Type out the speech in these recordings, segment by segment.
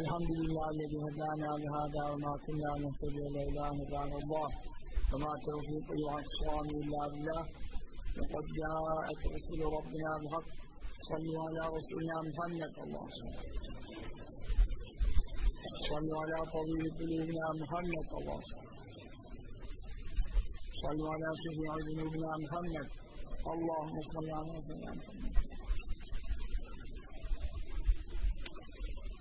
الحمد لله الذي هدانا لهذا وما كنا نهتدي لولا ان هدانا الله. وما توفيقي واعتصامي إلا بالله. لقد جاءت رسول ربنا بالحق. صلوا على رسولنا محمد. اللهم صل صلوا على طبيب قلوبنا محمد. اللهم صل صلوا على شفيع ذنوبنا محمد. اللهم صل على سيدنا محمد.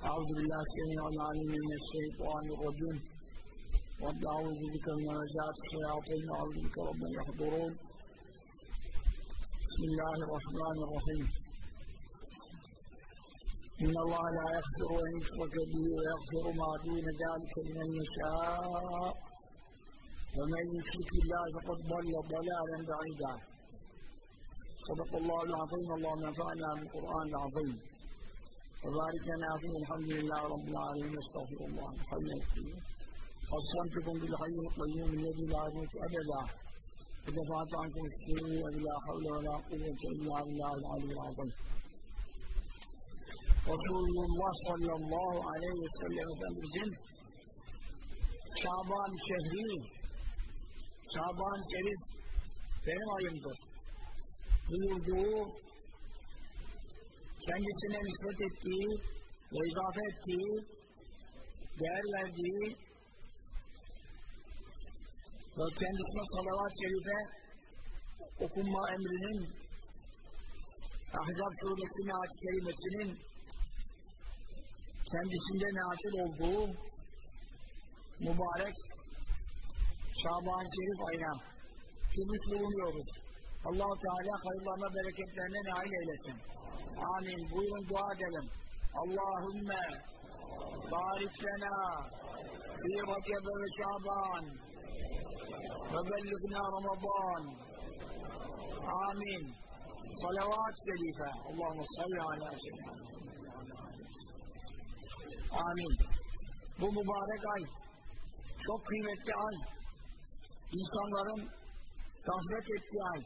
أعوذ بالله السميع العليم من الشيطان الرجيم. رب أعوذ بك من همزات الشياطين أعوذ بك رب يحضرون. بسم الله الرحمن الرحيم. إن الله لا يغفر أن يشرك به ويغفر ما دون ذلك لمن يشاء. ومن يشرك الله فقد ضل ضلالا بعيدا. صدق الله العظيم. اللهم انفعنا بالقرآن العظيم. وبارك لنا فيه الحمد لله رب العالمين استغفر الله الحي القيوم قسمتكم بالحي القيوم الذي لا يموت ابدا ودفعت عنكم السوء بلا حول ولا قوه الا بالله العلي العظيم Resulullah sallallahu aleyhi ve sellem Efendimizin Şaban şehri Şaban şerif benim ayımdır buyurduğu kendisine nispet ettiği ve izafe ettiği değer verdiği ve kendisine salavat-ı şerife okunma emrinin Ahzab suresinin ayet kelimesinin kendisinde nazil olduğu mübarek Şaban-ı Şerif ayına girmiş bulunuyoruz. allah Teala hayırlarına, bereketlerine nail eylesin. Amin. Buyurun dua edelim. Allahümme barik lena fi Recep ve Şaban ve belligna Ramazan. Amin. Salavat şerife. Allahümme salli ala. Amin. Bu mübarek ay çok kıymetli ay. İnsanların gaflet ettiği ay.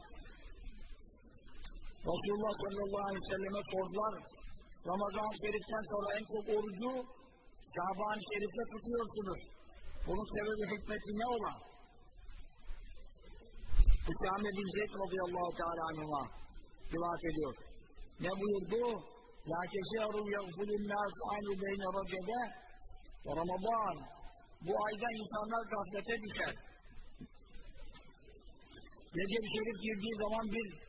Resulullah sallallahu aleyhi ve selleme sordular. Ramazan-ı Şerif'ten sonra en çok orucu Şaban-ı Şerif'te tutuyorsunuz. Bunun sebebi hikmeti ne ola? Hüsame bin Zeyd radıyallahu teala anhuma rivayet ediyor. Ne buyurdu? La kesârun yagfulun nâs aynı beyne recebe ve Ramazan. Bu ayda insanlar gaflete düşer. Recep-i Şerif girdiği zaman bir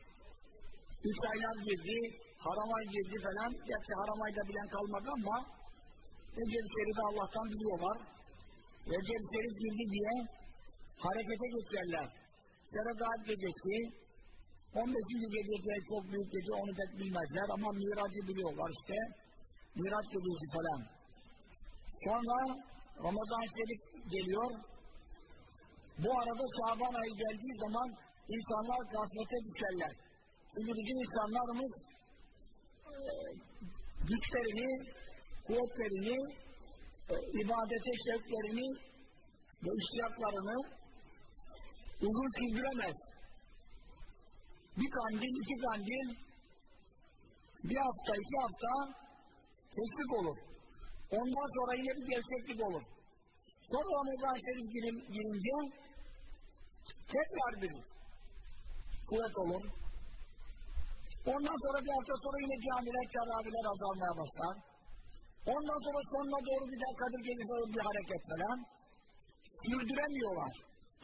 üç aylar girdi, haram ay girdi falan. Gerçi haram ayda bilen kalmadı ama Recep-i Şerif'i Allah'tan biliyorlar. Recep-i Şerif girdi diye harekete geçerler. Seradaat gecesi, 15. gece çok büyük gece onu pek bilmezler ama Mirac'ı biliyorlar işte. Miraç gecesi falan. Sonra Ramazan-ı Şerif geliyor. Bu arada Şaban ayı geldiği zaman insanlar gaflete düşerler. Çünkü bizim insanlarımız e, güçlerini, kuvvetlerini, e, ibadete şevklerini ve iştiyaklarını uzun sürdüremez. Bir kandil, iki kandil, bir hafta, iki hafta teslik olur. Ondan sonra yine bir gevşeklik olur. Sonra Ramazan Şerif girince tekrar bir kuvvet olur. Ondan sonra bir hafta sonra yine camiler, teravihler azalmaya başlar. Ondan sonra sonuna doğru bir daha Kadir Gecesi bir hareket falan. Sürdüremiyorlar.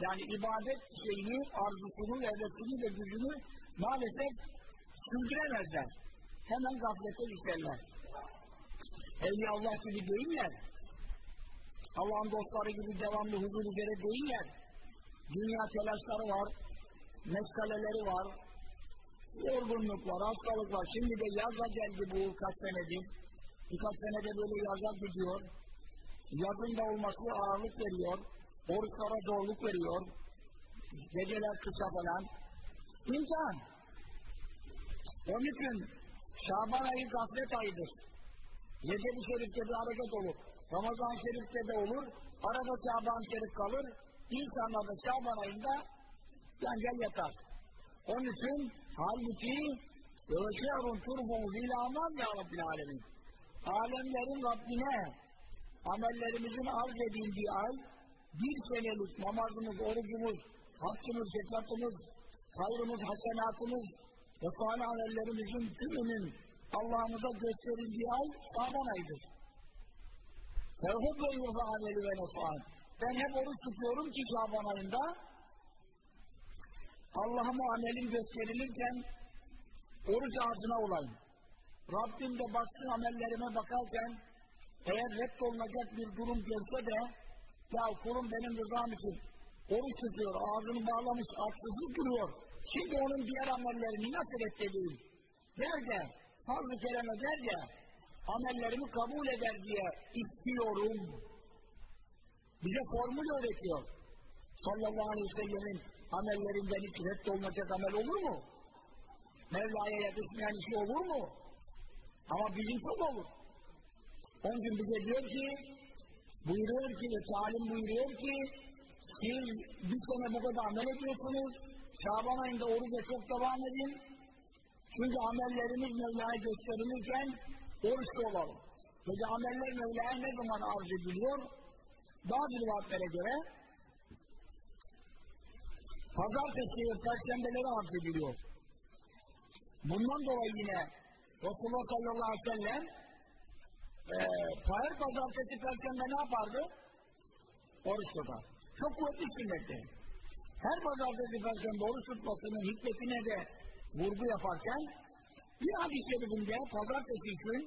Yani ibadet şeyini, arzusunu, hevesini ve gücünü maalesef sürdüremezler. Hemen gaflete düşerler. Evliya Allah gibi değiller. Allah'ın dostları gibi devamlı huzur üzere değiller. Dünya telaşları var, meşgaleleri var, yorgunluk var, hastalık var. Şimdi de yaza geldi bu kaç senedir. Birkaç senede böyle yaza gidiyor. Yazın da olması ağırlık veriyor. Oruçlara zorluk veriyor. Geceler kısa falan. İmtihan. Onun için Şaban ayı gaflet ayıdır. Recep-i Şerif'te bir hareket olur. Ramazan-ı Şerif'te de olur. Arada Şaban-ı Şerif kalır. İnsanlar da Şaban ayında yancel yatar. Onun için halbuki Ölçerun turhu lil aman ya Rabbil alemin. Alemlerin Rabbine amellerimizin arz edildiği ay bir senelik namazımız, orucumuz, hakkımız, zekatımız, hayrımız, hasenatımız ve salih amellerimizin tümünün Allah'ımıza gösterildiği ay Şaban ayıdır. Fevhubbe yuhbe ameli ve nesan. Ben hep oruç tutuyorum ki Şaban ayında Allah'ıma amelim gösterilirken oruç ağzına olayım. Rabbim de baksın amellerime bakarken eğer reddolunacak bir durum görse de ya kulum benim rızam için oruç tutuyor, ağzını bağlamış, aksızlık duruyor. Şimdi onun diğer amellerini nasıl reddedeyim? Der de, fazl-ı kereme der de, amellerimi kabul eder diye istiyorum. Bize formül öğretiyor. Sallallahu aleyhi ve sellemin amellerinden hiç reddolunacak amel olur mu? Mevla'ya yakışmayan işi olur mu? Ama bizim çok olur. On gün bize diyor ki, buyuruyor ki, talim buyuruyor ki, siz bir sene bu kadar amel ediyorsunuz, Şaban ayında oruca çok devam edin, çünkü amellerimiz Mevla'ya gösterilirken oruçlu olalım. Peki ameller Mevla'ya ne zaman arz ediliyor? Bazı rivayetlere göre pazartesi perşembeleri arz ediliyor. Bundan dolayı yine Resulullah sallallahu aleyhi ve sellem e, her pazartesi perşembe ne yapardı? Oruç tutar. Çok kuvvetli sünnetti. Her pazartesi perşembe oruç tutmasının hikmetine de vurgu yaparken bir hadis-i şerifinde pazartesi için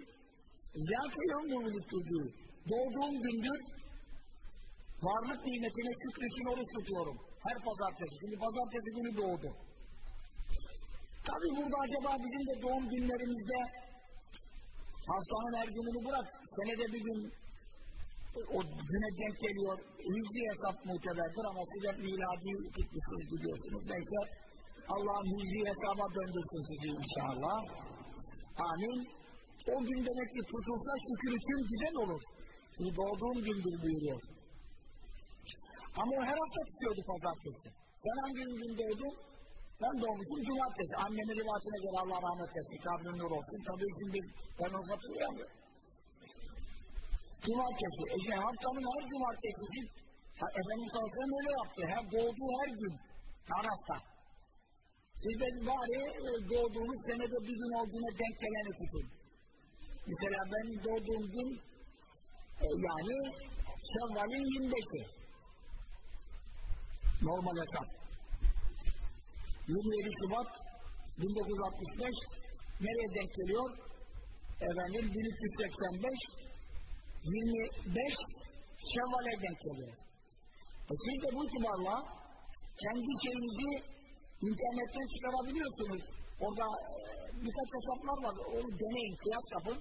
Zâkıyorum bulunduğu doğduğum gündür varlık nimetine şükrü için oruç tutuyorum. Her pazartesi. Şimdi pazartesi günü doğdu. Tabi burada acaba bizim de doğum günlerimizde haftanın her gününü bırak, senede bir gün o güne denk geliyor. Hicri hesap muteberdir ama siz hep miladi tutmuşsunuz gidiyorsunuz. Neyse Allah'ın hicri hesaba döndürsün sizi inşallah. Amin. O gün demek ki tutulsa şükür için güzel olur. Şimdi doğduğum gündür buyuruyor. Ama o her hafta tutuyordu pazartesi. Sen hangi gün doğdun? Ben doğmuşum cumartesi. Annemin rivayetine göre Allah rahmet etsin. Kabrin nur olsun. Tabii şimdi ben onu hatırlayamıyorum. Cumartesi. E işte haftanın her cumartesisi ha, Efendimiz sallallahu öyle yaptı. Her doğduğu her gün. Her hafta. Siz de bari e, doğduğunuz senede bir gün olduğuna denk geleni tutun. Mesela ben doğduğum gün e, yani Şevval'in 25'i. Normal hesap. 27 Şubat 1965 nereye denk geliyor? Efendim 1385 25 Şevval'e denk geliyor. E siz de bu itibarla kendi şeyinizi internetten çıkarabiliyorsunuz. Orada e, birkaç hesaplar var. Onu deneyin, kıyas yapın.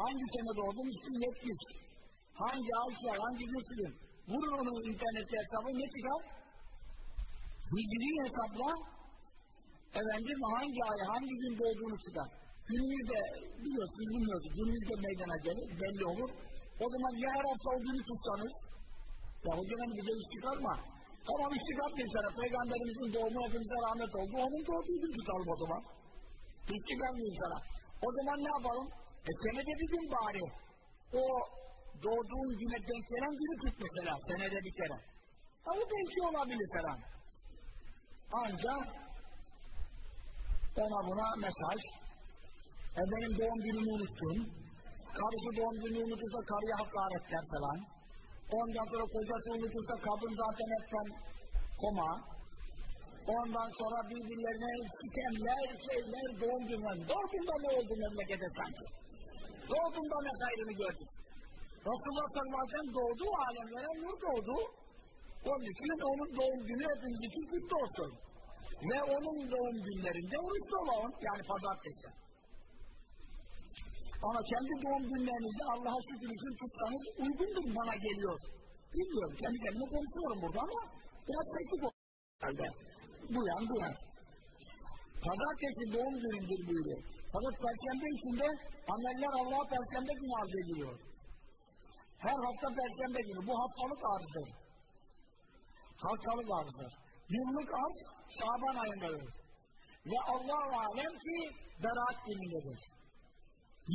Hangi sene doğdun? İşte 70. Hangi ay var, hangi gün Vurun onu internette hesabı ne çıkar? Hicri hesapla efendim hangi ay, hangi gün doğduğunu çıkar. Günümüzde biliyorsunuz, bilmiyorsunuz. Günümüzde meydana gelir, belli olur. O zaman ya her hafta o günü tutsanız, ya hocanın bize iş çıkarma. Tamam iş çıkartmayın sana. Peygamberimizin doğumu hepimize rahmet oldu. Onun doğduğu gün tutalım o zaman. İş çıkarmayayım sana. O zaman ne yapalım? E senede bir gün bari. O doğduğun güne denk gelen günü tut mesela. Senede bir kere. O belki olabilir falan. Ancak ona buna mesaj. E benim doğum günümü unuttun. Karısı doğum gününü unutursa karıya hakaretler falan. Ondan sonra kocası unutursa kadın zaten hepten koma. Ondan sonra birbirlerine sitemler, şeyler, doğum günler. Doğduğunda ne oldu memlekete sanki? Doğduğunda ne hayrını gördük? Resulullah sallallahu aleyhi ve sellem doğdu, alemlere nur doğdu. Onun için onun doğum günü hepimiz için kutlu olsun. Ve onun doğum günlerinde oruçlu olalım, yani pazartesi. Ama kendi doğum günlerinizde Allah'a şükür için tutsanız uygundur bana geliyor. Bilmiyorum, kendi kendime konuşuyorum burada ama biraz teknik herhalde. Duyan duyan. Pazartesi doğum günündür buyuruyor. Fakat Perşembe içinde ameller Allah'a Perşembe günü arz ediliyor. Her hafta Perşembe günü. Bu haftalık arzdır. Haftalık arzdır. Yıllık arz Şaban ayındadır. Ve Allah alem ki beraat günündedir.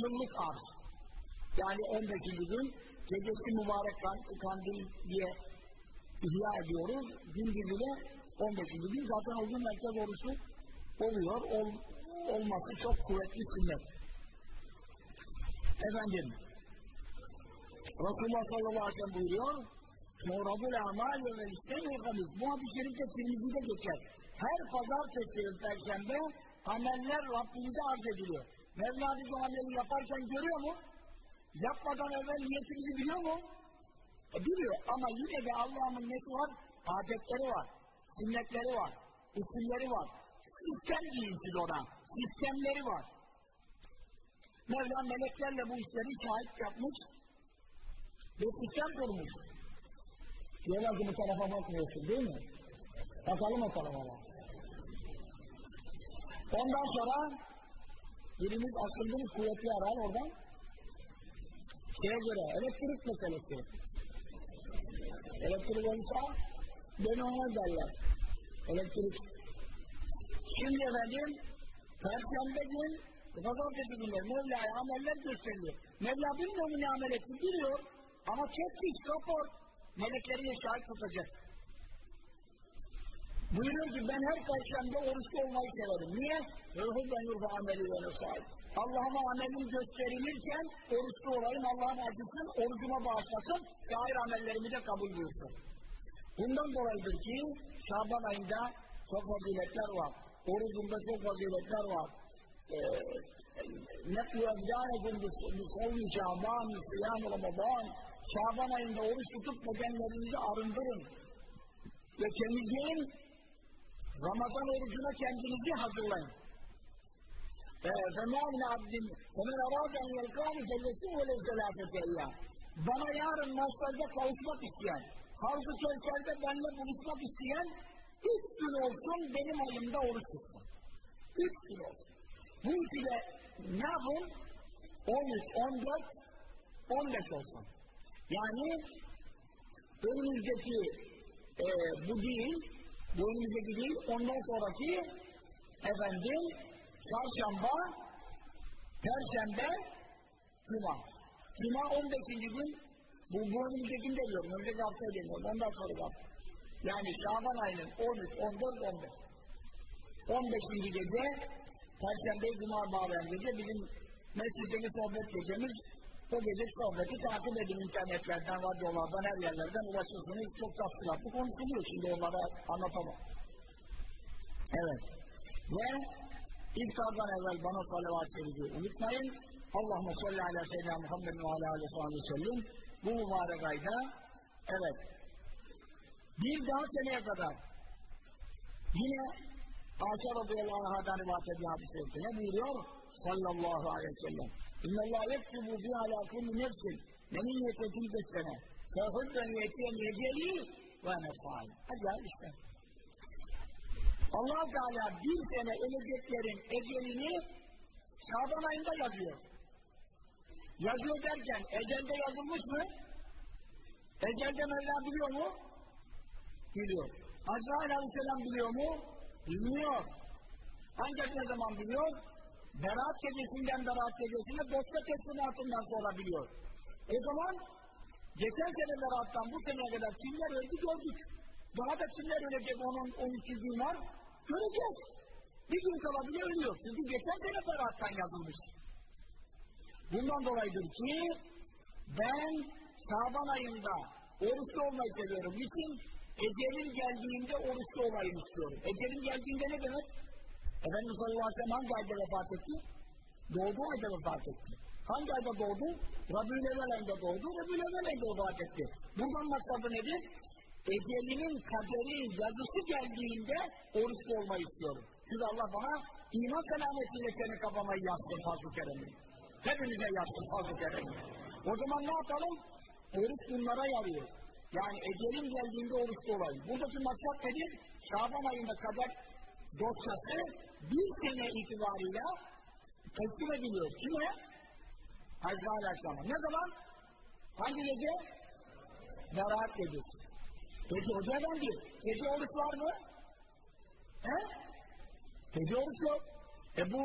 Yıllık arz. Yani 15. gün gecesi mübarek kandil diye ihya ediyoruz. Gündüzü de 15. gün zaten o gün merkez oruçlu oluyor. Ol, olması çok kuvvetli sünnet. Efendim Resulullah sallallahu aleyhi ve sellem buyuruyor Muradul amal ve istemir hadis. Bu hadis-i şerifte Tirmizi'de geçer. Her pazartesi ve perşembe ameller Rabbimize arz ediliyor. Mevla biz o ameli yaparken görüyor mu? Yapmadan evvel niyetimizi biliyor mu? E biliyor ama yine de Allah'ın nesi var? Adetleri var, sünnetleri var, usulleri var. Sistem deyin siz ona. Sistemleri var. Mevla meleklerle bu işleri şahit yapmış ve sistem kurmuş. Diyorlar ki bu tarafa bakmıyorsun değil mi? Bakalım o tarafa bak. Ondan sonra birimiz açıldığımız kuvvetli arar oradan şeye göre elektrik meselesi. Elektrik olursa beni ona derler. Elektrik. Şimdi efendim Perşembe gün Pazartesi günleri Mevla'ya ameller gösteriyor. Mevla bilmiyor mu ne amel etsin? Biliyor. Ama teftiş, rapor melekleri şahit tutacak. Buyuruyor ki ben her perşembe oruçlu olmayı severim. Niye? Ruhu ben yurda ameli ve sahip. Allah'ıma amelim gösterilirken oruçlu olayım, Allah'ım acısın, orucuma bağışlasın, şair amellerimi de kabul buyursun. Bundan dolayıdır ki Şaban ayında çok faziletler var. Orucunda çok faziletler var. Neklu evdânekum bisavmi şaban, siyam Ramazan. Şaban ayında oruç tutup bedenlerinizi arındırın ve temizleyin. Ramazan orucuna kendinizi hazırlayın. فَمَا مِنْ عَبْدٍ فَمَنْ اَرَادَ اَنْ يَلْقَانِ فَلْيَسُمْ وَلَوْ سَلَافَةَ اَيَّامٍ Bana yarın mahşerde kavuşmak isteyen, Havz-ı Kevser'de benimle buluşmak isteyen üç gün olsun benim ayımda oruç tutsun. Üç gün olsun. Bu ile ne yapın? 13, 14, 15 olsun. Yani önümüzdeki e, bu değil, bu önümüzdeki değil, ondan sonraki efendim çarşamba, perşembe, cuma. Cuma 15. gün, bu, bu önümüzdekini de diyorum, önümüzdeki haftayı demiyorum, ondan sonra hafta. Yani Şaban ayının 13, 14, 15. 15. gece, Perşembe, Cuma bağlayan gece bizim mescitteki sohbet gecemiz o gece sohbeti takip edin internetlerden, radyolardan, her yerlerden ulaşırsınız. Çok tafsilatlı konuşuluyor. Şimdi onlara anlatamam. Evet. Ve İftardan evvel bana salavat-ı şerifi unutmayın. Allahümme salli ala seyyidina Muhammed ve ala aleyhi ve sellem. Bu mübarek ayda evet bir daha seneye kadar yine Ayşe radıyallahu anh'dan rivayet edilen ne buyuruyor? Sallallahu aleyhi ve sellem. Allah yektubu fi ala kulli nefsin meniyete tilke sene. Fehudden yetiyen yeceli ve nefsâli. Hadi ya işte allah Teala bir sene öleceklerin ecelini Şaban ayında yazıyor. Yazıyor derken ecelde yazılmış mı? Ecelde Mevla biliyor mu? Biliyor. Azrail Aleyhisselam biliyor mu? Bilmiyor. Ancak ne zaman biliyor? Berat gecesinden Berat gecesine dosya teslimatından sonra biliyor. O zaman geçen sene Berat'tan bu seneye kadar kimler öldü gördük. Daha da kimler ölecek onun 12 gün var? Göreceğiz. Bir gün kala bile ölüyor. Çünkü geçen sene Berat'tan yazılmış. Bundan dolayıdır ki ben Şaban ayında oruçlu olmayı seviyorum. Niçin? Ecelin geldiğinde oruçlu olayım istiyorum. Ecelin geldiğinde ne demek? Efendimiz sallallahu aleyhi ve sellem hangi ayda vefat etti? Doğduğu ayda vefat etti. Hangi ayda doğdu? Rabi'ül evvel ayında doğdu, Rabi'ül evvel ayında vefat etti. Buradan maksadı nedir? ecelinin kaderi, yazısı geldiğinde oruçlu olmayı istiyorum. Çünkü Allah bana iman selametiyle seni kapamayı yazsın fazl-ı keremi. Hepinize yazsın fazl-ı keremi. O zaman ne yapalım? Oruç bunlara yarıyor. Yani ecelin geldiğinde oruçlu olayım. Buradaki maksat nedir? Şaban ayında kadar dosyası bir sene itibarıyla teslim ediliyor. Kime? Hazreti Aleyhisselam'a. Ne zaman? Hangi gece? Berat gecesi. Peki hoca efendi, gece oruç var mı? He? Gece oruç yok. E bu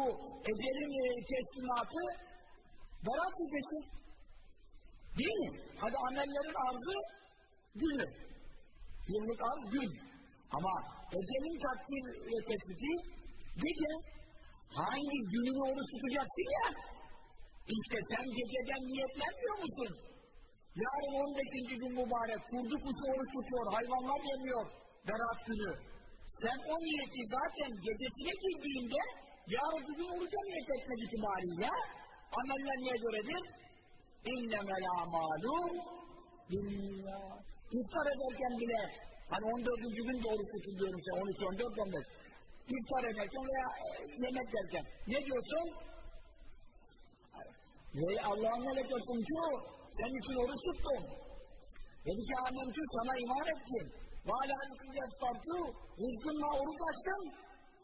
ecelin e, teslimatı Berat gecesi. Değil mi? Hadi amellerin arzı günü. Yıllık arz gün. Ama ecelin takdir ve tespiti gece. Hangi gününü oruç tutacaksın ya? İşte sen geceden niyetlenmiyor musun? Yarın 15. gün mübarek, kurdu kuşu oruç tutuyor, hayvanlar yemiyor, berat günü. Sen o niyeti zaten gecesine girdiğinde yarın gün oruca niyet etmek itibariyle ameller niye göredir? İnnemel amalu billah. İftar ederken bile hani 14. gün oruç tutun diyorum sen 13, 14, 15. İftar ederken veya e, yemek yerken ne diyorsun? Ve Allah'ın melekesi şu senin için oruç tuttum. Dedi ki amentü sana iman ettim. Ve alâ yastartu rızkınla oruç açtım.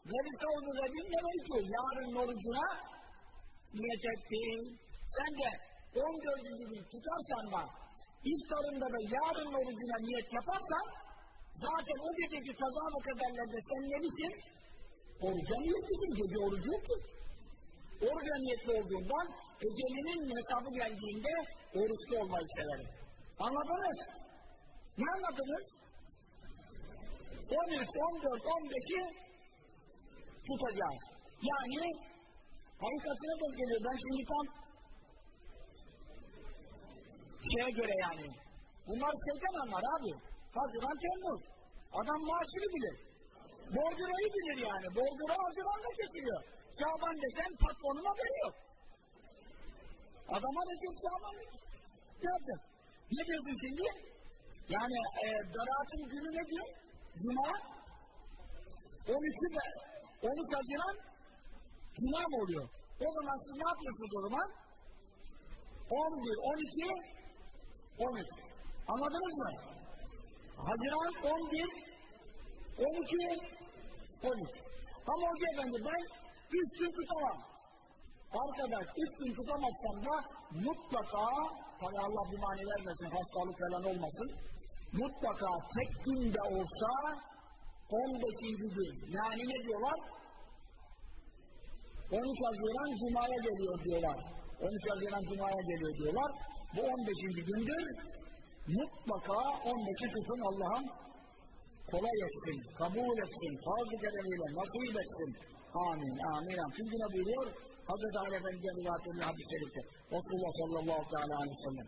Ve bir savunu dedim demek ki yarın orucuna niyet ettim. Sen de 14. gün tutarsan da iftarında da yarın orucuna niyet yaparsan zaten o geceki kaza ve kaderlerde sen ne misin? Oruca niyetlisin. Gece orucu yoktur. Oruca niyetli olduğundan ecelinin hesabı geldiğinde oruçlu olmayı severim. Anladınız? Ne anladınız? 13, 14, 15'i tutacağız. Yani hakikatine denk geliyor. Ben şimdi tam şeye göre yani. Bunlar şeytan anlar abi. Haziran Temmuz. Adam maaşını bilir. Bordurayı bilir yani. Bordura Haziran'da kesiliyor. Şaban desen patronun haberi yok. Adama çok Şaban ne yapacak? Ne diyorsun şimdi? Yani e, Berat'ın günü ne diyor? Cuma 13'ü de 13 Haziran Cuma mı oluyor? O zaman siz ne yapıyorsunuz o zaman? 11, 12, 13. Anladınız mı? Haziran 11, 12, 13. Ama hoca efendi ben 3 gün tutamam. Arkadaş 3 gün tutamazsam da mutlaka, tabi Allah bir mani vermesin, hastalık falan olmasın, mutlaka tek günde olsa 15. gün. Yani ne diyorlar? 13 Haziran Cuma'ya geliyor diyorlar. 13 Haziran Cuma'ya geliyor diyorlar. Bu 15. gündür. Mutlaka 15'i tutun Allah'ım kolay etsin, kabul etsin, fazl-ı keremiyle nasip etsin. Amin, amin, amin. Çünkü ne buyuruyor? Hazreti Ali Efendi'ye rivayet hadis-i şerifte. Resulullah sallallahu aleyhi ve sellem.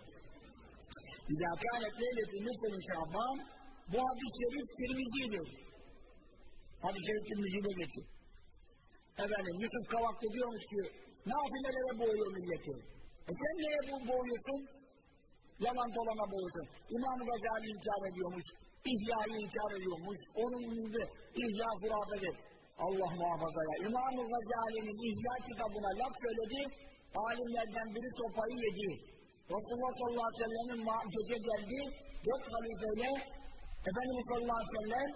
İzâ kânet leyletü nüfselin şaban bu hadis-i şerif Tirmizi'dir. Hadis-i şerif Tirmizi'de geçiyor. Efendim Yusuf Kavaklı diyormuş ki nafilelere boğuyor milleti. E sen neye bu boğuyorsun? Yalan dolana boğuyorsun. İmam Gazali inkar ediyormuş. İhya'yı inkar ediyormuş. Onun gibi İhya Fırat'adır. Allah muhafaza ya. İmam-ı Gazali'nin İhya kitabına laf söyledi. Alimlerden biri sopayı yedi. Resulullah sallallahu aleyhi ve sellem'in gece geldi. Dört halifeyle Efendimiz sallallahu aleyhi ve sellem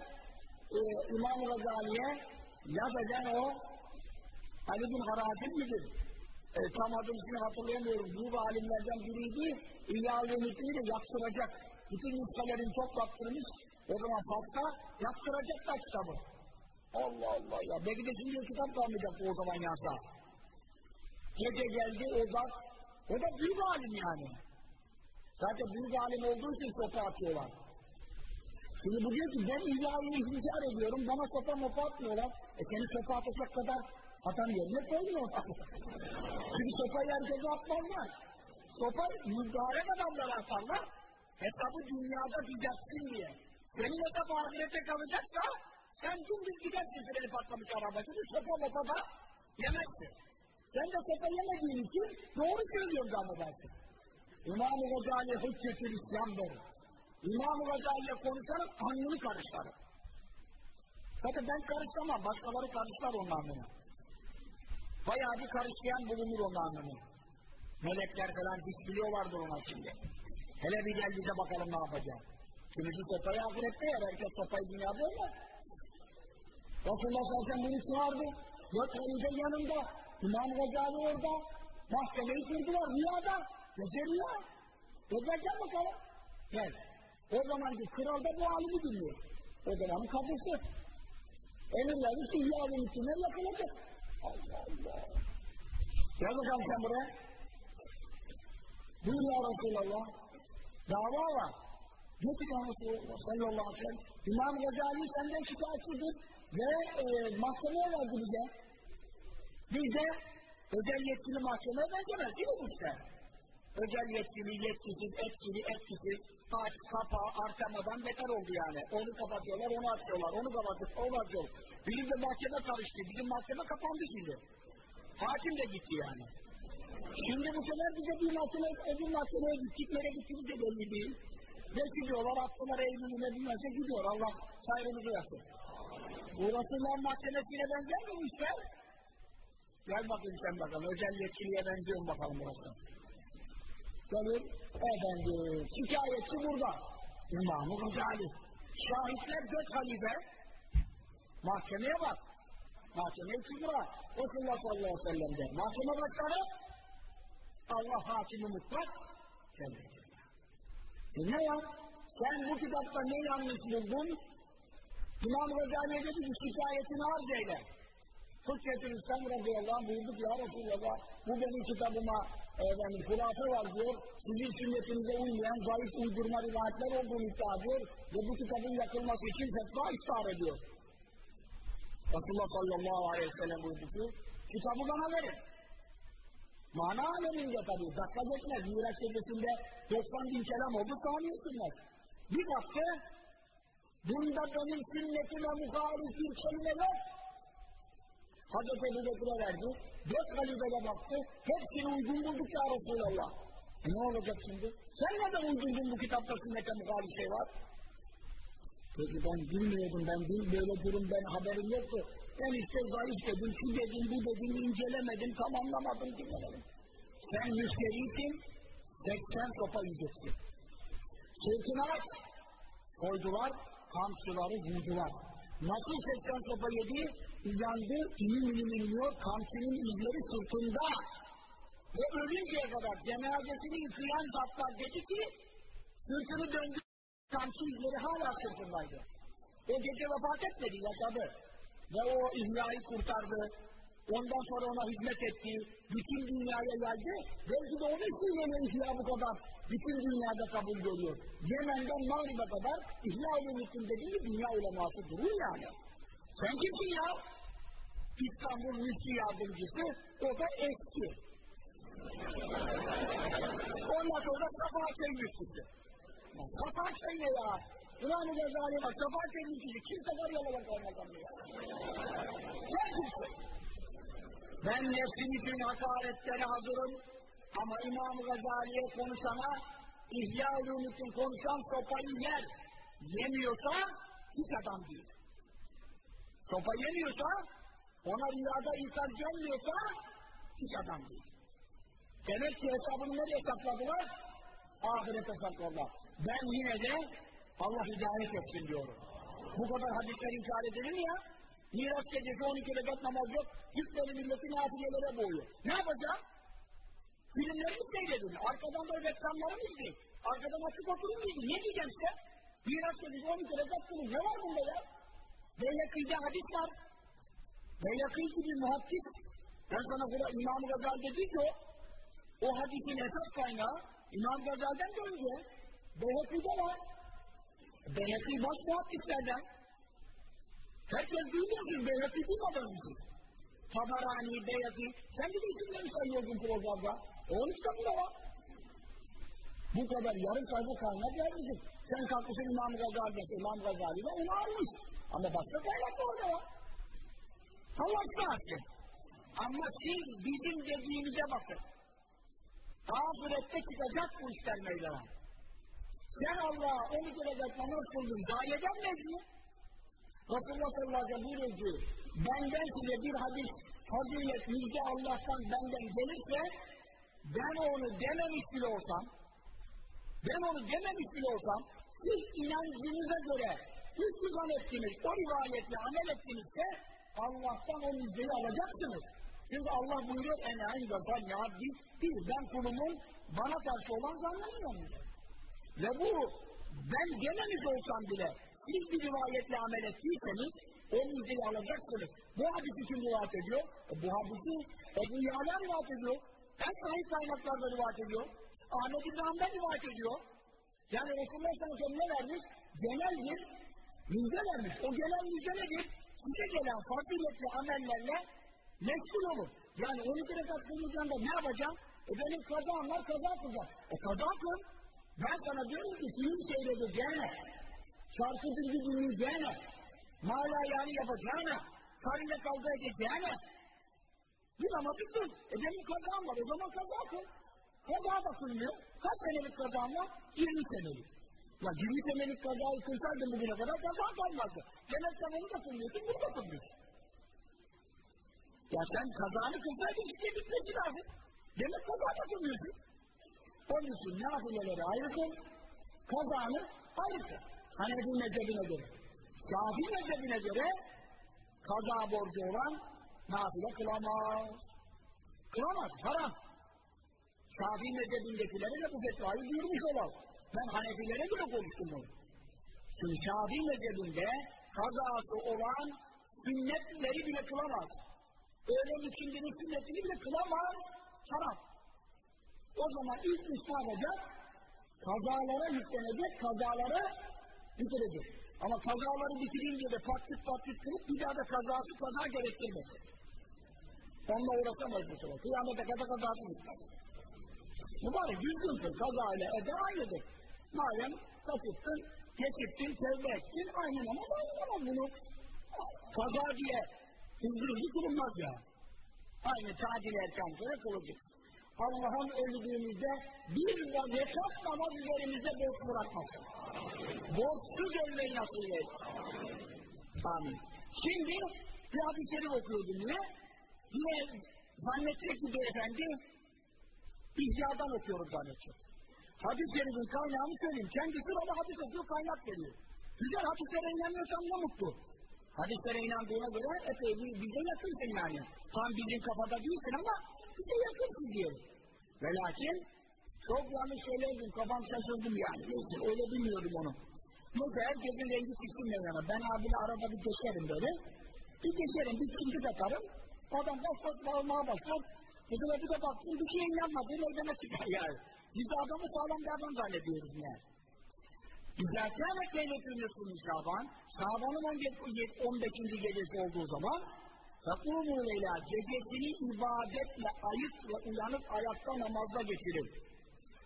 e, İmam-ı Gazali'ye laf eden o Ali bin Harazim midir? E, tam adını hatırlayamıyorum. Büyük alimlerden biriydi. İlâ-ı de yaktıracak. Bütün nüshelerini toplattırmış. O zaman fazla yaktıracak da kitabı. Allah Allah ya. Belki de şimdi kitap kalmayacaktı o zaman yansa. Gece geldi o da o da büyük alim yani. Zaten büyük alim olduğu için sopa atıyorlar. Şimdi bu diyor ki ben ilahiyi inkar ediyorum, bana sopa mopa atmıyorlar. E seni sopa atacak kadar adam yerine koymuyor. Çünkü sopayı herkese atmazlar. Sopa mübarek adamlar atarlar. Hesabı dünyada düzeltsin diye. Senin hesap ahirete kalacaksa sen dümdüz gidersin freni patlamış araba gibi sopa mopa da yemezsin. Sen de sopa yemediğin için doğru söylüyorsun zannedersin. İmam-ı Gazali hüccetül İslam'dır. İmam-ı Gazali'ye konuşanın alnını karışlarım. Zaten ben karışlamam, başkaları karışlar onun alnını. Bayağı bir karışlayan bulunur onun alnını. Melekler falan diş biliyorlardır ona şimdi. Hele bir gel bize bakalım ne yapacak. Kimisi sopayı ahirette yer, herkes sopayı dünyada yer. Resulullah sallallahu aleyhi ve bunu çağırdı. Dört halife yanında, İmam Gazali orada, mahkemeyi kurdular rüyada. Gece rüya. E geleceğim bakalım. Gel. O zamanki kral da bu halini dinliyor. O zamanın kadısı. Emirleri İhya'nın üstüne yakılacak. Allah Allah. Gel bakalım sen buraya. Buyur ya Resulallah. Dava var. Diyor ki sallallahu aleyhi ve sellem İmam Gazali senden şikayetçidir ve e, mahkemeye verdi bize. Biz de özel yetkili mahkemeye benzemez değil mi bu işte? Özel yetkili, yetkisiz, etkili, etkisiz, aç, kapa, arkamadan beter oldu yani. Onu kapatıyorlar, onu açıyorlar, onu kapatıyorlar, onu açıyorlar. Bizim de mahkeme karıştı, bizim mahkeme kapandı şimdi. Hakim de gitti yani. Şimdi bu sefer bize bir mahkeme, öbür mahkemeye gittik, nereye gittiğimiz de belli değil. Ve gidiyorlar, attılar Eylül'üne bilmezse gidiyor. Allah sayrımızı yapsın. Bu Resulullah mahkemesine benzer mi bu işler? Gel bakayım sen bakalım, özel yetkiliye benziyor mu bakalım burası. Gelir, efendim, şikayetçi burada. İmam-ı Gazali. Şahitler dört halife. Mahkemeye bak. Mahkeme-i Kübra. Resulullah sallallahu aleyhi ve sellem'de. Mahkeme başkanı Allah hakimi mutlak kendisi. E ne ya? Sen bu kitapta ne yanlış buldun? İmam Gazali'ye dedi ki şikayetini arz eyle. Hüccetül İslam radıyallahu anh buyurdu ki ya Resulallah bu benim kitabıma efendim, hurafe var diyor. Sizin sünnetinize uymayan zayıf uydurma rivayetler olduğunu iddia ediyor ve bu kitabın yakılması için fetva istihar ediyor. Resulullah sallallahu aleyhi ve sellem buyurdu ki kitabı bana verin. Mana aleminde tabi. Dakika geçmez. Miraç gecesinde 90 bin kelam oldu. Saniye sürmez. Bir baktı bunda benim sünnetime muhalif bir kelime yok. Hazreti Ebu Bekir'e verdi. Dört halifede baktı. Hepsini uygun bulduk ya Resulallah. E ne olacak şimdi? Sen neden uydurdun bu kitapta sünnete muhalif şey var? Peki ben bilmiyordum, ben bil, böyle durum ben haberim yoktu. Ben işte zayıf dedim, şu dedim, bu dedim, incelemedim, tamamlamadım, dinlemedim. Sen müşterisin, 80 sopa yiyeceksin. Sırtını aç, soydular, kamçıları vurdular. Nasıl 80 sopa yedi? Uyandı, ilim ilim iniyor, kamçının izleri sırtında. Ve ölünceye kadar cenazesini yıkayan zatlar dedi ki, sırtını döndü, kamçı izleri hala sırtındaydı. O gece vefat etmedi, yaşadı. Ve o ihyayı kurtardı. Ondan sonra ona hizmet etti. Bütün dünyaya geldi. Belki de onun ismiyle ihya bu kadar. Bütün dünyada kabul görüyor. Yemen'den Mağrib'e kadar ihya ulumuddin dediği dünya uleması durur yani. Sen kimsin ya? İstanbul müftü yardımcısı, o da eski. Ondan sonra Safa Çay müftüsü. Safa Çay ne ya? İmam-ı Gazali bak, Safa Çay müftüsü. Kim Safa yalamak olmadan ya? Sen kimsin? Ben nefsim için hakaretlere hazırım. Ama İmam-ı Gazali'ye konuşana, İhya Ulumuddin konuşan sopayı yer. Yemiyorsa hiç adam değil. Sopa yemiyorsa, ona rüyada ikaz gelmiyorsa hiç adam değil. Demek ki hesabını nereye hesapladılar? Ahiret hesapladılar. Ben yine de Allah hidayet etsin diyorum. Bu kadar hadisler inkar edilir ya? Miras gecesi 12 rekat namaz yok. Türkleri milleti nafilelere boğuyor. Ne yapacağım? Filmleri mi seyredin? Arkadan böyle reklamları mı izleyin? Arkadan açık oturun izleyin? Ne diyeceğim size? Miras gecesi 12 rekat kılın. Ne var bunda ya? Beyleki'de hadis var. Beyleki gibi muhaddis. Ben sana burada İmam-ı Gazal dedi ki o, o hadisin esas kaynağı İmam Gazal'den de önce Beyleki'de var. Beyleki baş muhaddislerden. Herkes duymuyorsun, Beyleki duymadınız mısınız? Tabarani, Beyleki, sen de isimleri sayıyordun programda. E onun kitabında var. Bu kadar yarım sayfa kaynak vermişsin. Sen kalkmışsın İmam Gazali'de, İmam Gazali de onu almış. Ama başka kaynak da orada var. Allah sahsin. Ama siz bizim dediğimize bakın. Ahirette çıkacak bu işler meydana. Sen Allah'a onu gelecek namaz kıldın, zayi edemez mi? Resulullah sallallahu aleyhi ve sellem benden size bir hadis, fazilet, müjde Allah'tan benden gelirse, ben onu dememiş bile olsam, ben onu dememiş bile olsam, siz inancınıza göre üstü ettiniz, o rivayetle amel ettinizse, Allah'tan o müjdeyi alacaksınız. Çünkü Allah buyuruyor, en en gazal ya bir, ben kulumun bana karşı olan zannediyorum. Ve bu, ben dememiş olsam bile, siz bir rivayetle amel ettiyseniz, o müjdeyi alacaksınız. Bu hadisi kim rivayet ediyor? E, bu hadisi Ebu Yala rivayet ediyor. En sahip kaynaklarda rivayet ediyor. Ahmet İbrahim'den rivayet ediyor. Yani Resulullah sellem ne vermiş? Genel bir müjde vermiş. O genel müjde nedir? Size gelen faziletli amellerle meşgul olun. Yani 12 rekat kılmayacağım da ne yapacağım? E benim kazam var, kaza kılacağım. E kaza kıl. Ben sana diyorum ki film seyredeceğine, şarkı dilgi dinleyeceğine, mala yani yapacağına, karıyla kavga edeceğine, bir namazı kıl. E benim kazam var, o zaman kaza kıl. Kaza da. Kaç senelik kazam var? 20 senelik. Ya 20 senelik kazayı kılsaydın bugüne kadar kaza kalmazdı. Demek sen onu da kılmıyorsun, bunu da kılmıyorsun. Ya sen kazanı kılsaydın işte bitmesi lazım. Demek kaza da kılmıyorsun. Onun için nafileleri ayrı kıl, kazanı ayrı kıl. Hanefi mezhebine göre. Şafi mezhebine göre kaza borcu olan nafile kılamaz. Kılamaz, haram. Şafi mezhebindekileri de bu fetvayı duyurmuş olalım. Ben Hanefilere göre konuştum bunu. Çünkü Şafi mezhebinde kazası olan sünnetleri bile kılamaz. Öğlen ikindinin sünnetini bile kılamaz. Haram. O zaman ilk iş ne yapacak? Kazalara yüklenecek, kazalara yüklenecek. Ama kazaları bitirince de patlık patlık kılıp bir daha da kazası kaza gerektirmez. Onunla uğraşamayız bu sefer. Kıyamete kadar kazası bitmez. Mübarek düzgün kıl, kazayla ede aynıdır. Madem kaçıttın, geçittin, tevbe ettin, aynı namaz aynı namaz bunu. Kaza diye hızlı hızlı kılınmaz ya. Aynı tadil erken göre kılacak. Allah'ın öldüğümüzde bir rekat namaz üzerimizde borç bırakmasın. Borçsuz ölmeyi nasip et. Amin. Şimdi bir hadis-i okuyordum yine. Yine zannedecek ki beyefendi İhyadan okuyorum zannedecek. Hadis-i şerifin kaynağını söyleyeyim. Kendisi bana hadis okuyor, kaynak veriyor. Güzel hadislere inanıyorsan ne mutlu. Hadislere inandığına göre epey bize yakınsın yani. Tam bizim kafada değilsin ama bize yakınsın diyelim. Ve lakin çok yanlış söyledim, kafam şaşırdım yani. Neyse öyle bilmiyordum onu. Neyse herkesin rengi çıksın yana. Ben abine arada bir geçerim böyle. Bir geçerim, bir çingit atarım. Adam bas bas bağırmaya başlar. Kızına bir de baktım bir şeye inanmadı, meydana çıkar yani. Biz de adamı sağlam bir adam zannediyoruz yani. Leyletül nesrûn Şaban, Şaban'ın 15. gecesi olduğu zaman Fakûmû leylâ gecesini ibadetle ayıp ve uyanıp ayakta namazda geçirin.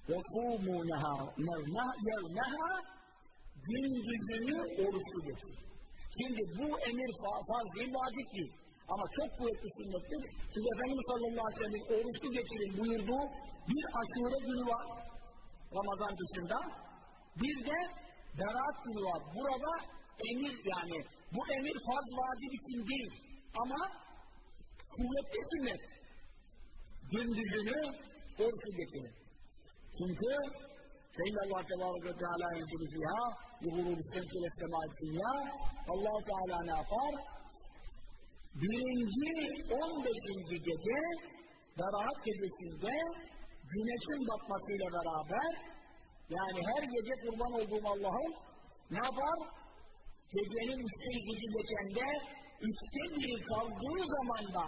Ve kûmûneha yevneha gündüzünü oruçlu geçirin. Şimdi bu emir farz değil, vacip değil. Ama çok kuvvetli sünnettir. Çünkü Efendimiz sallallahu aleyhi ve sellem oruçlu geçirin buyurduğu bir aşure günü var. Ramazan dışında. Bir de Berat günü var. Burada emir yani. Bu emir farz vacip için değil. Ama kuvvetli sünnet. Gündüzünü oruçlu geçirin. Çünkü Seyyid Allah Tebarek ve Teala yenzülü fiyâ yuhurû bissemti ve semâit dünya allah Teala ne yapar? birinci on beşinci gece Berat gecesinde güneşin batmasıyla beraber yani her gece kurban olduğum Allah'ın ne yapar? Gecenin üçte ikisi geçende üçte biri kaldığı zamanda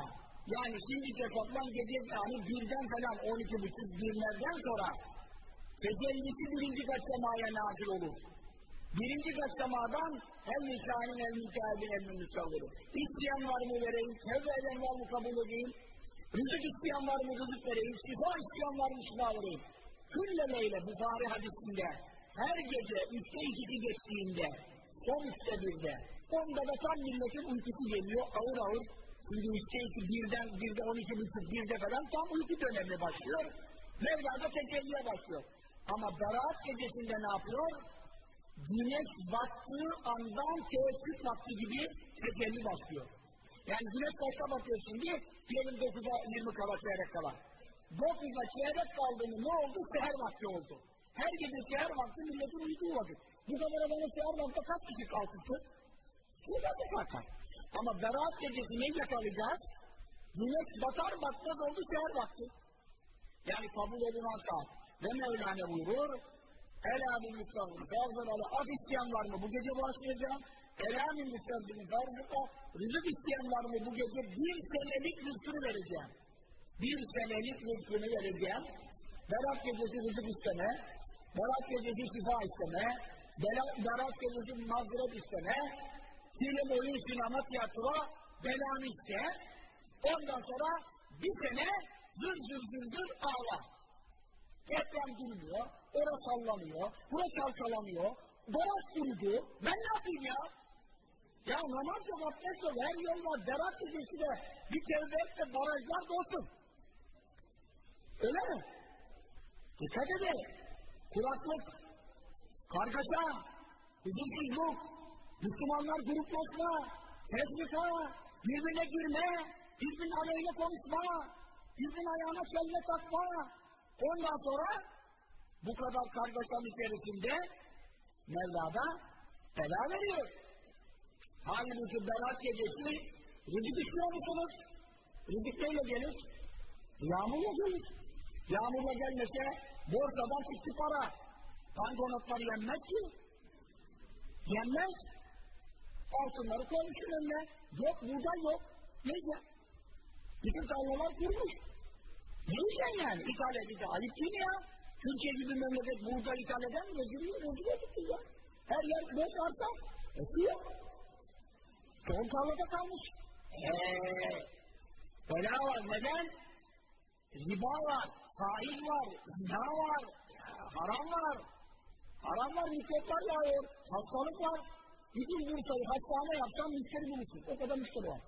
yani şimdi hesaplan gece yani birden falan on iki buçuk birlerden sonra tecellisi birinci kaçamaya nazil olur. Birinci kaçamadan hem nikahin hem nikahinin hem müstahırı. İsteyen var mı vereyim, tevbe eden var mı kabul edeyim, rızık isteyen var mı rızık vereyim, şifa isteyen var mı şifa vereyim. Külleleyle Bukhari hadisinde her gece üçte ikisi geçtiğinde, son üçte birde, onda da tam milletin uykusu geliyor ağır ağır. Şimdi üçte iki, birden, birde on iki buçuk, birde falan tam uyku dönemi başlıyor. Mevla da tecelliye başlıyor. Ama Berat gecesinde ne yapıyor? güneş battığı andan teheccüd vakti gibi tecelli başlıyor. Yani güneş kaçta batıyor şimdi? Diyelim 9'a 20 kala çeyrek kala. 9'a çeyrek kaldı mı ne oldu? Seher vakti oldu. Her gece seher vakti milletin uyuduğu vakit. Bu kadar adamın seher vakti kaç kişi kalkıktı? Çok az kalkar. Ama Berat gecesi ne yakalayacağız? Güneş batar batmaz oldu seher vakti. Yani kabul olunan saat. Ve Mevlana buyurur, Ela min müstahın farzın ala af isteyen var mı? Bu gece başlayacağım. Ela min müstahın farzın rızık isteyen var mı? Bu gece bir senelik rızkını vereceğim. Bir senelik rızkını vereceğim. Berat gecesi rızık isteme. Berat gecesi şifa isteme, berat gecesi mazeret isteme, film, oyun, sinema, tiyatro, belanı iste. Ondan sonra bir sene zır zır zır zır ağla. Deprem durmuyor, orası sallanıyor, burası çalkalanıyor, baraj kurudu. Ben ne yapayım ya? Ya namaz yok, abdest yok, her yol var. Berat gecesi de bir tevbe et de barajlar dolsun. Öyle mi? Dikkat edin. Kuraklık, kargaşa, huzursuzluk, Müslümanlar gruplaşma, tezlika, birbirine girme, birbirinin aleyhine konuşma, birbirinin ayağına kelle takma. Ondan sonra bu kadar kargaşanın içerisinde Mevla'da bela veriyor. Halbuki berat gecesi rızık istiyor musunuz? Rızık neyle gelir? Yağmurla gelir. Yağmurla gelmese borsadan çıktı para. Banknotlar yenmez ki. Yenmez. Altınları koymuşsun önüne. Yok buğday yok. Neyse. Bütün tarlalar kurmuş. Ne yiyeceksin yani? İthal edildi. Ayıp değil ya? Türkiye gibi memleket buğday ithal eder mi? Rezil rezil ettik ya. Her yer boş arsa. Esi yok. Çoğun tarlada kalmış. Eee bela var. Neden? Riba var, faiz var, zina var, haram var. Haram var, mikroplar yağıyor, hastalık var. Bütün Bursa'yı hastane yapsan müşteri bulursun. O kadar müşteri var.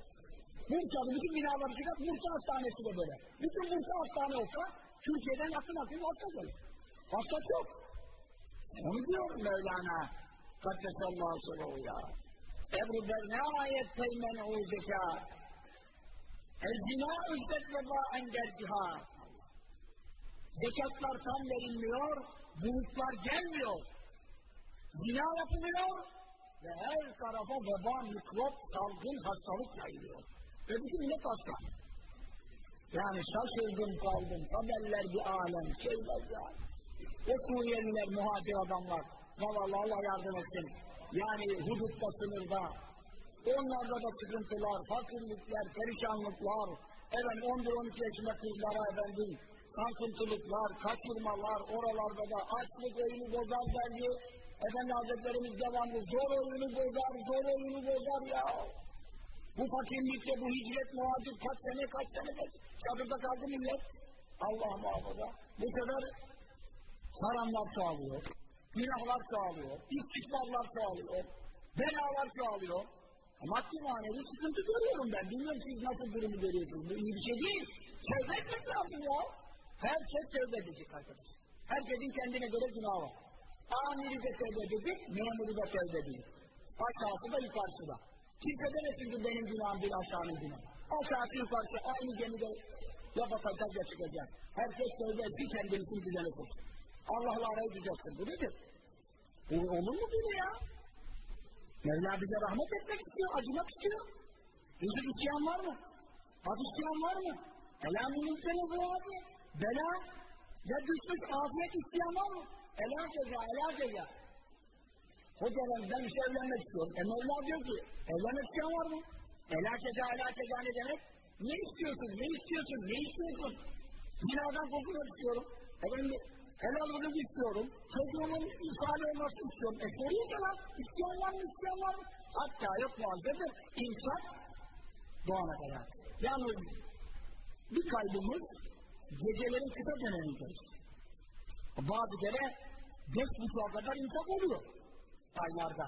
Bursa'da bütün binaları çıkar, Bursa hastanesi de böyle. Bütün Bursa hastane olsa, Türkiye'den yakın akıl hasta gelir. Hasta çok. Onu diyor Mevlana. Kaddesallahu sallahu ya. Ebru Berna ayet peymen-i zekat. Ezzina üstet veba engel cihad. Zekatlar tam verilmiyor, bulutlar gelmiyor. Zina yapılıyor ve her tarafa veba, mikrop, salgın, hastalık yayılıyor. Ve bütün millet hasta. Yani şaşırdım kaldım, haberler bir alem, şeyler ya. O Suriyeliler, muhacir adamlar, zavallı Allah yardım etsin. Yani hudutta, sınırda, Onlarda da sıkıntılar, fakirlikler, perişanlıklar, efendim 11-12 yaşında kızlara efendim, sankıntılıklar, kaçırmalar, oralarda da açlık oyunu bozar derdi. Efendi Hazretlerimiz devamlı zor oyunu bozar, zor oyunu bozar ya. Bu fakirlikle, bu hicret muhacir kaç sene, kaç sene, kaç çadırda kaldı millet. Allah muhafaza. Bu sefer haramlar çoğalıyor, günahlar çoğalıyor, istismarlar çoğalıyor, belalar çoğalıyor. Maddi manevi sıkıntı görüyorum ben. Bilmiyorum siz nasıl durumu görüyorsunuz. Bu iyi bir şey değil. Tevbe etmek lazım ya. Herkes tevbe edecek arkadaş. Herkesin kendine göre günahı var. Amiri de tevbe edecek, memuru da tevbe edecek. Aşağısı da yukarısı da. Kimse demesin ki benim günahım değil aşağının günahı. Aşağısı yukarısı aynı gemide ya batacağız ya çıkacağız. Herkes tevbe etsin kendisini düzene soksun. Allah'la arayı düzeltsin. Bu nedir? Bu olur mu böyle ya? Mevla bize rahmet etmek istiyor, acımak istiyor. Rızık isteyen var mı? Hak isteyen var mı? Ela mümkün bu abi. Bela ve düşmüş afiyet isteyen var mı? Ela ceza, ela ceza. Hocalar ben işe evlenmek istiyorum. E Mevla diyor ki, evlenmek isteyen var mı? Ela ceza, ela ceza ne demek? Ne istiyorsun, ne istiyorsun, ne istiyorsun? Zinadan kurtulmak istiyorum. Efendim, helal rızık istiyorum. Çocuğumun salih olmasını istiyorum. E soruyor lan, isteyen var mı, isteyen var mı? Hatta yok muhalefettir. İnsan doğana kadar. Yalnız bir kaybımız gecelerin kısa dönemindeyiz. Bazı kere beş buçuğa kadar insan oluyor aylarda.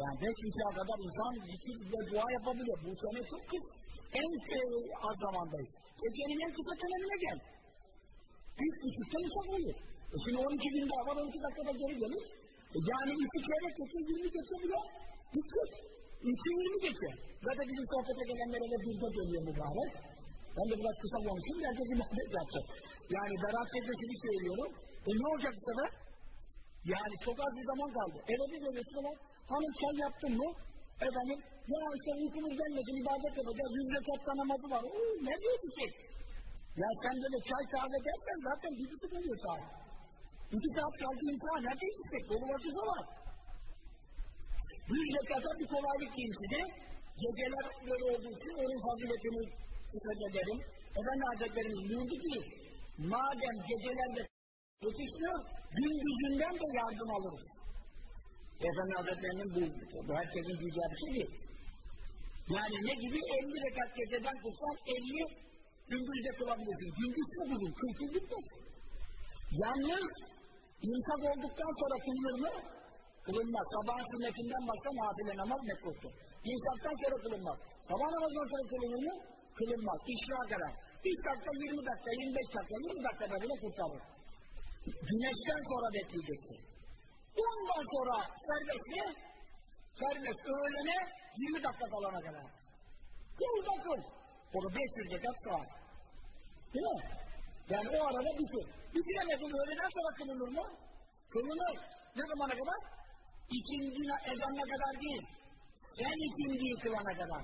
Yani beş buçuğa kadar insan zikir ve dua yapabiliyor. Bu sene çok kısa. En az zamandayız. Gecenin en kısa dönemine gel. Üç buçukta insan oluyor. E şimdi 12 gün daha var, 12 dakikada geri gelir. E yani üçü çeyrek geçiyor, 20 geçiyor bile. Gidecek. Üçü 20 geçiyor. Zaten bizim sohbete gelenlere de birde geliyor mübarek. Ben de biraz kısa konuşayım, herkes ibadet yapacak. Yani berat gecesini söylüyorum. E ne olacak bu sefer? Yani çok az bir zaman kaldı. Eve bir geliyorsun ama hanım çay yaptın mı? Efendim, ya işte uykumuz gelmesin, ibadet yapacağız, yüz rekatta namazı var. Oo, ne diyor ki şey? Ya sen böyle çay kahve dersen zaten bir buçuk oluyor saat. İki saat kaldı insan nerede gidecek? Dolu vazife var. Yüz rekata bir kolaylık diyeyim size. Geceler böyle olduğu için onun faziletini kısaca derim. Efendi Hazretlerimiz buyurdu ki, madem gecelerde Yetişmiyor. Gündüzünden de yardım alırız. Efendi Hazretleri'nin bu, bu herkesin diyeceği bir şey değil. Yani ne gibi 50 rekat geceden kılsan 50 gündüzde kılabilirsin. Gündüz uzun, 40 yıl bitmez. Yalnız insak olduktan sonra kılınır mı? Kılınmaz. Sabahın sünnetinden başka nafile namaz mekruhtur. İnsaktan sonra kılınmaz. Sabah namazından sonra kılınır mı? Kılınmaz. İşra kadar. İnsakta 20 dakika, 25 dakika, 20 dakikada bile kurtarır. Güneşten sonra bekleyeceksin. Ondan sonra serbest ne? Serbest öğlene 20 dakika kalana kadar. Kıl da kıl. O da 500 rekat saat. Değil mi? Yani o arada bitir. Bitiremedin öğleden sonra kılınır mı? Kılınır. Ne zamana kadar? İkinci ezanına kadar değil. Sen ikindiyi kılana kadar.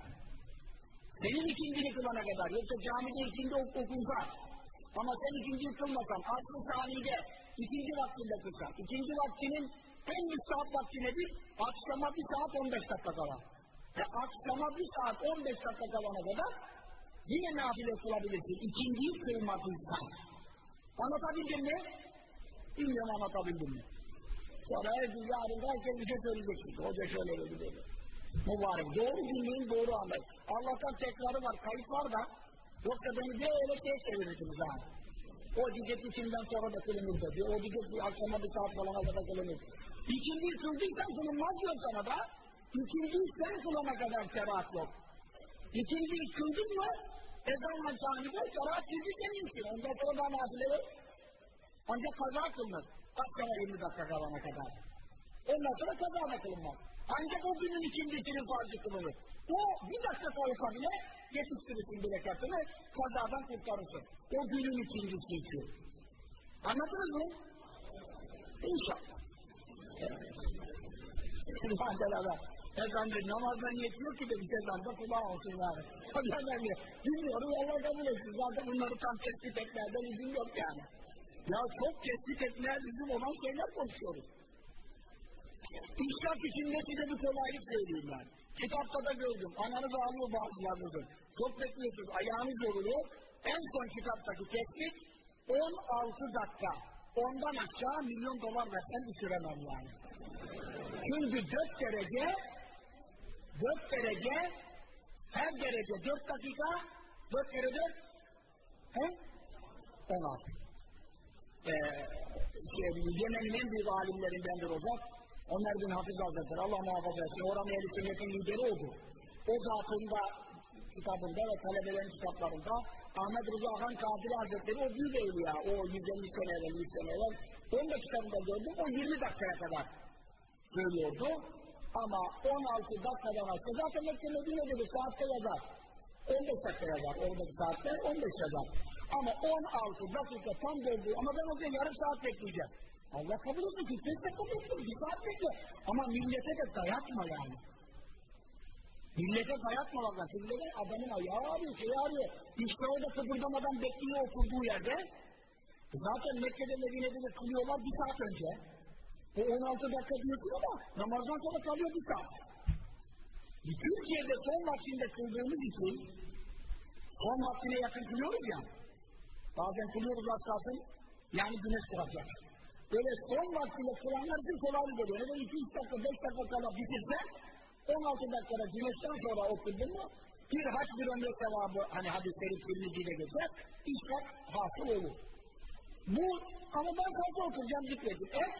Senin ikindini kılana kadar. Yoksa camide ikindi ok okunsa. Ama sen ikinciyi kılmasan, aslı saniyede ikinci vaktinde kılsan. İkinci vaktinin en müstahap vakti nedir? Akşama bir saat 15 dakika kala. Ve akşama bir saat 15 dakika kalana kadar yine nafile kılabilirsin. İkinciyi kılmadıysan. Anlatabildim mi? Bilmiyorum anlatabildim mi? Sonra her gün yarın herkes bir şey söyleyecek. Hoca şöyle dedi böyle. Mübarek. Doğru dinleyin, doğru anlayın. Allah'tan tekrarı var, kayıt var da yoksa beni böyle şey çevirirsiniz ha. O diyecek içinden sonra da kılınır dedi. O diyecek bir akşama bir saat falana kadar kılınır. İkinciyi kıldıysan kılınmaz diyor sana da. İkinciyi sen kılana kadar kerahat yok. İkinciyi kıldın mı ezanla sahibi kerahat girdi senin için. Ondan sonra daha nafile yok. Ancak kaza kılınır. Akşama 20 dakika kalana kadar. Ondan sonra kaza da kılınmaz. Ancak o günün ikincisinin farzı kılınır. O bir dakika kalsa bile yetiştirirsin bir rekatını, kazadan kurtarırsın. O günün ikincisi için. Anladınız mı? İnşallah. Subhan beraber. Ezan dedi, namazda niyet yok ki de bir ezanda kulağı olsun yani. Ben de bilmiyorum, Allah kabul etsin. Zaten bunları tam tespit etmerde lüzum yok yani. Ya çok tespit etmeye lüzum olan şeyler konuşuyoruz. İşrak içinde size bir kolaylık söyleyeyim ben. Kitapta da gördüm. Ananız ağlıyor bazılarınızın. Çok bekliyorsunuz. Ayağınız yoruluyor. En son kitaptaki tespit 16 dakika. Ondan aşağı milyon dolar versen düşüremem yani. Çünkü 4 derece 4 derece her derece 4 dakika 4 kere 4 he? 16 ee, şey, Yemen'in en büyük alimlerindendir o zat. Onlar bin Hafiz Hazretleri, Allah muhafaza etsin, oranın ehl lideri oldu. O zatın da kitabında ve talebelerin kitaplarında Ahmet Rıza Han Kadiri Hazretleri o büyük evliya, o 150 sene evvel, 100 sene evvel, onu da kitabında gördüm, o 20 dakikaya kadar söylüyordu. Ama 16 dakikadan aşağı, zaten Mekke Medine'de bir saatte yazar. 15 dakika yazar, oradaki saatler 15 yazar. Ama 16 dakika tam doldu, ama ben orada yarım saat bekleyeceğim. Allah kabul etsin, kimse kabul etsin, bir saat bekle. Ama millete de dayatma yani. Millete dayatma valla. Çünkü adamın ayağı ağrıyor, şey ağrıyor. İşte orada kıpırdamadan bekliyor oturduğu yerde. Zaten Mekke'de Medine'de de kılıyorlar bir saat önce. O 16 dakika diyorsun ama namazdan sonra kalıyor bir saat. Türkiye'de son vaktinde kıldığımız için son vaktine yakın kılıyoruz ya. Bazen kılıyoruz az kalsın. Yani güneş kılacak. Böyle son vaktinde kılanlar için kolaylık oluyor. Ne de 2-3 dakika, 5 dakika kala bitirse 16 dakikada güneşten sonra okudun mu bir haç bir ömre sevabı hani hadisleri Tirmizi'de geçer işrak hasıl olur. Bu ama ben fazla okuyacağım zikredin. Et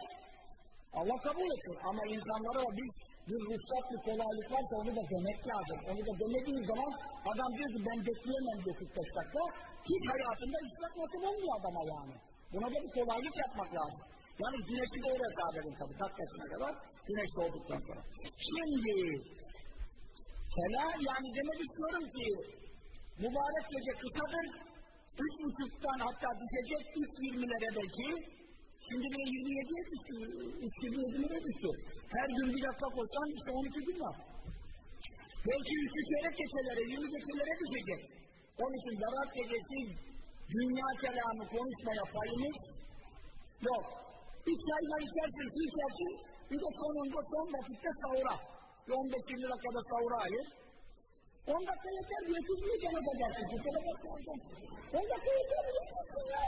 Allah kabul etsin ama insanlara biz bir ruhsat bir kolaylık varsa onu da demek lazım. Onu da demediğiniz zaman adam diyor ki ben bekleyemem diyor 45 dakika. Hiç hayatında işrak nasıl olmuyor adama yani. Buna da bir kolaylık yapmak lazım. Yani güneşi doğru hesap edin tabii dakikasına kadar güneş doğduktan sonra. Şimdi Fela yani demek istiyorum ki mübarek gece kısadır. Üç buçuktan hatta düşecek üç yirmilere belki. Şimdi bile 27'ye düştü. Üç yirmi düştü. Her gün bir dakika koysan işte 12 gün var. Belki üçü çeyrek gecelere, yirmi gecelere düşecek. Onun için Berat gecesi dünya kelamı konuşmaya payımız yok. Bir çayla içersin, su içersin, bir de sonunda son vakitte sahura. 15-20 dakikada sahura ayır. 10 dakika yeter diye kızmıyor cenaze dersin. Kusura bakma hocam. 10 dakika yeter diye kızsın ya.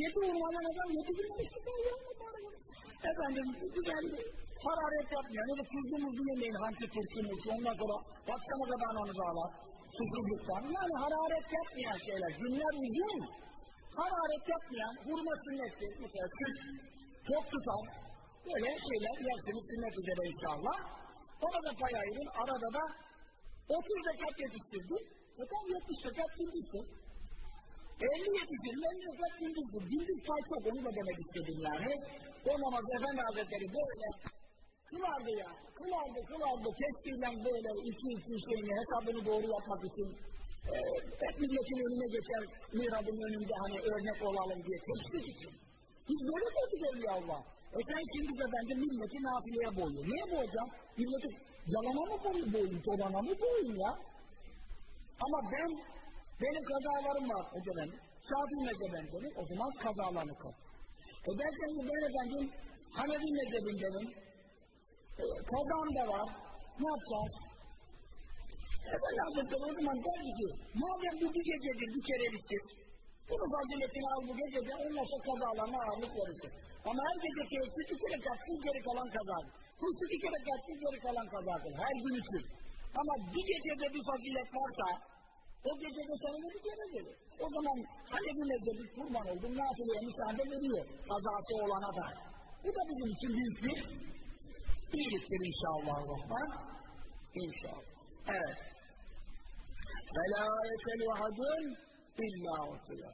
Yedi urmanan adam yedi gün oruç tutuyor. Efendim güzel hararet yapmayan, öyle tuzlu muzlu yemeyin, hangi turşumuş, ondan sonra akşama kadar ananızı ağlar, susuzluktan. Yani hararet yapmayan şeyler, günler uzun, hararet yapmayan, hurma sünnettir, mesela süt, çok tutan, böyle şeyler yersiniz sünnet üzere inşallah. Ona da pay ayırın, arada da 30 rekat yetiştirdi, zaten 70 rekat gündüzdür. 50 yetiştirdi, 50 rekat gündüzdür. Gündüz pay çok, onu da demek istedim yani. O namazı Efendi Hazretleri böyle kılardı ya, kılardı, kılardı, keskiyle böyle iki iki şeyini, hesabını doğru yapmak için e, milletin önüne geçer, mihrabın önünde hani örnek olalım diye teşvik için. Biz böyle Evliya Allah. E sen şimdi efendim milleti nafileye boyuyor. Niye boğacağım? Milleti yalana mı boyuyor, dolana mı boyuyor ya? Ama ben, benim kazalarım var hocam. Şafii mezhebendenim, o zaman kazalarını kal. E dersen ki ben efendim Hanefi mezhebindenim, e, kazam da var, ne yapacağız? Efendi Hazretleri o zaman derdi ki, madem bu bir gecedir, bir kereliktir, bunu faziletini al bu gecede, ondan sonra kazalarına ağırlık verirsin. Ama her gece teheccüd iki rekatsız geri kalan kazadır. Kuşluk iki rekatsız geri kalan kazadır, her gün için. Ama bir gecede bir fazilet varsa, o gecede sana bir kere gelir. O zaman Hanefi mezhebi kurban oldum, nafileye müsaade veriyor, kazası olana da. Bu da bizim için büyük bir iyiliktir inşallah. Rahman. İnşallah. Evet. فَلَا يَسَلُ اَحَدٌ illa ortaya.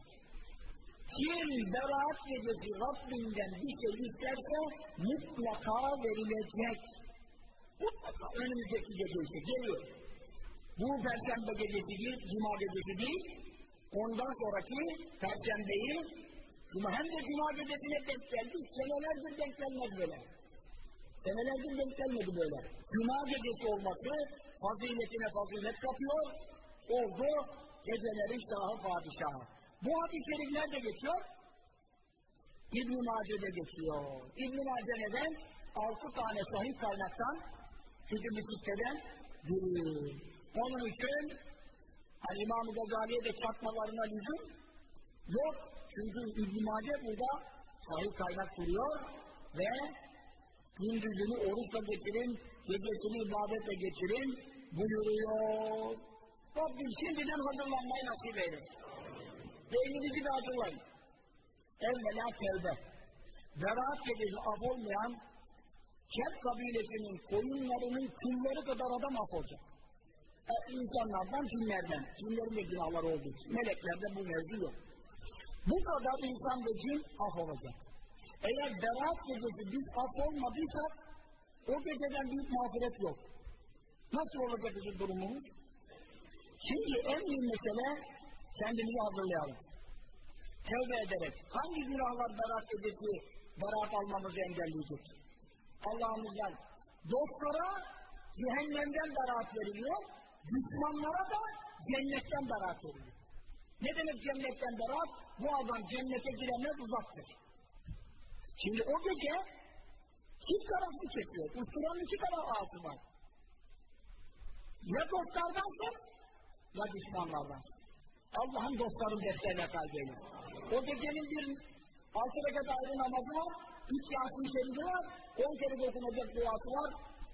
Kim beraat gecesi Rabbinden bir şey isterse mutlaka verilecek. Mutlaka önümüzdeki gece işte geliyor. Bu Perşembe gecesi değil, Cuma gecesi değil. Ondan sonraki Perşembeyi Cuma hem de Cuma gecesine denk geldi. Senelerdir denk gelmez böyle. Senelerdir denk gelmedi böyle. Cuma gecesi olması faziletine fazilet katıyor. Oldu gecelerin şahı padişahı. Bu hadis-i şerif nerede geçiyor? İbn-i Mace'de geçiyor. İbn-i Mace neden? Altı tane sahih kaynaktan Kütüb-i Sitte'den biri. Onun için hani İmam-ı Gazali'ye de çarpmalarına lüzum yok. Çünkü İbn-i Mace burada sahih kaynak duruyor ve gündüzünü oruçla geçirin, gecesini ibadetle geçirin buyuruyor. Rabbim şimdiden hazırlanmayı nasip eylesin. Beyninizi de hazırlayın. Evvela tevbe. Beraat gecesi af olmayan Kep kabilesinin koyunlarının kılları kadar adam af olacak. E, insanlardan, cinlerden. Cinlerin de günahları olduğu. Meleklerde bu mevzu yok. Bu kadar insan ve cin af olacak. Eğer beraat gecesi biz af olmadıysak o geceden büyük mağfiret yok. Nasıl olacak bizim durumumuz? Şimdi en büyük mesele kendimizi hazırlayalım. Tevbe ederek hangi günahlar beraat gecesi beraat almamızı engelleyecek? Allah'ımızdan dostlara cehennemden beraat veriliyor, düşmanlara da cennetten beraat veriliyor. Ne demek cennetten beraat? Bu adam cennete giremez uzaktır. Şimdi o gece çift taraflı kesiyor. Usturanın iki taraf ağzı var. Ya dostlardansın ya düşmanlardansın. Allah'ın dostların defterine kaydediyor. O gecenin bir altı rekat ayrı namazı var, üç yasin şerifi var, on kere dokunacak duası var.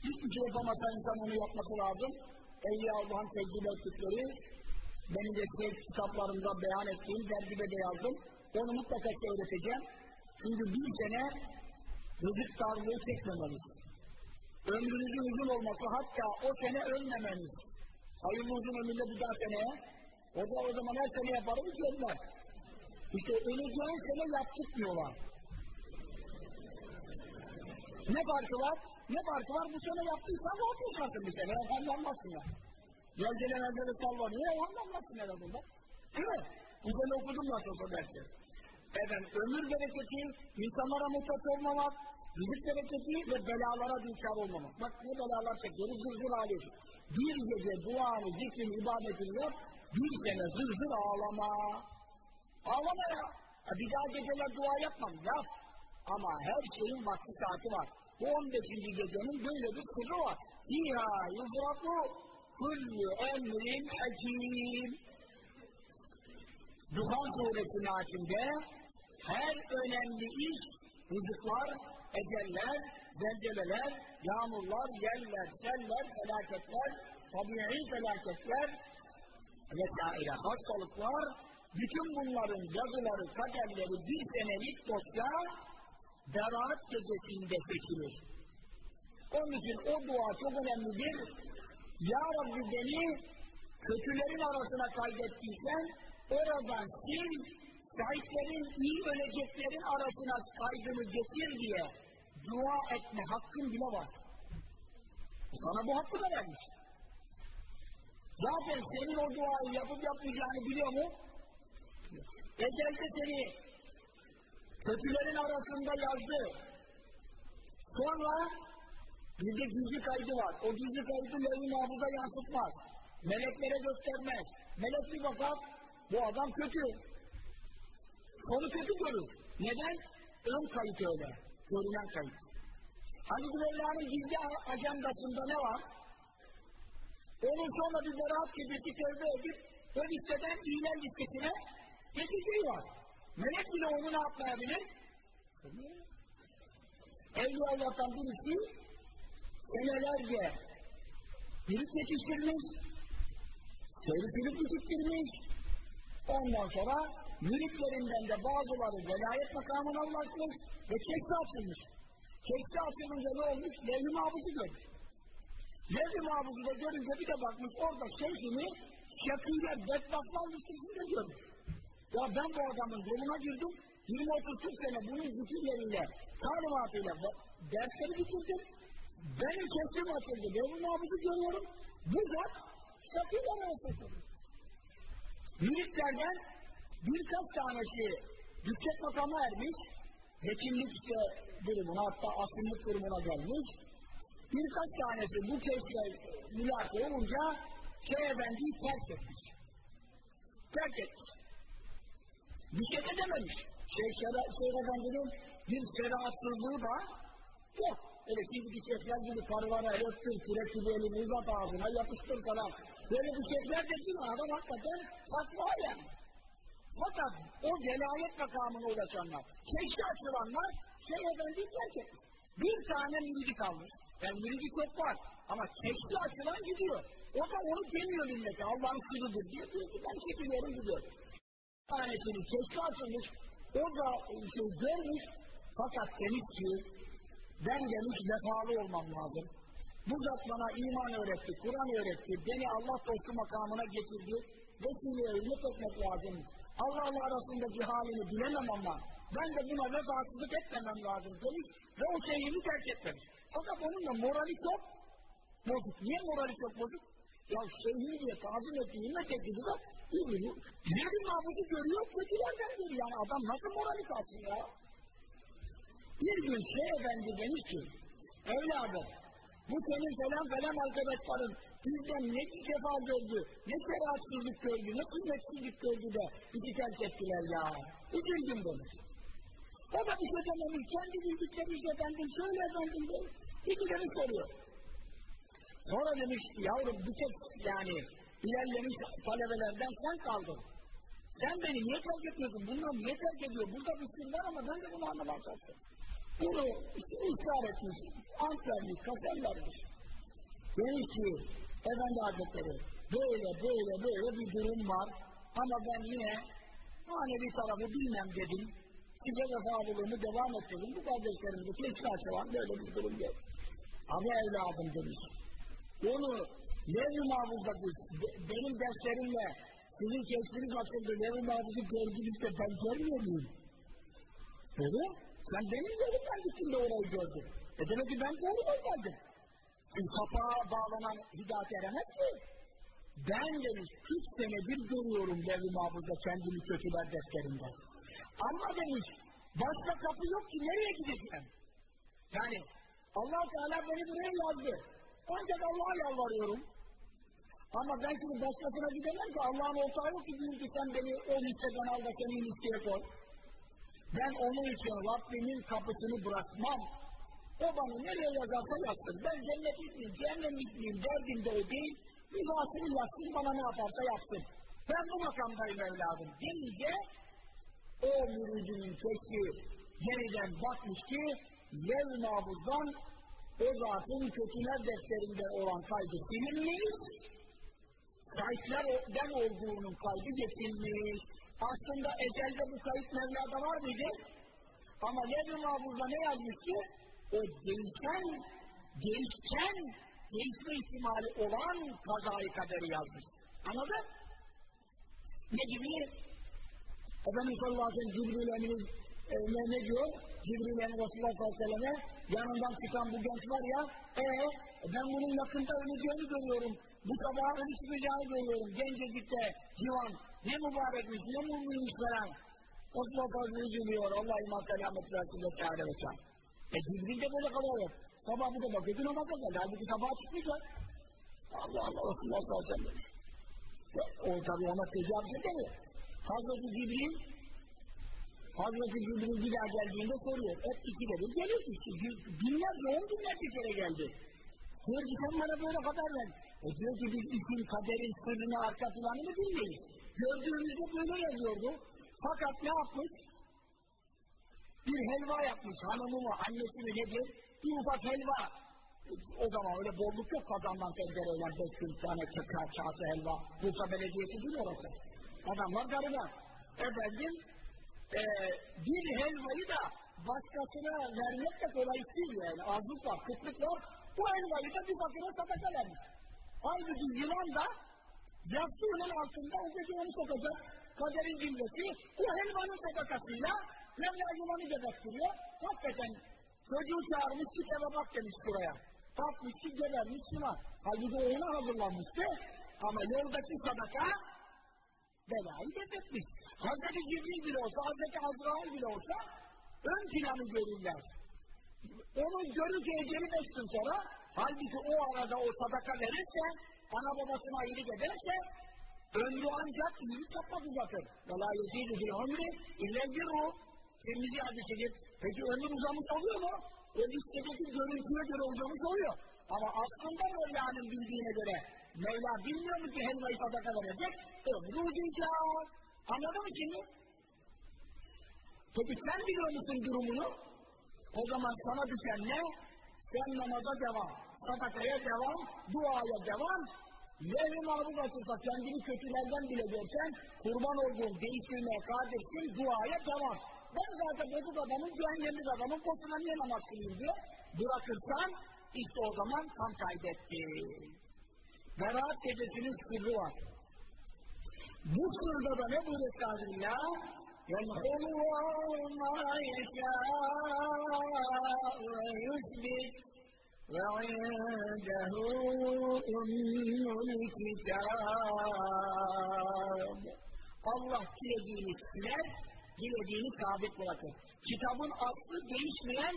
Hiçbir şey yapamazsa insan onu yapması lazım. Evliya Allah'ın tecrübe ettikleri, benim de size kitaplarımda beyan ettiğim dergide de yazdım. Onu mutlaka size öğreteceğim. Çünkü bir sene rızık darlığı çekmemeliyiz. Ömrünüzün uzun olması, hatta o sene ölmemeniz. Hayırlı uzun ömürde bir daha seneye, o da o zaman her sene yaparım ölmez. İşte öleceğin sene yaptırmıyorlar. Ne farkı var? Ne farkı var? Bu sene yaptıysan rahat yaşasın bir sene. Elhamlanmazsın ya. Gelcelen ezeli sallanıyor. Elhamlanmazsın en azından. Değil mi? Bu sene okudum nasıl olsa dersi. Efendim ömür bereketi, insanlara muhtaç olmamak, rızık bereketi ve belalara düçar olmamak. Bak ne belalar çekiyoruz, zır zır ağlıyoruz. Bir gece duanı, zikrin, ibadetini yap, bir sene zır zır ağlama. Ağlama ya. ya bir daha geceler dua yapmam, yap. Ama her şeyin vakti saati var. Bu 15. gecenin böyle bir sırrı var. Fiha yufraku kullu emrin hakim. Duhan suresinin hakimde her önemli iş, rızıklar, eceller, zelzeleler, yağmurlar, yeller, seller, felaketler, tabii felaketler vesaire hastalıklar, bütün bunların yazıları, kaderleri bir senelik dosya Berat gecesinde seçilir. Onun için o dua çok önemlidir. Ya Rabbi beni kötülerin arasına kaydettiysen oradan sil, şahitlerin, iyi öleceklerin arasına kaydını getir diye dua etme hakkın bile var. Sana bu hakkı da vermiş. Zaten senin o duayı yapıp yapmayacağını biliyor mu? Ecelde seni kötülerin arasında yazdı. Sonra bir de gizli kaydı var. O gizli kaydı levh-i mahfuza yansıtmaz. Meleklere göstermez. Melek bir bakar, bu adam kötü. Sonu kötü görür. Neden? Ön kayıt öyle. Görünen kayıt. Hani bu Mevla'nın gizli ajandasında ne var? Onun sonra bir beraat gecesi tövbe edip o listeden iyiler listesine geçeceği var. Melek bile onu ne yapmayabilir? Evliya Allah'tan birisi senelerce biri yetiştirmiş, seyri filip geciktirmiş, ondan sonra müritlerinden de bazıları velayet makamına ulaşmış ve keşfe açılmış. Keşfe açılınca ne olmuş? Levh-i mahfuzu görmüş. Levh-i mahfuzu da görünce bir de bakmış orada şeyhini şakıyla bedbahtlar listesinde görmüş. Ya ben bu adamın yoluna girdim, 20-30 sene bunun zikirleriyle, talimatıyla dersleri bitirdim. Benim kesim açıldı, levh-i mahfuzu görüyorum. Bu zat şakıyla arasında. Müritlerden birkaç tanesi yüksek makama ermiş, hekimlik işte durumuna hatta asıllık durumuna gelmiş. Birkaç tanesi bu keşfe mülak olunca Şeyh Efendi'yi terk etmiş. Terk etmiş. Bir şey de dememiş. Şeyh, Şeyh, Efendi'nin bir şeriatsızlığı da yok. Öyle şimdiki şeyhler gibi karılara öptür, kürek gibi elini uzat ağzına yapıştır falan. Böyle bir şeyler de değil. Adam hakikaten takva yani. Fakat o velayet makamına ulaşanlar, keşke açılanlar şey efendiyi terk etmiş. Bir tane müridi kalmış. Yani müridi çok var. Ama keşke açılan gidiyor. O da onu demiyor millete. Allah'ın sırrıdır diye. Diyor ki ben çekiliyorum gidiyorum. Bir tanesinin keşke açılmış. O da şey görmüş. Fakat demiş ki ben demiş vefalı olmam lazım. Bu zat bana iman öğretti, Kur'an öğretti, beni Allah dostu makamına getirdi. Vesileye hürmet etmek lazım. Allah'la arasındaki halini bilemem ama ben de buna vefasızlık etmemem lazım demiş ve o şeyini terk etmemiş. Fakat onun da morali çok bozuk. Niye morali çok bozuk? Ya şeyhini diye tazim etti, hürmet etti bu da Yerin mahfuzu görüyor, kötülerden görüyor. Yani adam nasıl morali kalsın ya? Bir gün şey efendi demiş ki, evladım, bu senin falan falan arkadaşların bizden ne cefa gördü, ne şeriatsızlık gördü, ne sünnetsizlik gördü de bizi terk ettiler ya. Üzüldüm demiş. O da bir şey dememiş, kendi bildikleri efendim, şöyle efendim demiş. İkileri soruyor. Sonra demiş, yavrum bir tek yani ilerlemiş talebelerden sen kaldın. Sen beni niye terk etmiyorsun? Bunlar niye terk ediyor? Burada bir sır var ama ben de bunu anlamaya çalışıyorum. Bunu işte ısrar etmiş, ant vermiş, kasem vermiş. Demiş ki, Efendi Hazretleri, böyle böyle böyle bir durum var ama ben yine manevi tarafı bilmem dedim. Size vefalılığımı devam ettirdim. Bu kardeşlerimde keşke açılan böyle bir durum yok. Ama evladım demiş. Onu Lev-i Mahfuz'da benim derslerimle sizin keşfiniz açıldı, Lev-i Mahfuz'u gördüğünüzde ben görmüyor muyum? Öyle sen benim yolumdan gittin de orayı gördün. E demek ki ben doğru geldim. Kapağa bağlanan hidayet eremez ki. Ben demiş, üç senedir görüyorum Lev-i Mahfuz'da kendimi kötüler defterinde. Ama demiş, başka kapı yok ki nereye gideceğim? Yani allah Teala beni buraya yazdı. Ancak Allah'a yalvarıyorum. Ama ben şimdi başkasına gidemem ki Allah'ın ortağı yok ki diyor ki sen beni o listeden al da seni listeye koy. Ben onun için Rabbimin kapısını bırakmam. O bana nereye yazarsa yazsın. Ben cennet gitmeyeyim, cehennem gitmeyeyim derdim de o değil. Rızasını yazsın, bana ne yaparsa yapsın. Ben bu makamdayım evladım deyince o müridinin keşfi yeniden bakmış ki lev nabuzdan o zatın kötüler defterinde olan kaydı silinmiş, şahitlerden olduğunun kaydı geçilmiş. Aslında ezelde bu kayıt Mevla'da var mıydı? Ama lev-i mahfuzda ne yazmıştı? O değişen, değişken, değişme ihtimali olan kazayı kaderi yazmış. Anladın? Ne gibi? Efendimiz sallallahu aleyhi ve sellem Cibril Emin'in e, ne, diyor? Cibril Emin Resulullah sallallahu aleyhi ve selleme yanından çıkan bu genç var ya e, ben bunun yakında öleceğini görüyorum. Bu sabah ölü çıkacağını görüyorum. Gencecikte, civan. Ne mübarekmiş, ne mutluymuş falan. Resulullah sallallahu aleyhi diyor. Allah iman selamet versin ve kâre ve kâre. E Cibril de böyle kadar yok. Sabah sabah kötü namaza geldi. Halbuki sabah çıkmayacak. Allah Allah Resulullah sallallahu aleyhi ve sellem. O tabi ona tecavüz edemiyor. Hazreti Cibril Hazreti Cibril bir daha geldiğinde soruyor. Hep iki bir gelir. Binlerce, on binlerce kere geldi. Diyor ki sen bana böyle haber ver. E diyor ki biz işin kaderin sırrını arka planını bilmeyiz. Gördüğümüzde böyle yazıyordu. Fakat ne yapmış? Bir helva yapmış hanımı mı, annesi mi nedir? Bir ufak helva. O zaman öyle bolluk yok kazandan tencereyle beş gün tane kaka, kase helva. Bursa Belediyesi değil orası. Adamlar gariban. Efendim, e, bir helvayı da başkasına vermek de kolay değil yani. Azlık var, kıtlık var. Bu helvayı da bir fakire sadaka vermiş. Halbuki yılan da yastığının altında o gece onu sokacak. Kaderin cümlesi bu helvanın sadakasıyla Mevla yılanı geberttiriyor. Hakikaten çocuğu çağırmış ki bak demiş buraya. Bakmış ki gebermiş yılan. Halbuki o ona hazırlanmıştı. Ama yoldaki sadaka belayı defetmiş. Hazreti Cibril bile olsa, Hazreti Azrail bile olsa ön planı görürler. Onun görür ki eceli beş gün sonra, halbuki o arada o sadaka verirse, ana babasına iyilik ederse, ömrü ancak iyilik yapmak uzatır. وَلَا يَزِيدُ فِي الْعُمْرِ اِلَّا الْبِرُّ Tirmizi hadisidir. Peki ömür uzamış oluyor mu? O listedeki görüntüye göre uzamış oluyor. Ama aslında Mevla'nın bildiğine göre Mevla bilmiyor mu ki helvayı sadaka verecek? Ömrü uzayacak. Anladın mı şimdi? Peki sen biliyor musun durumunu? O zaman sana düşen ne? Sen namaza devam, sadakaya devam, duaya devam. Levh-i mahbub açılsa kendini kötülerden bile görsen, kurban olduğun değiştirmeye kadirsin, duaya devam. Ben zaten bozuk adamın, cehennemlik adamın, boşuna niye namaz kılayım diye bırakırsan, işte o zaman tam kaybetti. Berat gecesinin sırrı var. Bu sırda da ne buyuruyor Estağfirullah? يَمْحُ اللّٰهُ مَا يَشَاءُ وَيُثْبِتُ وَعِندَهُ أُمُّ الْكِتَابِ Allah dilediğini siler, dilediğini sabit bırakır. Kitabın aslı değişmeyen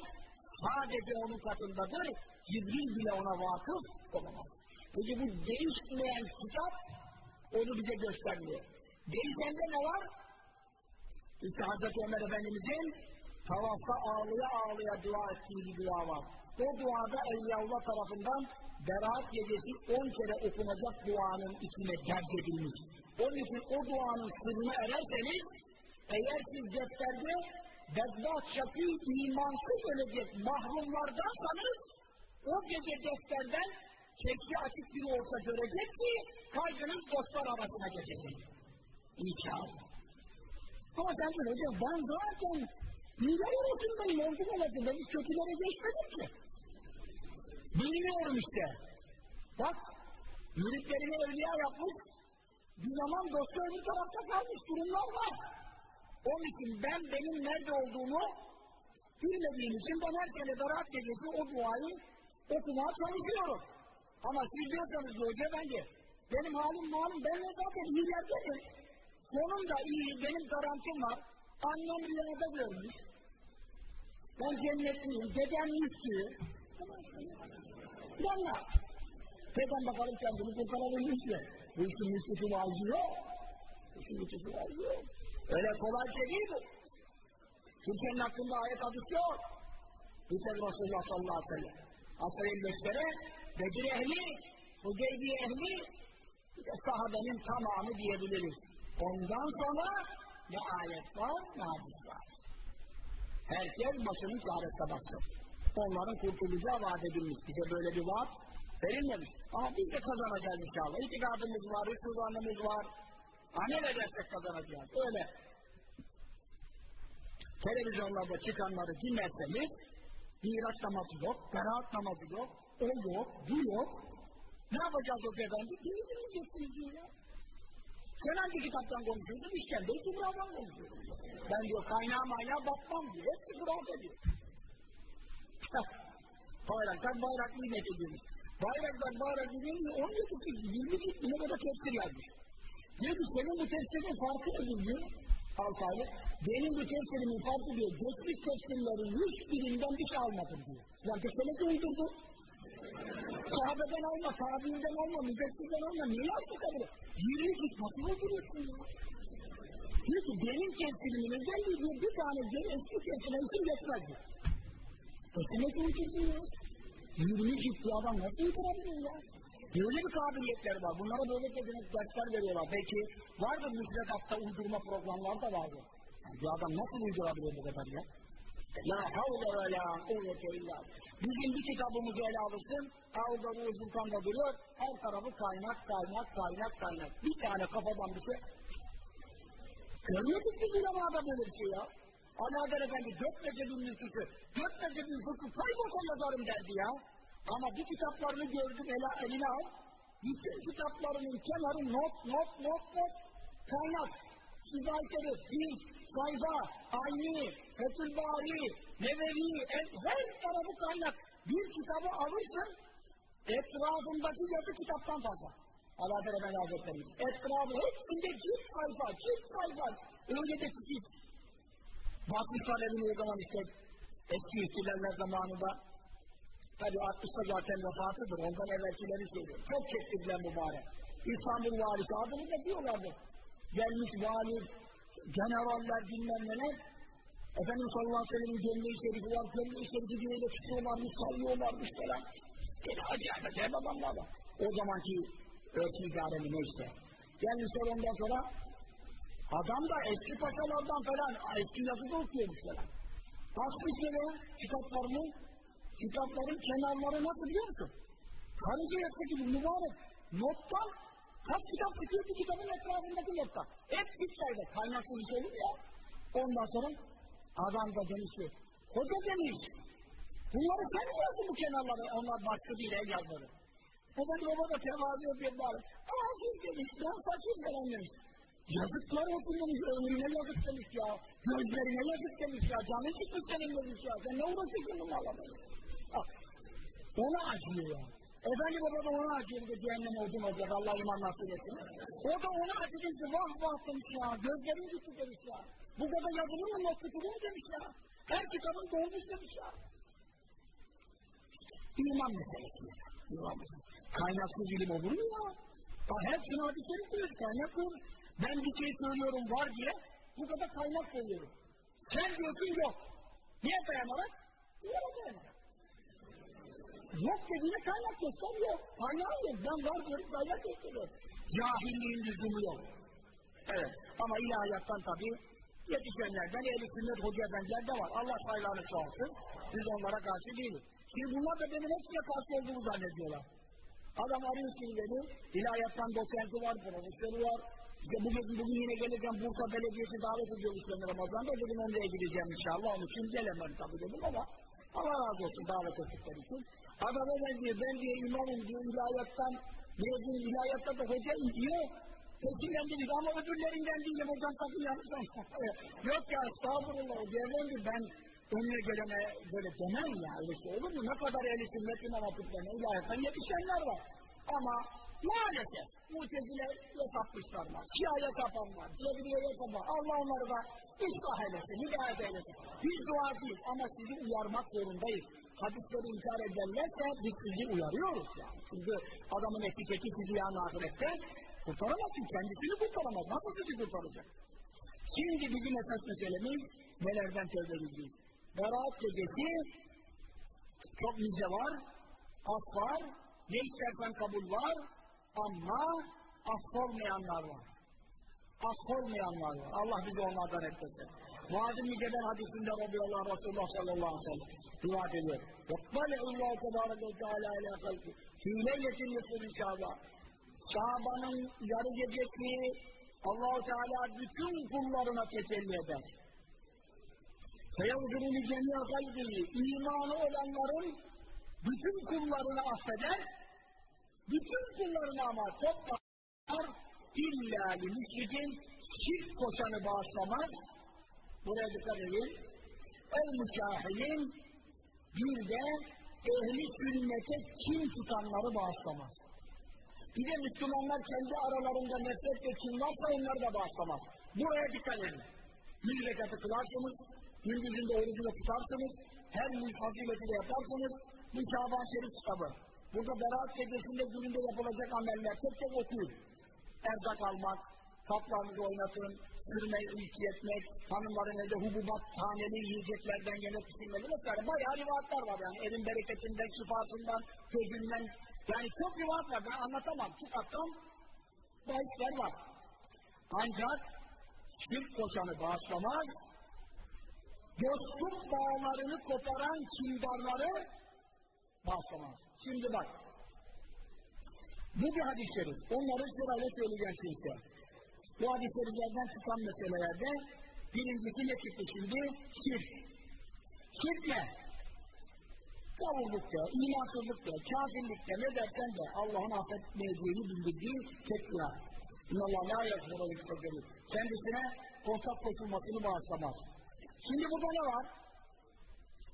sadece onun katındadır. Cibril bile ona vakıf olamaz. Peki bu değişmeyen kitap onu bize göstermiyor. Değişende ne var? İşte Hazreti Ömer Efendimizin tavafta ağlıya ağlıya dua ettiği bir dua var. O duada Evliyaullah tarafından Berat gecesi on kere okunacak duanın içine derc edilmiş. Onun için o duanın sırrına ererseniz eğer siz defterde bedbaht, şakî, imansız ölecek mahrumlardansanız o gece defterden keşke açık biri olsa görecek ki kaydınız dostlar arasına geçecek. İnşallah. Ama sen de hocam ben zaten iyiler arasındayım, oldum arasında. Biz kötülere geçmedik ki. Bilmiyorum işte. Bak, müritlerini evliya yapmış, bir zaman dostlar bir tarafta kalmış durumlar var. Onun için ben benim nerede olduğumu bilmediğim için ben her sene Berat gecesi o duayı okumaya çalışıyorum. Ama siz diyorsanız ki hoca ben de benim halim malum ben de zaten iyi yerdeyim. Sonunda iyi benim garantim var. Annem rüyada görmüş. Ben cennetliyim. Dedem yüzsü. Ne Dedem bakalım kendini kurtarabilmiş mi? Bu işin müstüsü vacı yok. Bu işin müstüsü vacı yok. Öyle kolay şey değil bu. Kimsenin hakkında ayet hadis yok. Tek Resulullah sallallahu aleyhi ve sellem. Asr-ı beşlere Bedir ehli, Hudeybiye ehli, sahabenin tamamı diyebiliriz. Ondan sonra ne ayet var, ne hadis var. Herkes başının çaresine baksın. Onların kurtulacağı vaat edilmiş. Bize böyle bir vaat verilmemiş. Ama biz de kazanacağız inşallah. İtikadımız var, Resulanımız var. Amel edersek kazanacağız. Öyle. Televizyonlarda çıkanları dinlerseniz Miraç namazı yok, beraat namazı yok, o yok, bu yok. Ne yapacağız o efendi? Dini dinleyeceksiniz diyor ya. Sen hangi kitaptan konuşuyorsun? İşkembeyi Kübra'dan konuşuyorsun. Ben diyor kaynağı maynağı bakmam diyor. Hepsi Kur'an'da diyor. Bayraktar bayrak nimet ediyormuş. Bayraktar bayrak ediyormuş. 17 kişi, 20 kişi ne kadar tefsir yazmış. Diyor ki senin bu tefsirin farkı nedir diyor. Altaylı. Benim bu tefsirimin farkı diyor. Geçmiş tefsirlerin hiçbirinden bir şey almadım diyor. Yani tefsirleri uydurdu. Sahabeden alma, tabiinden alma, müfessirden alma. Niye yaptık bunu? Yürüyüş hiç nasıl uyduruyorsun ya? Diyor ki benim tefsirimin özelliği diyor bir tane diyor eski tefsirine isim geçmez diyor. Uydurdun ya. Yürüyü ciddi adam nasıl uydurabiliyor ya? Böyle bir kabiliyetleri var. Bunlara böyle de dersler veriyorlar. Peki vardır müfredatta uydurma programları da vardır. Yani bir adam nasıl uydurabiliyor bu kadar ya? La havle ve la kuvvete illa. Bizim bir kitabımızı ele alırsın, Ruhu Furkan'da duruyor, her tarafı kaynak, kaynak, kaynak, kaynak. Bir tane kafadan bir şey. Görmedik biz ulemada böyle bir şey ya. Adel Efendi dört mezhebin mülküsü, dört mezhebin fıkhı kaybolsa yazarım derdi ya. Ama bir kitaplarını gördüm ele, eline al, bütün kitaplarının kenarı not, not, not, not, kaynak. Şizay Şerif, Dil, Sayfa, Ayni, Fethül Bari, Nevevi, her tarafı kaynak. Bir kitabı alırsın, etrafındaki yazı kitaptan fazla. Allah Teala Hazretleri. Etrafı hepsinde cilt sayfa, cilt sayfa. Öyle de titiz. Basmışlar elini o zaman işte eski ihtilaller zamanında. Tabi 60'ta zaten vefatıdır. Ondan evvelkileri söylüyor. Çok çektirdiler mübarek. İstanbul valisi adını da diyorlardı. Gelmiş vali, generaller bilmem neler. Efendimiz sallallahu aleyhi ve sellem'in gömleği şerifi var. Gömleği şerifi diye öyle tutuyorlarmış, sallıyorlarmış falan. Böyle acayip acayip adamlar var. O zamanki örfü idareli neyse. Gelmişler ondan sonra adam da eski paşalardan falan eski yazıda okuyormuş falan. Basmış böyle kitaplarını kitapların kenarları nasıl biliyor musun? Karıcı yazısı gibi mübarek. Nottan kaç kitap çıkıyor bir kitabın etrafındaki nottan. Hep bir sayfa. Kaynaksız şey olur ya. Ondan sonra adam da demiş ki hoca demiş bunları sen mi yazdın bu kenarları? Onlar başka değil el yazları. Efendim baba da tevazu yapıyor bari. Aa siz demiş ben fakir falan demiş. Yazıklar olsun demiş, ömrüne yazık demiş ya. Gözlerine yazık demiş ya. Canın çıkmış senin demiş ya. Sen ne uğraşıyorsun bunlarla demiş. Ona acıyor ya. Efendi baba da ona acıyor da cehennem olduğunu olacak. Allah iman nasip etsin. O da ona acıyor vah vah demiş ya. Gözlerim gitti demiş ya. Bu kadar yazılır mı not tutulur mu demiş ya. Her kitabın dolmuş demiş ya. İman meselesi. İman meselesi. Kaynaksız ilim olur mu ya? Ha, hepsini hadisleri diyoruz kaynak koyuyor. Ben bir şey söylüyorum var diye bu kadar kaynak koyuyorum. Sen diyorsun yok. Niye dayanarak? Niye dayanarak? Yok dediğine kaynak göster yok. Kaynağı yok. Ben var diyorum kaynak gösteriyorum. Cahilliğin lüzumu yok. Evet. Ama ilahiyattan tabii yetişenlerden ehli sünnet hoca efendiler de var. Allah sayılarını çoğalsın. Biz onlara karşı değiliz. Şimdi bunlar da benim hepsine karşı olduğumu zannediyorlar. Adam arıyor şimdi beni. İlahiyattan doçenti var, profesörü var. İşte bugün, bugün yine gelirken Bursa Belediyesi davet ediyormuş beni Ramazan'da. Dedim oraya gideceğim inşallah. Onun için gelemem tabii dedim ama Allah razı olsun davet ettikleri için. Adam hemen diyor ben diyor imamım diyor ilahiyattan mezun ilahiyatta da hocayım diyor. Peşinden dedik ama öbürlerinden değilim hocam sakın yanlış Yok ya estağfurullah diyelim ben önüne gelene böyle demem ya öyle şey olur mu? Ne kadar ehli sünnet imam hatiplerine ilahiyattan yetişenler var. Ama maalesef mutezile'ye sapmışlar var. Şia'ya sapan var. Allah onları da ıslah eylesin, hidayet eylesin. Biz duacıyız ama sizi uyarmak zorundayız. Hadisleri inkar ederlerse biz sizi uyarıyoruz yani. Çünkü adamın etiketi sizi yarın ahirette kurtaramazsın. Kendisini kurtaramaz. Nasıl sizi kurtaracak? Şimdi bizim esas meselemiz nelerden tövbe edeceğiz? Berat gecesi çok müze var, af var, ne istersen kabul var ama af olmayanlar var. af olmayanlar var. Allah bizi onlardan etmesin. Muazzim Nice'den hadisinde radıyallahu anh Resulullah sallallahu aleyhi ve sellem rivayet ediyor. Vettali'ullahu tebarek ve teala ile kalbi. Fî yusufin şâbâ. Şaban'ın yarı gecesi Allahu Teala bütün kullarına tecelli eder. Feyavzuru li cemî kalbihi. İmanı olanların bütün kullarını affeder. Bütün kullarını ama toplar illa li müşrikin şirk koşanı bağışlamaz. Buraya dikkat edin. El müşahinin bir de ehli sünnete kim tutanları bağışlamaz. Bir de Müslümanlar kendi aralarında nefret ve kim varsa onları da bağışlamaz. Buraya dikkat edin. Yüz rekatı kılarsınız, gündüzünde orucu da tutarsınız, her yüz fazileti de yaparsınız. Bu Şaban Şerif kitabı. Burada Berat gecesinde gününde yapılacak ameller tek tek okuyun. Erzak almak, kaplarınızı oynatın, sürmeyi ilki etmek, hanımların evde hububat, taneli yiyeceklerden yemek pişirmeli vesaire. Bayağı rivayetler var yani. Evin bereketinden, şifasından, gözünden. Yani çok rivayet var. Ben anlatamam. Kitaptan bahisler var. Ancak şirk koşanı bağışlamaz, dostluk bağlarını koparan kindarları bağışlamaz. Şimdi bak, bu bir hadis-i şerif. Onları sırayla söyleyeceğim size. Bu hadis-i şeriflerden çıkan meselelerde birincisi ne çıktı şimdi? Şirk. Şirk ne? Kavurlukta, imansızlıkta, kafirlikte ne dersen de Allah'ın affetmeyeceğini bildirdiği tek günah. İnnallâh lâ yakfuru yüksedir. Kendisine ortak koşulmasını bağışlamaz. Şimdi burada ne var?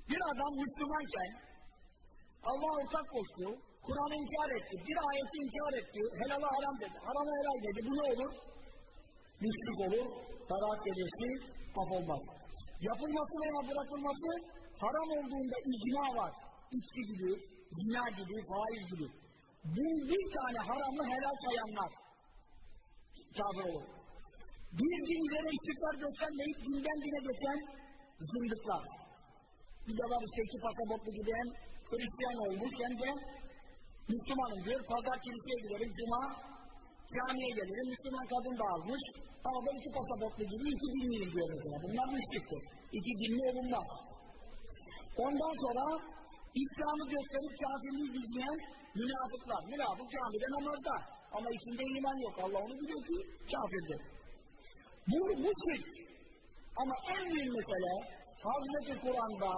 Bir adam Müslümanken Allah ortak koştu, Kur'an'ı inkar etti, bir ayeti inkar etti, helala haram dedi, harama helal dedi. Bu ne olur? Müşrik olur, Berat gecesi af olmaz. Yapılması veya bırakılması haram olduğunda icma var. İçki gibi, zina gibi, faiz gibi. Bu bir tane haramı helal sayanlar kafir olur. Bir gün ileri istikrar göstermeyip günden güne geçen zındıklar. Bir de var işte iki pasaportlu hem Hristiyan olmuş hem de Müslümanım diyor. Pazar kiliseye giderim, cuma camiye gelirim, Müslüman kadın da almış. Ama ben iki pasaportlu gibi iki dinliyim diyor mesela. Bunlar müşriktir. İki dinli olunmaz. Ondan sonra İslam'ı gösterip kafirliği gizleyen münafıklar. Münafık camide namazda. Ama içinde iman yok. Allah onu biliyor ki kafirdir. Bu, şirk. Ama en büyük mesele Hazreti Kur'an'da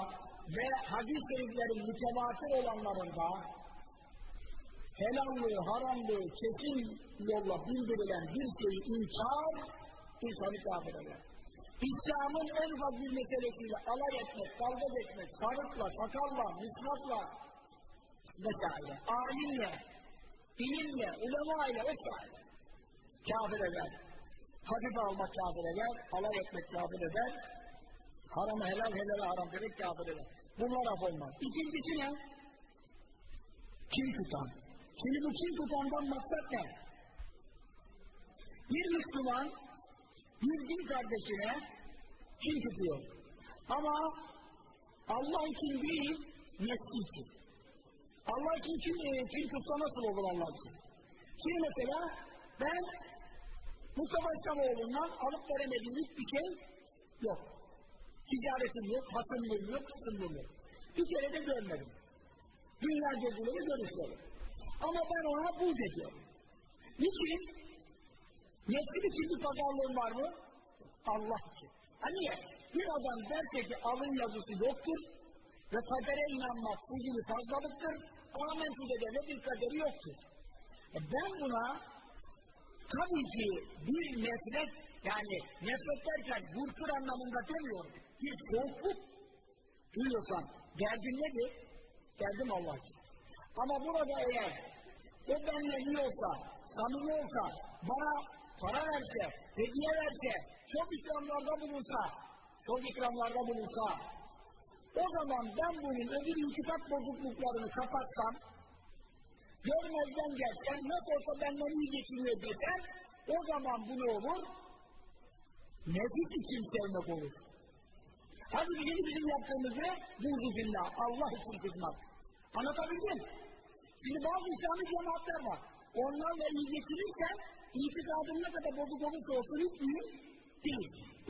ve hadis-i şeriflerin mütevatir olanlarında helallığı, haramlığı kesin yolla bildirilen bir şeyi inkar insanı kafir eder. İslam'ın en ufak bir meselesiyle alay etmek, dalga geçmek, sarıkla, sakalla, misvakla vesaire, alimle, ilimle, ulema ile vesaire kafir eder. Hafife almak kafir eder, alay etmek kafir eder, haram helal, helal haram demek kafir eder. Bunlar af olmaz. İkincisi ne? Kim tutan? Şimdi bu kim tutandan maksat ne? Bir Müslüman bir din kardeşine kim tutuyor? Ama Allah için değil, nefsi için. Allah için kim, e, kim tutsa nasıl olur Allah için? Şimdi mesela ben Mustafa İslamoğlu'ndan alıp veremediğim hiçbir şey yok. Ticaretim yok, hasımlığım yok, kısımlığım yok. Bir kere de görmedim. Dünya gözüyle görüşmedim. Ama ben ona buğz ediyorum. Niçin? Nefsin için bir pazarlığım var mı? Allah için. Hani ya, bir adam derse ki alın yazısı yoktur ve kadere inanmak bu gibi fazlalıktır, amentüde de ve bir kaderi yoktur. E ben buna tabii ki bir nefret, yani nefret derken hurkur anlamında demiyorum. Bir soğukluk duyuyorsan, derdin nedir? Derdim Allah için. Ama burada eğer o benimle iyi olsa, samimi olsa, bana para verse, hediye verse, çok ikramlarda bulunsa, çok ikramlarda bulunsa, o zaman ben bunun öbür itikat bozukluklarını kapatsam, görmezden gelsem, nasıl olsa benden iyi geçiniyor desem, o zaman bu ne olur? Nefis için sevmek olur. Hadi bizim bizim yaptığımız ne? Buzu fillah, Allah için kızmak. Anlatabildim? Şimdi bazı İslami cemaatler var. Onlarla iyi geçinirsen itikadım ne kadar bozuk olursa olsun hiç mühim değil.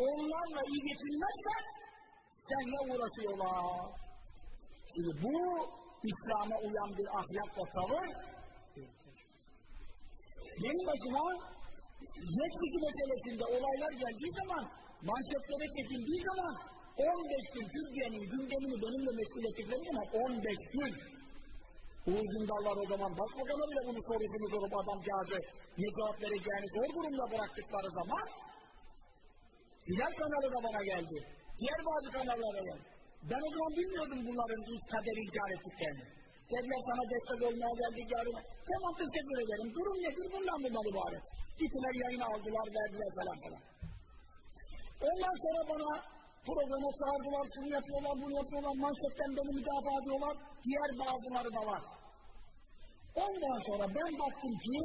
Onlarla iyi geçinmezse seninle uğraşıyorlar. Şimdi bu İslam'a uyan bir ahlak ve tavır benim başıma Yetşiki meselesinde olaylar geldiği zaman manşetlere çekildiği zaman 15 gün Türkiye'nin gündemini benimle meşgul ettikleri zaman 15 gün Uğur Dündarlar o zaman başbakana bile bunu sorusunu sorup adamcağızı ne cevap vereceğini zor durumda bıraktıkları zaman Hilal kanalı da bana geldi. Diğer bazı kanallara geldi. Ben o zaman bilmiyordum bunların ilk kaderi icat ettiklerini. Dediler sana destek olmaya geldik yarın. Tamam teşekkür ederim. Durum nedir? Bundan bundan ibaret. Gittiler yayını aldılar, verdiler falan falan. Ondan sonra bana programa çağırdılar, şunu yapıyorlar, bunu yapıyorlar, manşetten beni müdafaa ediyorlar. Diğer bazıları da var. Ondan sonra ben baktım ki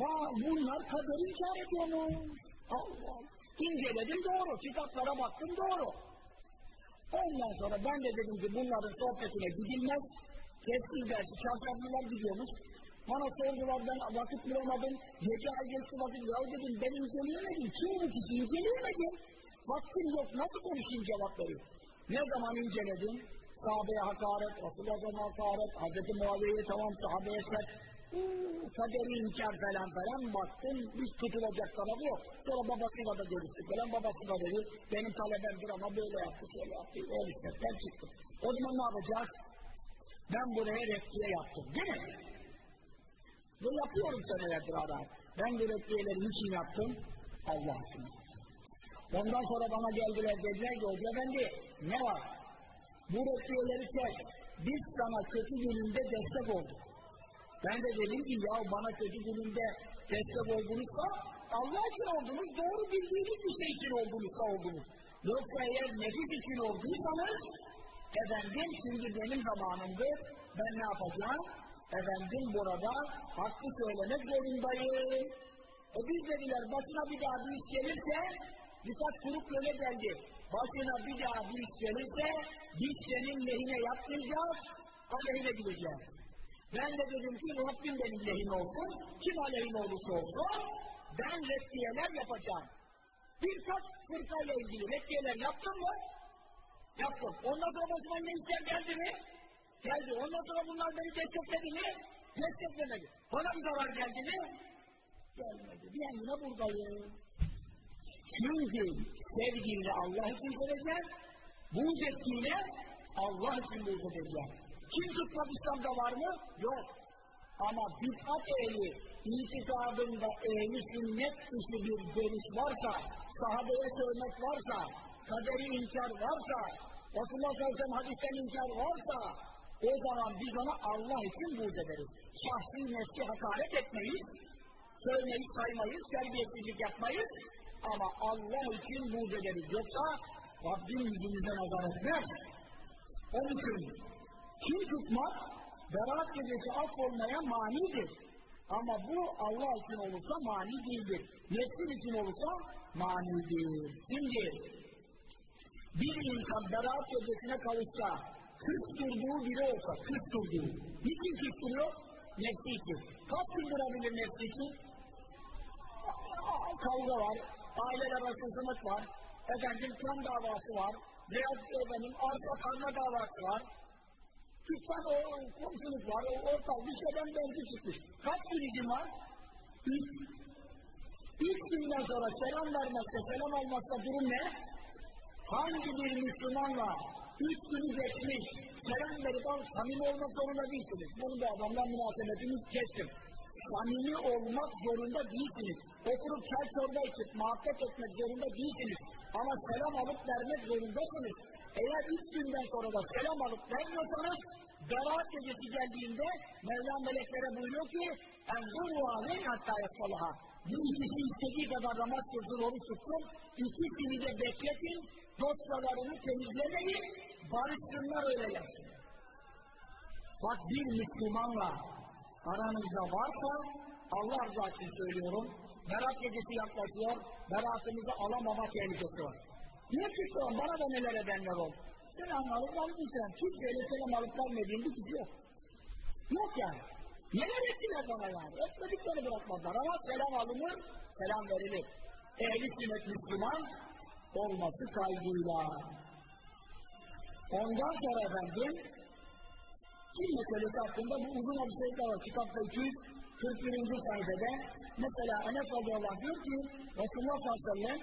ha, bunlar kaderi inkar ediyormuş. Allah İnceledim doğru, kitaplara baktım doğru. Ondan sonra ben de dedim ki bunların sohbetine gidilmez. Keskin dersi, çarşaflılar gidiyormuş. Bana sordular ben vakit bulamadım. Gece ay geçti vakit. Ya dedim ben inceleyemedim. Kim bu kişi inceleyemedim. Vaktim yok. Nasıl konuşayım cevapları? Ne zaman inceledim? Sahabeye hakaret, Resulullah'a hakaret, Hz. Muaviye'ye tamam sahabeye sert. Kaderi inkar falan falan baktım hiç tutulacak tarafı yok. Sonra babasıyla da görüştük falan. Babası da dedi benim talebemdir ama böyle yaptı, şöyle yaptı. Öyle işte ben çıktım. O zaman ne yapacağız? Ben buraya reddiye yaptım değil mi? Ve yapıyorum senelerdir adam. Ben bu reddiyeleri niçin yaptım? Allah için. Ondan sonra bana geldiler dediler ki Hoca Efendi ne var? Bu reddiyeleri kes. Biz sana kötü gününde destek olduk. Ben de dedim ki ya bana kötü gününde destek oldunuzsa Allah için oldunuz, doğru bildiğiniz bir şey için oldunuzsa oldunuz. Yoksa eğer nefis için olduysanız efendim şimdi benim zamanımdır ben ne yapacağım? Efendim burada hakkı söylemek zorundayım. E biz dediler başına bir daha bir iş gelirse birkaç grup böyle geldi. Başına bir daha bir iş gelirse biz senin lehine yapmayacağız, aleyhine gideceğiz. Ben de dedim ki Rabbim benim lehime olsun, kim aleyhine olursa olsun ben reddiyeler yapacağım. Birkaç fırkayla ilgili reddiyeler yaptım mı? Yaptım. Ondan sonra başıma ne işler geldi mi? Geldi. Ondan sonra bunlar beni destekledi mi? Desteklemedi. Bana bir zarar geldi mi? Gelmedi. Bir an yine buradayım. Çünkü sevdiğini Allah için seveceğim, buğz ettiğine Allah için buğz edeceğim. Kim tutmak İslam'da var mı? Yok. Ama bid'at ehli, itikadında ehli sünnet dışı bir görüş varsa, sahabeye sövmek varsa, kaderi inkar varsa, Resulullah sallallahu aleyhi hadisten inkar varsa, o zaman biz ona Allah için buğz ederiz. Şahsi nefsi hakaret etmeyiz, sövmeyiz, saymayız, terbiyesizlik yapmayız ama Allah için buğz ederiz. Yoksa Rabbim yüzümüze nazar etmez. Onun için kim tutmak, beraat gecesi affolmaya manidir. Ama bu Allah için olursa mani değildir. Nefsin için olursa manidir. Şimdi bir insan beraat gecesine kavuşsa, küstürdüğü biri olsa, küstürdüğü. Niçin küstürüyor? Nefsi için. Kaç gün durabilir nefsi için? Kavga var, aileler arasızlık var, efendim kan davası var, veya efendim arsa karma davası var, Türkçen o komşuluk var, o ortak bir şeyden benzi çıkmış. Kaç gün izin var? Üç. Üç günden sonra selam vermezse, selam almazsa durum ne? Hangi bir Müslümanla üç günü geçmiş, selam verip al, samimi olmak zorunda değilsiniz. Bunu da adamdan münasebetini kestim Samimi olmak zorunda değilsiniz. Oturup çay çorba içip muhabbet etmek zorunda değilsiniz. Ama selam alıp vermek zorundasınız. Eğer üç günden sonra da selam alıp vermiyorsanız Berat gecesi geldiğinde Mevlam meleklere buyuruyor ki اَنْزُرُوا عَلَيْهِ hatta يَسْفَلَهَا Bu ikisi istediği kadar namaz kılsın, oruç tutsun. İkisini de bekletin, dosyalarını temizlemeyin, barışsınlar öyle yapsın. Bak bir Müslümanla aranızda varsa Allah rızası için söylüyorum, Berat gecesi yaklaşıyor, beratımızı alamama tehlikesi var. Niye küstüren? Bana da neler edenler oldu. Selam alıp vermişsen, kimseyle selam alıp vermediğin bir kişi yok. Yok yani. Neler ettiler bana yani? Etmedikleri bırakmadılar ama selam alınır, selam verilir. Ehli sünnet Müslüman olması kaydıyla. Ondan sonra efendim kim meselesi hakkında bu uzun bir şey var. Kitapta 241. sayfada mesela Enes radıyallahu diyor ki Resulullah sallallahu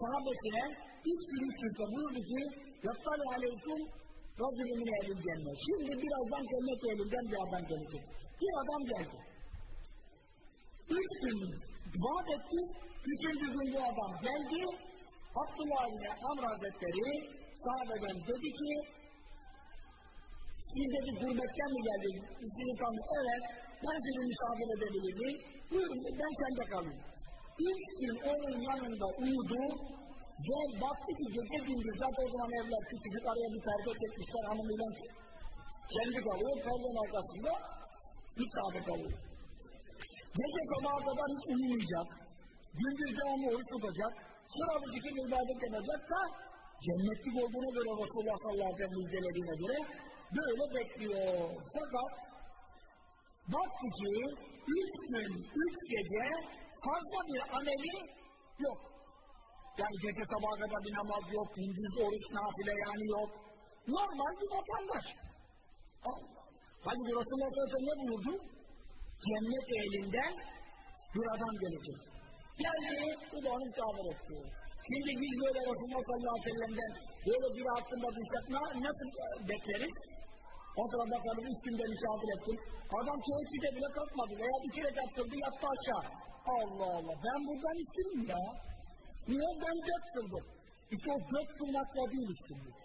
sahabesine üç gün üst üste buyurdu ki yattali aleykum racülü min ehlil cennet. Şimdi birazdan cennet ehlinden bir adam gelecek. Bir adam geldi. Üç gün vaat etti. Üçüncü gün bu adam geldi. Abdullah bin Amr Hazretleri sahabeden dedi ki siz dedi gurbetten mi geldiniz? Sizin kanlı. Evet. Ben sizi misafir edebilir miyim? Buyurun ben sende kalayım. Üç gün onun yanında uyudu ve baktı ki gece gündüz zaten o zaman evler küçücük araya bir perde çekmişler hanımıyla kendi kalıyor perdenin arkasında misafir kalıyor. Gece sabaha kadar hiç uyumayacak. Gündüz devamlı oruç tutacak. Sıralı zikir ibadet yapacak da cennetlik olduğuna göre Resulullah sallallahu aleyhi ve sellem müjdelediğine göre böyle bekliyor. Fakat baktı ki üç gün, üç gece fazla bir ameli yok. Yani gece sabaha kadar bir namaz yok, gündüz oruç nafile yani yok. Normal bir vatandaş. Hadi Resulullah sallallahu aleyhi ne buyurdu? Cennet elinden bir adam gelecek. Geldi, bu da onu tabir etti. Şimdi biz böyle Resulullah sallallahu aleyhi ve sellem'den böyle bir hakkında duysak nasıl bekleriz? O sırada bakalım üç günde misafir ettim. Adam teheccüde bile kalkmadı veya iki rekat kıldı yattı aşağı. Allah Allah ben buradan istedim ya. Niye ben dört kıldım? İşte o dört kılmakla değil üstünlük.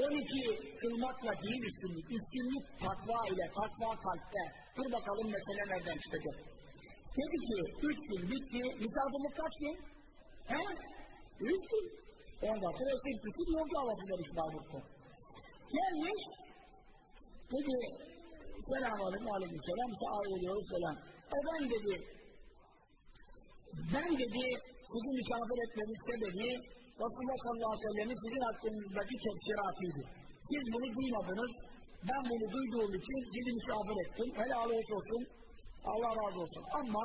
On iki kılmakla değil üstünlük. Üstünlük takva ile, takva kalpte. Dur bakalım mesele nereden çıkacak. Dedi ki üç gün bitti. Misafirlik kaç gün? He? Üç gün. Ondan sonra eski küçük yolcu havası demiş Mahmut'ta. Gelmiş. Dedi selamun aleyküm aleyküm selam. Sağa oluyoruz selam. Efendim dedi ben dedi sizi misafir etmemin sebebi Resulullah sallallahu aleyhi ve sellem'in sizin hakkınızdaki tefsiratıydı. Siz bunu duymadınız. Ben bunu duyduğum için sizi misafir ettim. Helal olsun. Allah razı olsun. Ama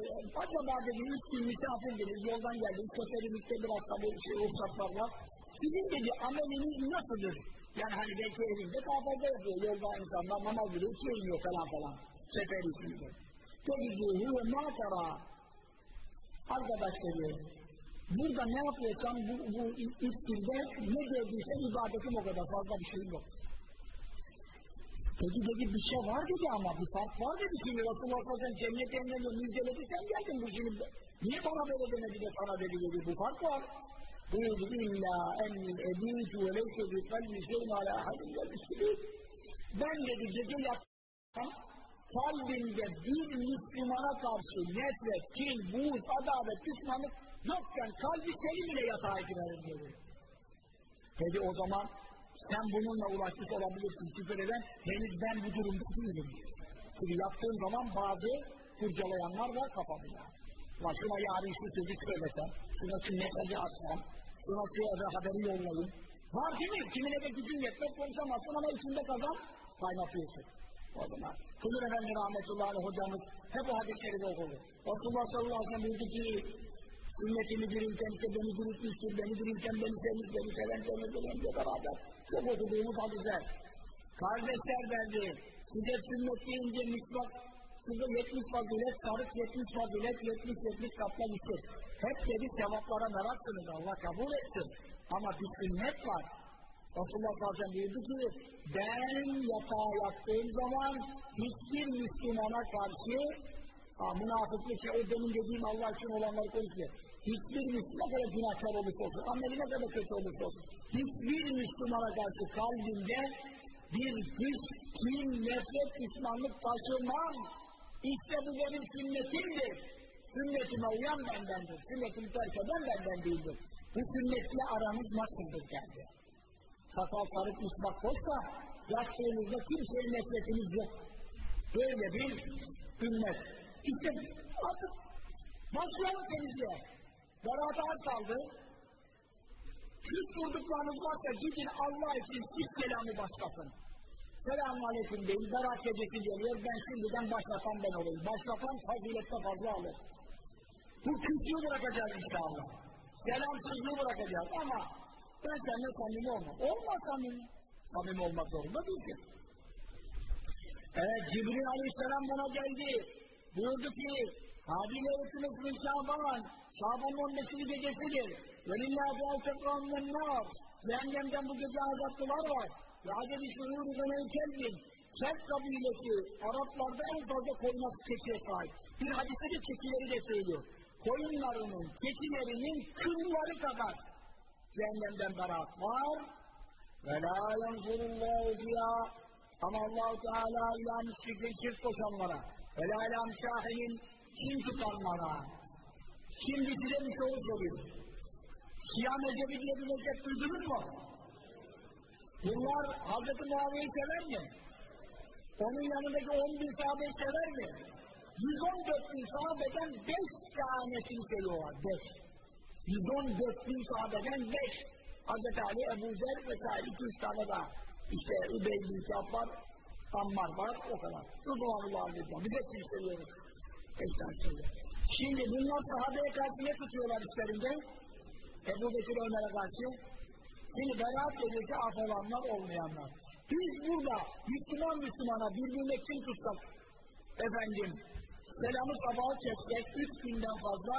e, acaba dedi üç gün misafirdiniz, yoldan geldiniz, seferimlikte biraz tabi şey, ruhsatlar var. Sizin dedi ameliniz nasıldır? Yani hani belki evinde fazla yapıyor. Yolda insanlar namaz bile ikiye iniyor falan falan. Sefer içinde. Dedi ki huve ma tara Arkadaşları, burada ne yapıyorsam bu, bu üç günde ne gördüyse ibadetim o kadar fazla bir şey yok. Peki dedi bir şey var dedi ama bir fark var dedi şimdi Resulullah sallallahu aleyhi ve cennet emrine müjdeledi sen geldin bu şimdi niye bana böyle demedi de sana dedi dedi bu fark var. İlla ennil ebitu ve leyse bi kalbi şeyin ala ahadin gelmişti. Ben dedi gece yattım kalbinde bir Müslümana karşı nefret, kin, buğz, adalet, düşmanlık yokken kalbi senin ile yatağa girer dedi. Dedi o zaman sen bununla ulaşmış olabilirsin. Çünkü neden? Henüz ben bu durumda değilim. Çünkü yaptığım zaman bazı kurcalayanlar var kafamda. Ulan şuna yarın şu sözü söylesem, şuna şu mesajı açsam, şuna şu haberi yollayayım. Var değil mi? Kimine de gücün yetmez konuşamazsın ama içinde kazan kaynatıyorsun. O zaman. Kılır Efendi rahmetullahi hocamız hep o hadisleri de okur. Resulullah sallallahu aleyhi ve sellem buyurdu ki sünnetimi dirilten işte beni diriltmiştir, beni dirilten beni sevmiş, beni seven temizdir diye beraber. Çok okuduğumuz hadisler. Kardeşler derdi, size sünnet deyince misvak, size yetmiş fazilet, sarık yetmiş fazilet, yetmiş yetmiş katla gitsin. Hep dedi sevaplara meraksınız, Allah kabul etsin. Ama bir sünnet var. Resulullah sallallahu aleyhi buyurdu ki, ben yatağa yattığım zaman hiçbir Müslümana karşı ha, münafıklık şey, o benim dediğim Allah için olanları konuşuyor. Hiçbir Müslüman kadar günahkar olursa olsun, ameli kadar kötü olursa olsun, hiçbir Müslümana karşı kalbinde bir dış, kin, nefret, düşmanlık taşımam. İşte bu benim sünnetimdir. Sünnetime uyan bendendir. Sünnetimi terk eden benden değildir. Bu sünnetle aranız nasıldır kendi? sakal sarık ısmak koşsa yattığımızda kimseye nefretimiz yok. Böyle bir ümmet. İşte artık başlayalım temizliğe. Beraat az kaldı. Küs durduklarınız varsa gidin Allah için siz selamı başlatın. Selamun Aleyküm deyin, berat gecesi geliyor, ben şimdiden başlatan ben olayım. Başlatan fazilette fazla alır. Bu küslüğü bırakacağız inşallah. Selamsızlığı bırakacağız ama ben seninle samimi olmam. Olmaz samimi. Samimi olmak zorunda değilsin. Evet, Cibril Aleyhisselam bana geldi. Buyurdu ki, Hadi leyletiniz Şaban, Şaban'ın 15. gecesidir. Ve lillahi altekran men nar. Cehennemden bu gece azaplılar var. Ve adedi şuuru dönen kelbin. Kelp kabilesi, Araplarda en fazla koyması keçiye sahip. Bir hadiste de keçileri de söylüyor. Koyunlarının, keçilerinin kılları kadar cehennemden beraat var. Ve la yanzurullahu fiyâ ama Allah-u Teala ilâ müşrikin şirk koşanlara ve la ilâ müşahinin kim tutanlara şimdi size bir soru soruyorum. Şia mezhebi diye bir mezhep duydunuz mu? Bunlar Hz. Muaviye'yi sever mi? Onun yanındaki 10 bin sahabeyi sever mi? 114 bin sahabeden 5 tanesini seviyorlar. 5. 114 bin sahabeden 5. Hz. Ali, Ebu Zer vesaire 2-3 tane daha. İşte Übey bin var, Ammar var, o kadar. Rıdvanullah Aleyhisselam. Biz hepsini seviyoruz. Beş tane seviyor. Şimdi bunlar sahabeye karşı ne tutuyorlar üstlerinde? Ebu Bekir Ömer'e karşı. Şimdi beraat gecesi af olanlar olmayanlar. Biz burada Müslüman Müslümana birbirine kim tutsak efendim selamı sabahı kessek üç günden fazla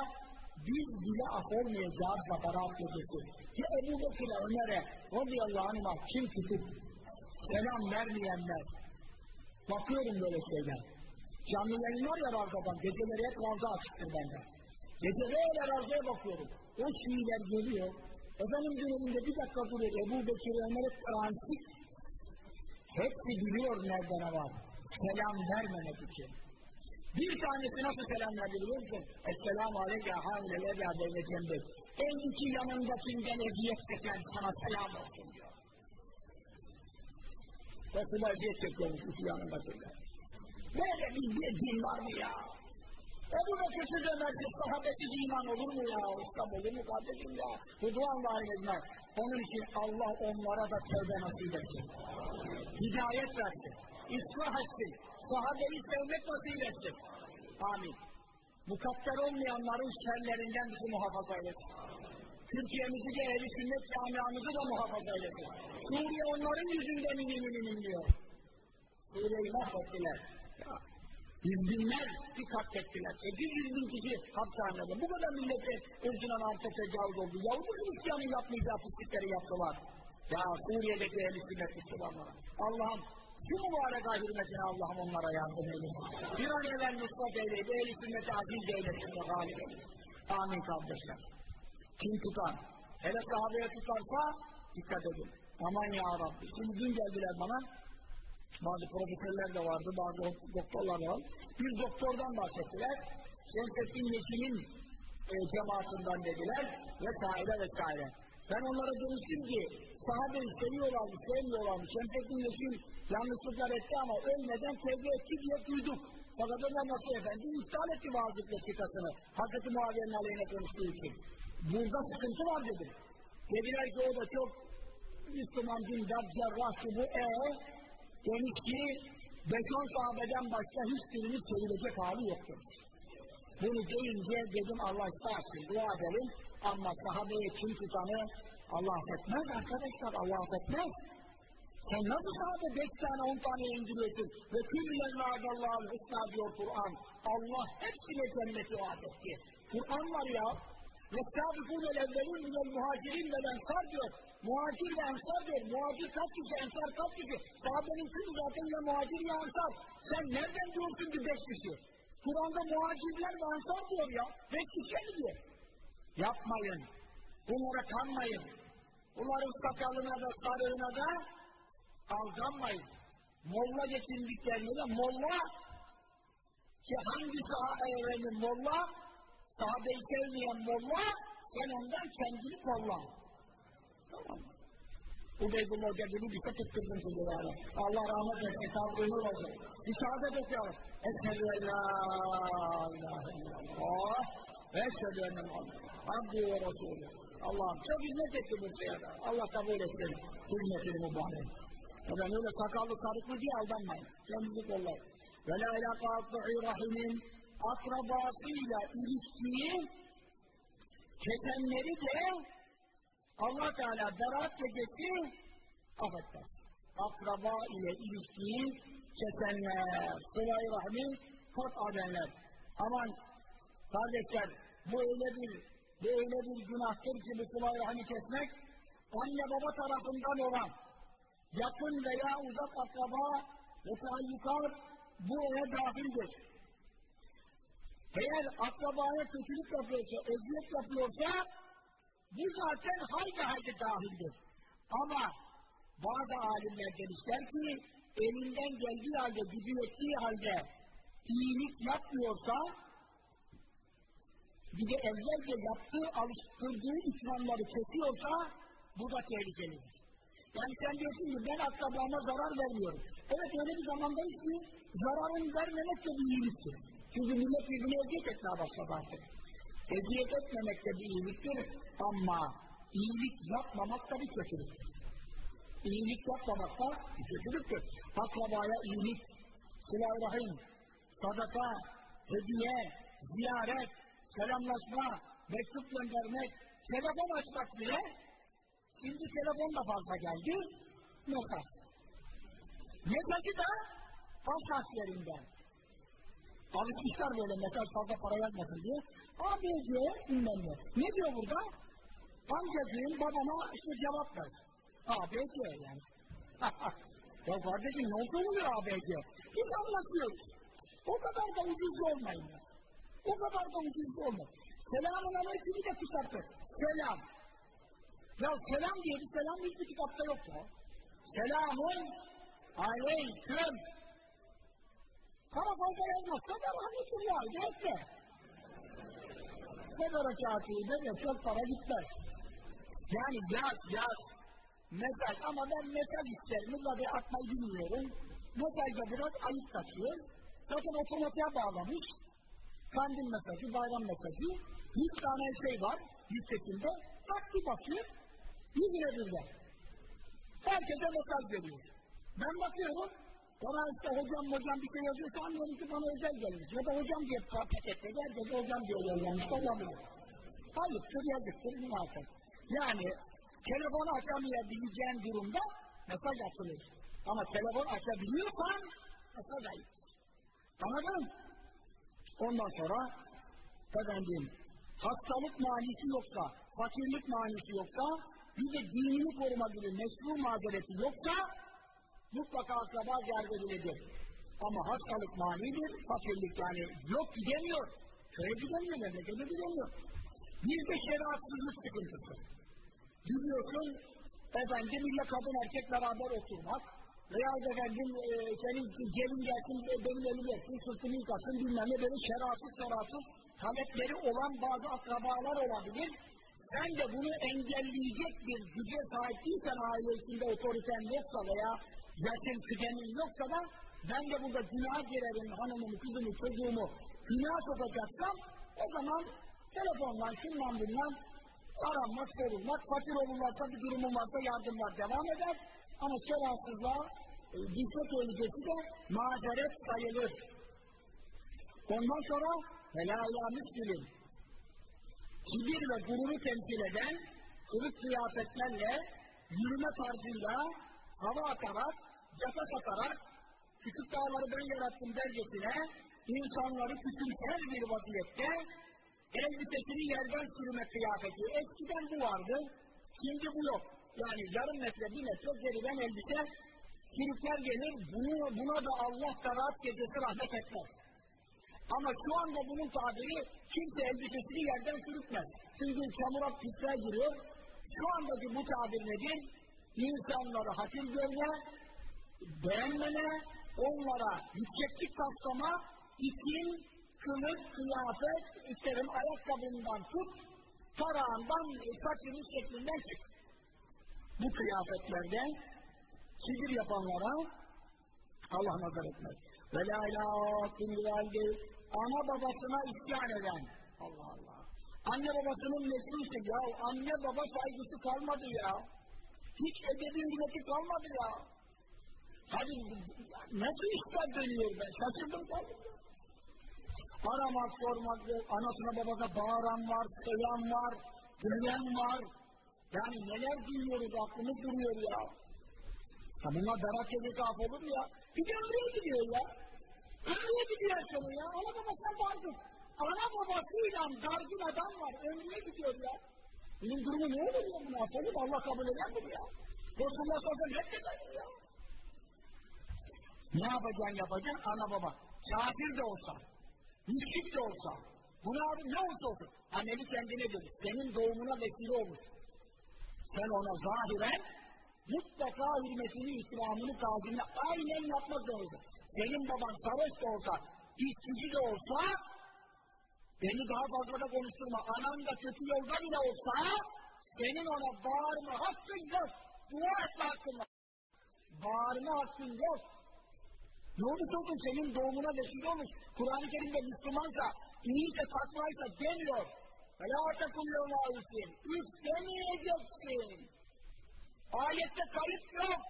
biz bile af olmayacağız da beraat gecesi. Ki Ebu Bekir'e Ömer'e radıyallahu anh'a kim tutup selam vermeyenler bakıyorum böyle şeyler. Canlı yayınlar ya Ravza'dan, geceleri hep Ravza açıktır bende. Gece böyle Ravza'ya bakıyorum. O Şiiler geliyor, efendim döneminde bir dakika duruyor, Ebu Bekir Ömer'e transit. Hepsi biliyor nerede ne var. Selam vermemek için. Bir tanesi nasıl selam verdi biliyor musun? Esselamu aleyke hamleler ya beyne. En iki yanındakinden eziyet çeken sana selam olsun diyor. Resulü eziyet çekiyormuş iki yanındakiler. Böyle bir, bir din var mı ya? Ebu Bekir'siz Ömer'siz sahabesiz iman olur mu ya? İslam olur mu kardeşim ya? Rıdvan var Onun için Allah onlara da tövbe nasip etsin. Hidayet versin. İslah etsin. Sahabeyi sevmek nasip etsin. Amin. Mukadder olmayanların şerlerinden bizi muhafaza eylesin. Türkiye'mizi de ehli sünnet camiamızı da muhafaza eylesin. Suriye onların yüzünden inim diyor. Suriye'yi mahvettiler. Yüz binler bir katlettiler. 800 bin kişi hapishanede. Bu kadar millete ırzına namse tecavüz oldu. Yavru Hristiyan'ın yapmayacağı pislikleri yaptılar. Ya Suriye'deki ehl-i sünnet Müslümanlara. Allah'ım şu mübarek ay hürmetine Allah'ım onlara yardım eylesin. Bir an evvel nusrat eyleyip ehl-i sünneti aziz eylesin ve galip eylesin. Amin kardeşler. Kim tutar? Hele sahabeye tutarsa dikkat edin. Aman ya Rabbi. Şimdi dün geldiler bana bazı profesörler de vardı, bazı doktorlar da var. Bir doktordan bahsettiler. Şemsettin Yeşil'in e, cemaatinden dediler vesaire vesaire. Ben onlara demiştim ki sahabeyi seviyorlarmış, sevmiyorlarmış. Şemsettin Yeşil yanlışlıklar etti ama ölmeden tevbe etti diye duyduk. Fakat Ömer Nasuh Efendi iptal etti vaazlık vesikasını. Hazreti Muaviye'nin aleyhine konuştuğu için. Burada sıkıntı var dedim. Dediler ki o da çok Müslüman dindar, cerrah, şu bu, eee demiş ki 5-10 sahabeden başka hiçbirinin sevilecek hali yoktur. Bunu deyince dedim Allah ıslah dua edelim ama sahabeye kim tutanı Allah affetmez arkadaşlar Allah affetmez. Sen nasıl sahabe 5 tane 10 tane indiriyorsun ve küllen vaadallahul husna diyor Kur'an. Allah hepsine cenneti vaat etti. Kur'an var ya وَالسَّابِقُونَ الْاَوَّلُونَ مِنَ الْمُهَاجِرِينَ وَالْاَنْصَارِ diyor. Muhacir ve ensar diyor. Muhacir kaç kişi, ensar kaç kişi? Sahabenin tümü zaten ya muhacir ya ensar. Sen nereden diyorsun ki beş kişi? Kur'an'da muhacirler ve ensar diyor ya. Beş kişi mi diyor? Yapmayın. Bunlara kanmayın. Bunların sakalına da sarığına da aldanmayın. Molla geçindiklerine de molla ki hangi sahabe molla sahabeyi sevmeyen molla sen ondan kendini kollan. Tamam mı? Ubeydullah Hoca gibi bir şey tutturdum sizi yani. Allah rahmet etsin, tavrını olsun. Bir şehadet okuyalım. Eşhedü en la ilahe illallah ve eşhedü enne Muhammed. Abdü ve Resulü. Allah'ım çok hizmet etti bu seyada. Allah kabul etsin hizmetini mübarek. Efendim öyle sakallı sarıklı diye aldanmayın. Kendinizi kollayın. Ve la ilâ rahimin akrabasıyla ilişkiyi kesenleri de Allah Teala Berat gecesi affetmez. Akraba ile ilişkiyi kesenler, sıla-i rahmi kot edenler. Aman kardeşler bu öyle bir bu öyle bir günahtır ki sıla-i rahmi kesmek anne baba tarafından olan yakın veya uzak akraba ve taallükat bu ona dahildir. Eğer akrabaya kötülük yapıyorsa, eziyet yapıyorsa bu zaten haydi haydi dahildir. Ama bazı alimler demişler ki elinden geldiği halde, gücü yettiği halde iyilik yapmıyorsa bir de evvelce yaptığı, alıştırdığı ikramları kesiyorsa bu da tehlikelidir. Yani sen diyorsun ki ben akrabama zarar vermiyorum. Evet öyle bir zamandayız ki zararın vermemek de bir iyiliktir. Çünkü millet birbirine eziyet etmeye başladı artık. Eziyet etmemek de bir iyiliktir ama iyilik yapmamak da bir kötülüktür. İyilik yapmamak da bir kötülüktür. Akrabaya iyilik, silah rahim, sadaka, hediye, ziyaret, selamlaşma, mektup göndermek, telefon açmak bile şimdi telefon da fazla geldi, mesaj. Mesajı da baş harflerinden. Alışmışlar böyle mesaj fazla para yazmasın diye. ABC bilmem ne. Ne diyor burada? Amcacığım babama işte cevap ver. ABC yani. ya kardeşim ne olsa oluyor ABC? Biz anlaşıyoruz. O kadar da ucuz olmayın. O kadar da ucuz olmayın. Selamun aleyküm'ü de kısaltır. Selam. Ya selam diye bir selam hiçbir kitapta yok ya. Selamun aleyküm. Para fazla yazmazsa da rahmetullah ekle. Ne berekatı ne çok para gitmez. Yani yaz yaz. Mesaj ama ben mesaj isterim. Tabi atmayı bilmiyorum. Mesajda biraz ayıp kaçıyor. Zaten otomatiğe bağlamış. Kandil mesajı, bayram mesajı. Yüz tane şey var listesinde. Tak bir bakıyor. Yüzüne birden. Herkese mesaj veriyor. Ben bakıyorum. Bana işte hocam hocam bir şey yazıyorsa anlıyorum ki bana özel gelmiş. Ya da hocam diye paketledi. Herkese hocam diye yollamış. Olabilir. Ayıptır, yazıktır, muhakkak. Yani telefonu açamayabileceğin durumda mesaj atılır. Ama telefon açabiliyorsan mesaj ayıp. Anladın? Ondan sonra efendim hastalık manisi yoksa, fakirlik manisi yoksa, bir de dinini koruma gibi meşru mazereti yoksa mutlaka akraba ziyaret edilecek. Ama hastalık manidir, fakirlik yani yok gidemiyor. Köye gidemiyor, memlekete gidemiyor. Bir de şeriatsızlık sıkıntısı. Biliyorsun, efendim illa kadın erkek beraber oturmak veya efendim e, senin gelin gelsin benim elim etsin, sırtımı yıkasın bilmem ne böyle şeratsız şeratsız talepleri olan bazı akrabalar olabilir. Sen de bunu engelleyecek bir güce sahip değilsen aile içinde otoriten yoksa veya yaşın kıdemin yoksa da ben de burada günah girerim hanımımı, kızımı, çocuğumu günah sokacaksam o zaman telefonla, şundan bundan aranmak, sorulmak, fakir olurlarsa bir durumun varsa yardımlar devam eder. Ama şerefsizliğe e, düşme tehlikesi de mazeret sayılır. Ondan sonra helâ müslüm kibir ve gururu temsil eden kılık kıyafetlerle yürüme tarzıyla hava atarak, cephe satarak küçük dağları ben yarattım dercesine insanları küçümser bir vaziyette elbisesini yerden sürme kıyafeti. Eskiden bu vardı, şimdi bu yok. Yani yarım metre, bir metre geriden elbise sürükler gelir, bunu, buna da Allah karat gecesi rahmet etmez. Ama şu anda bunun tabiri kimse elbisesini yerden sürükmez. Çünkü çamura pisler giriyor. Şu andaki bu tabir nedir? İnsanları hakir görme, beğenmeme, onlara yükseklik taslama için kılık, kıyafet, isterim ayakkabından tut, tarağından, saçının şeklinden çık. Bu kıyafetlerden kibir yapanlara Allah nazar etmez. Ve la ilahe ana babasına isyan eden. Allah Allah. Anne babasının mesulüsü ya. Anne baba saygısı kalmadı ya. Hiç edebi hürmeti kalmadı ya. Hadi nasıl işler dönüyor ben şaşırdım kaldım. Aramak, sormak, anasına babasına bağıran var, seven var, gülen var. Yani neler duyuyoruz aklımız duruyor ya. Ya bunlar berak edilse af olur mu ya? Bir de ömreye gidiyor ya. Ömreye gidiyor sonu ya. Ana babasına dargın. Ana babasıyla dargın adam var. Ömreye gidiyor ya. Bunun durumu ne olur ya? Bunu olur Allah kabul eder mi ya? Resulullah sallallahu aleyhi ve sellem ya? Ne yapacaksın yapacaksın? Ana baba. Kafir de olsa, müşrik de olsa, bunu abi ne olsa olsun. Ameli kendine göre. Senin doğumuna vesile olmuş. Sen ona zahiren mutlaka hürmetini, ikramını, tazimini aynen yapmak zorunda. Senin baban sarhoş da olsa, işsizci de olsa, beni daha fazla da konuşturma, anan da kötü yolda bile olsa, senin ona bağırma hakkın yok, dua etme hakkın var. Bağırma hakkın yok. Ne olursa olsun senin doğumuna vesile olmuş, Kur'an-ı Kerim'de Müslümansa, iyiyse takmaysa demiyor. Helâ tekun yevmâ üstün. Üst demeyeceksin. Ayette kayıt yok.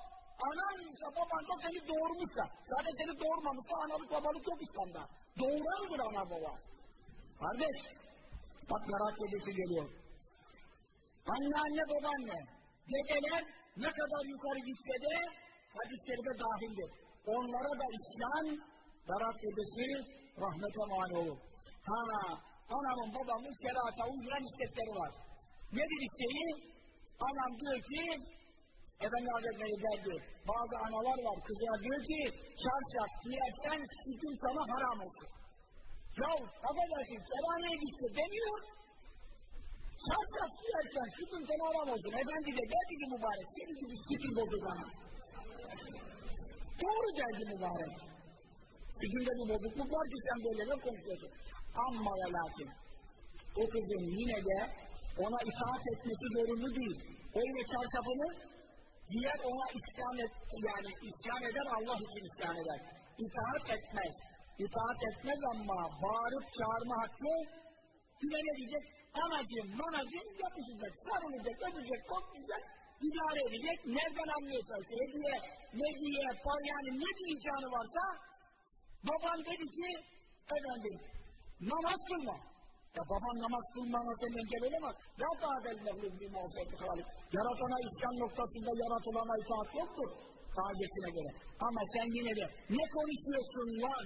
Anansa babansa seni doğurmuşsa, zaten seni doğurmamışsa analık babalık yok İslam'da. Doğurandır ana baba. Kardeş, bak merak edesi geliyor. Anneanne babaanne, dedeler ne kadar yukarı gitse de hadisleri de dahildir. Onlara da İslam merak edesi rahmete mani olur. Ha, anamın babamın şerata uymayan istekleri var. Nedir isteği? Anam diyor ki, Efendi Hazretleri derdi, bazı analar var, kızına diyor ki, çarşaf giyersen sütün sana haram olsun. Ya, affedersin, kerhaneye gitse demiyor, çarşaf giyersen sütün sana haram olsun. Efendi de derdi ki mübarek, senin gibi sütün bozdu bana. Doğru derdi mübarek. Sütünde bir bozukluk var ki sen böyle de konuşuyorsun. Amma ve lakin, o kızın yine de ona itaat etmesi zorunlu değil. O yine çarşafını diğer ona isyan et, yani isyan eder Allah için isyan eder. İtaat etmez. İtaat etmez ama bağırıp çağırma hakkı yine ne diyecek? Anacığım, manacığım yapışacak, sarılacak, öpecek, koklayacak, idare edecek. Nereden anlıyorsa hediye, mediye, par yani ne imkanı varsa baban dedi ki efendim namaz kılma. Ya baban namaz kılmana sen engel olamaz. Ya daha belleğin bir muhabbeti halik. Yaratana isyan noktasında yaratılana itaat yoktur. Kaidesine göre. Ama sen yine de ne konuşuyorsun lan?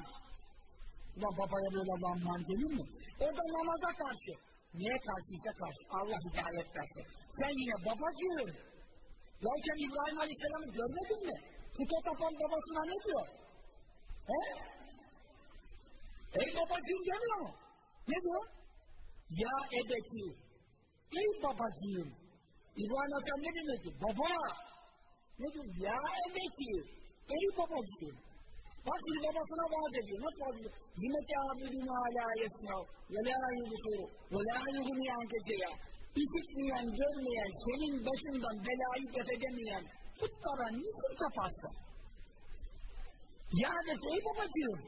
Ulan babaya böyle lan denir mi? O da namaza karşı. Niye karşıysa karşı? Allah hidayet versin. Sen yine babacığım. Ya sen İbrahim Aleyhisselam'ı görmedin mi? Puta tapan babasına ne diyor? He? Ey babacığım demiyor mu? Ne diyor? Ya ebeti, ey babacığım. İbrahim Hasan ne demek ki? Baba. Ne diyor? Ya ebeti, ey babacığım. Bak şimdi babasına vaaz ediyor. Nasıl vaaz ediyor? Lime te'abidine alâ yesnav ve lâ yudusuru ve lâ yuduni ankeseya. İşitmeyen, görmeyen, senin başından belayı def edemeyen putlara niçin taparsın? Ya ebeti, ey babacığım.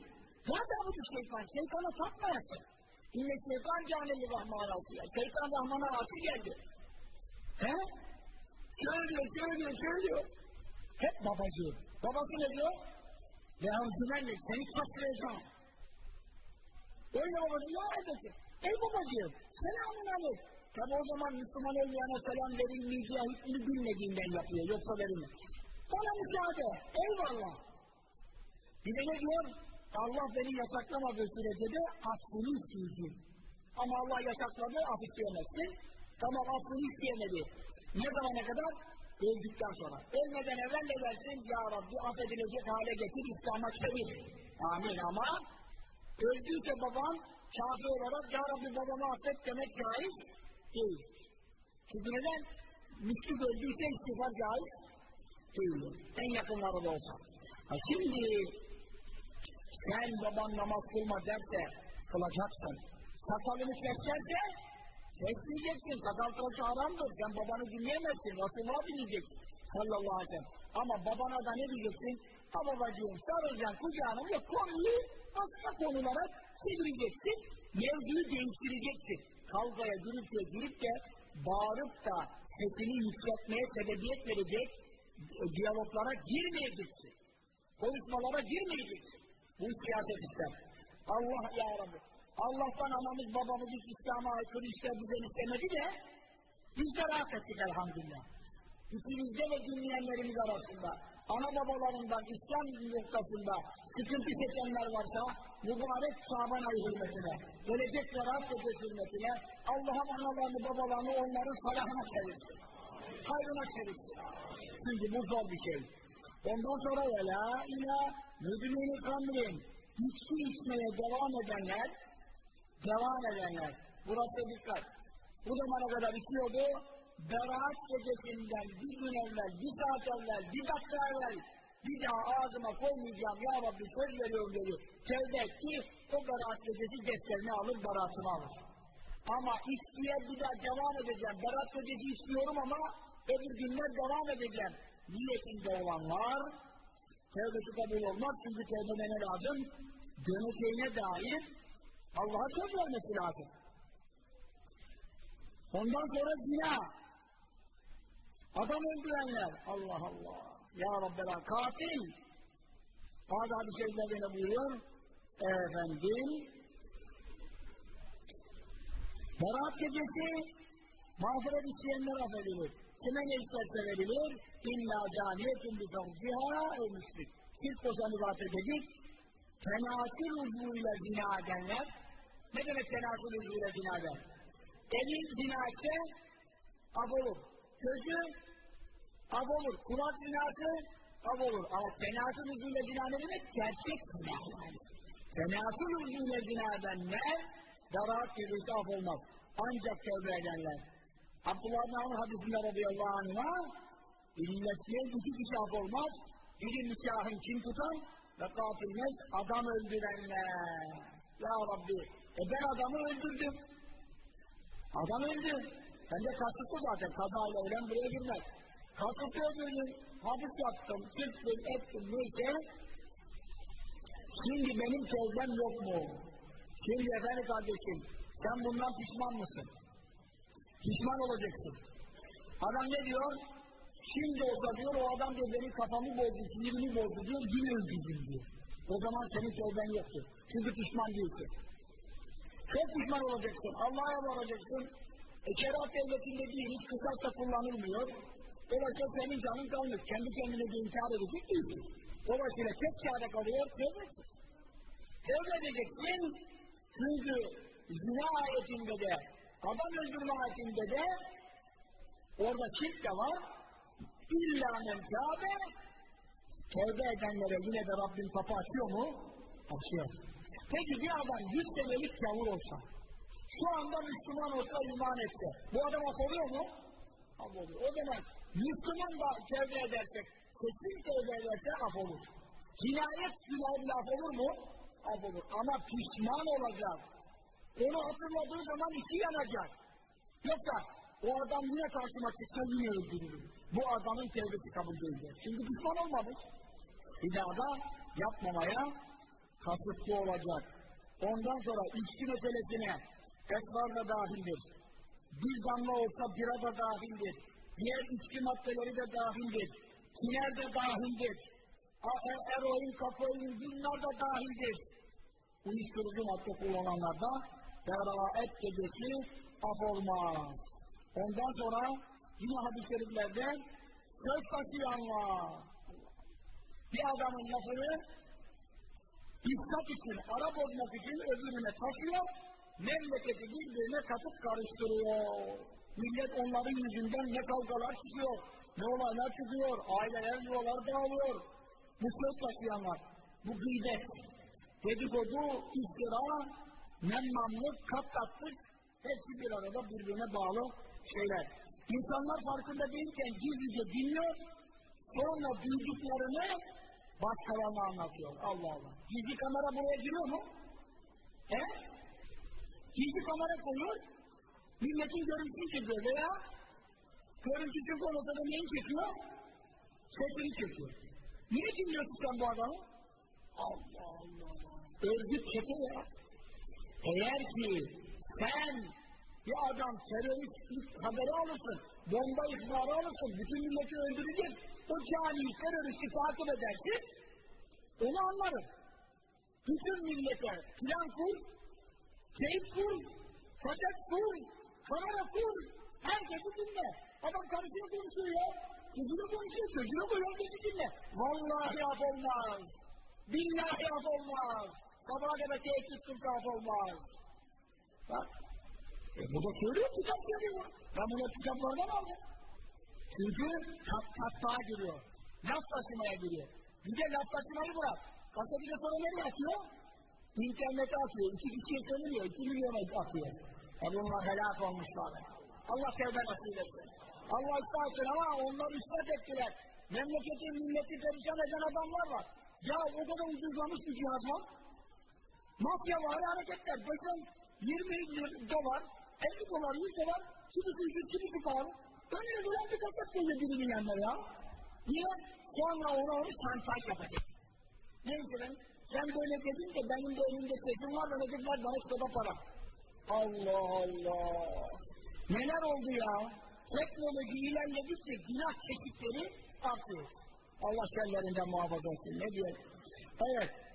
Ya tabutu şeytan, şeytana tapmayasın. İnne şeytan caneli rahman asıya. Şeytan rahmana ası geldi. He? Söylüyor, söylüyor, söylüyor. Hep babacığım. Babası ne diyor? Ve avzümenlik, seni kastıracağım. Öyle babacığım, ya elbette. Ey babacığım, selamun aleyküm. Tabi o zaman Müslüman olmayana selam verilmeyeceği hükmünü bilmediğinden yapıyor, yoksa verilmez. Bana müsaade, eyvallah. Bir de ne diyor? Allah beni yasaklamadığı sürece de affını isteyeceğim. Ama Allah yasakladı, af isteyemezsin. Tamam affını isteyemedi. Ne zamana kadar? Öldükten sonra. Ölmeden evvel ne dersin? Ya Rabbi affedilecek hale getir, İslam'a çevir. Amin ama öldüyse babam kafir olarak Ya Rabbi babamı affet demek caiz değil. Çünkü neden? Müşrik öldüyse istiğfar caiz değil. En yakınları da olsa. Ha şimdi sen baban namaz kılma derse kılacaksın. Sakalını kes derse kesmeyeceksin. Sakal tıraşı haramdır. Sen babanı dinleyemezsin. Resulullah dinleyeceksin. Sallallahu aleyhi ve sellem. Ama babana da ne diyeceksin? Ha babacığım saracaksın kucağına ve konuyu başka konulara çevireceksin. Mevzuyu değiştireceksin. Kavgaya, gürültüye girip de bağırıp da sesini yükseltmeye sebebiyet verecek diyaloglara girmeyeceksin. konuşmalara girmeyeceksin. Bu siyaset ister. Allah ya Rabbi. Allah'tan anamız babamız hiç İslam'a aykırı işler bize istemedi de biz de rahat ettik elhamdülillah. İçimizde ve dinleyenlerimiz arasında ana babalarından İslam noktasında sıkıntı çekenler varsa mübarek Şaban ayı hürmetine, gelecek ve rahat gecesi hürmetine Allah'ın analarını babalarını onların salahına çevirsin. Hayrına çevirsin. Çünkü bu zor bir şey. Ondan sonra ve la ila müdününü kamrin içki içmeye devam edenler devam edenler burası dikkat bu zamana kadar içiyordu beraat gecesinden bir gün evvel, bir saat evvel, bir dakika evvel bir daha ağzıma koymayacağım ya Rabbi söz veriyorum dedi. Tevbe etti, o beraat gecesi defterini alır, beraatını alır. Ama içkiye bir daha devam edeceğim. Beraat gecesi içmiyorum ama öbür günler devam edeceğim. Niyetinde olanlar tevbesi kabul olmaz çünkü tevbe ne lazım? Döneceğine dair Allah'a söz vermesi lazım. Ondan sonra zina. Adam öldürenler. Allah Allah. Ya Rabbela katil. Bazı hadis-i şeriflerde buyuruyor. Efendim. Berat gecesi mağfiret isteyenler affedilir. Kime ne isterse verilir. İlla caniyetun bi fevciha ölmüştür. İlk koşanı zaten dedik. Tenasül uzvuyla zina edenler. Ne demek tenasül uzvuyla zina eden? Eli zina etse af olur. Gözü af olur. Kulak zinası af olur. Ama tenasül uzvuyla zina ne demek? Gerçek zina. Tenasül uzvuyla zina edenler darat gecesi af olmaz. Ancak tövbe edenler. Abdullah Amr hadisinde radıyallahu anh'a illetiye iki kişi af olmaz. Biri misahın kim tutan ve katilmez adam öldürenler. Ya Rabbi e ben adamı öldürdüm. Adam öldü. Ben de kasıtlı zaten. Kazayla ölen buraya girmez. Kasıtlı öldürdüm. Hapis yaptım, çıktım, ettim neyse. Şimdi benim tövbem yok mu? Şimdi efendim kardeşim, sen bundan pişman mısın? Pişman olacaksın. Adam ne diyor? Şimdi olsa diyor, o adam diyor benim kafamı bozdu, sinirimi bozdu diyor, yine öldürdüm diyor. O zaman senin tövben yoktur. Çünkü pişman değilsin. Çok pişman olacaksın. Allah'a varacaksın. E, şeriat devletinde değiliz. Kısas da kullanılmıyor. Dolayısıyla senin canın kalmış. Kendi kendine de intihar edecek değilsin. Dolayısıyla tek çare kalıyor. Tevbe edeceksin. Tevbe edeceksin. Çünkü zina ayetinde de adam öldürme ayetinde de orada şirk de var. İlla men tâbe tevbe edenlere yine de Rabbim kapı açıyor mu? Açıyor. Peki bir adam yüz senelik gavur olsa, şu anda Müslüman olsa iman etse, bu adam af oluyor mu? Oluyor. O zaman Müslüman da tevbe edersek, kesin tevbe ederse af olur. Cinayet günahı bile af olur mu? Af olur. Ama pişman olacak. Onu hatırladığı zaman işi yanacak. Yoksa o adam yine karşıma çıksa yine öldürürüm. Bu adamın tevbesi kabul değildir. Çünkü pişman olmamış. Bir daha da yapmamaya kasıtlı olacak. Ondan sonra içki meselesine esrar da dahildir. Bir damla olsa bira da dahildir. Diğer içki maddeleri de dahildir. Kiner de dahildir. E eroin, kapoin, bunlar da dahildir. Uyuşturucu madde kullananlarda beraat gecesi af olmaz. Ondan sonra yine hadis-i şeriflerde söz taşıyanlar. Bir adamın lafını İfsat için, ara bozmak için öbürüne taşıyor, memleketi birbirine katıp karıştırıyor. Millet onların yüzünden ne kavgalar çıkıyor, ne olaylar çıkıyor, aileler yuvalar dağılıyor. Bu söz taşıyanlar, bu gıybet, dedikodu, iftira, nemmamlık, kattatlık, hepsi bir arada birbirine bağlı şeyler. İnsanlar farkında değilken gizlice dinliyor, sonra duyduklarını başkalarına anlatıyor. Allah Allah. Gizli kamera buraya giriyor mu? He? Gizli kamera koyuyor, milletin görüntüsünü çekiyor veya görüntüsü konuda da neyi çekiyor? Sesini çekiyor. Niye dinliyorsun sen bu adamı? Allah Allah. Örgüt çete ya. Eğer ki sen bir adam terörist haberi alırsın, bomba ihbarı alırsın, bütün milleti öldürecek, o cani teröristi takip edersin, Onu anlarım. Bütün millete plan kur, teyip kur, kaset kur, kamera kur, herkesi dinle. Adam karısıyla konuşuyor ya. Kızıyla konuşuyor, çocuğuyla konuşuyor, herkesi dinle. Vallahi af olmaz. Billahi af olmaz. Sabaha kadar tehdit tutsa af olmaz. Bak. E bu da söylüyor, kitap söylüyor. Ben bunu kitaplardan aldım. Çünkü tat, tatlığa giriyor. Laf taşımaya giriyor. Bir de laf taşımayı bırak. Gazeteci sonra nereye atıyor? İnternete atıyor. İki kişiye söylemiyor. İki milyona atıyor. E bunlar helak olmuşlar. Allah tevbe nasip etsin. Allah ıslah etsin ama onlar ıslah ettiler. Memleketi, milleti perişan eden adamlar var. Ya o kadar ucuzlamış bir cihaz var. Mafya var hareketler. Başın 20 dolar, 50 dolar, 100 dolar, kimisi ucuz, kimisi pahalı. Önüne gelen bir kapat koyuyor birinin yanına ya. Niye? Sonra ona onu şantaj yapacak. Neyse ben, sen böyle dedin de benim de elimde kesin var, öyle var, bana şurada para. Allah Allah. Neler oldu ya? Teknoloji ilerledikçe günah çeşitleri artıyor. Allah şerlerinden muhafaza etsin. Ne diyor? Evet.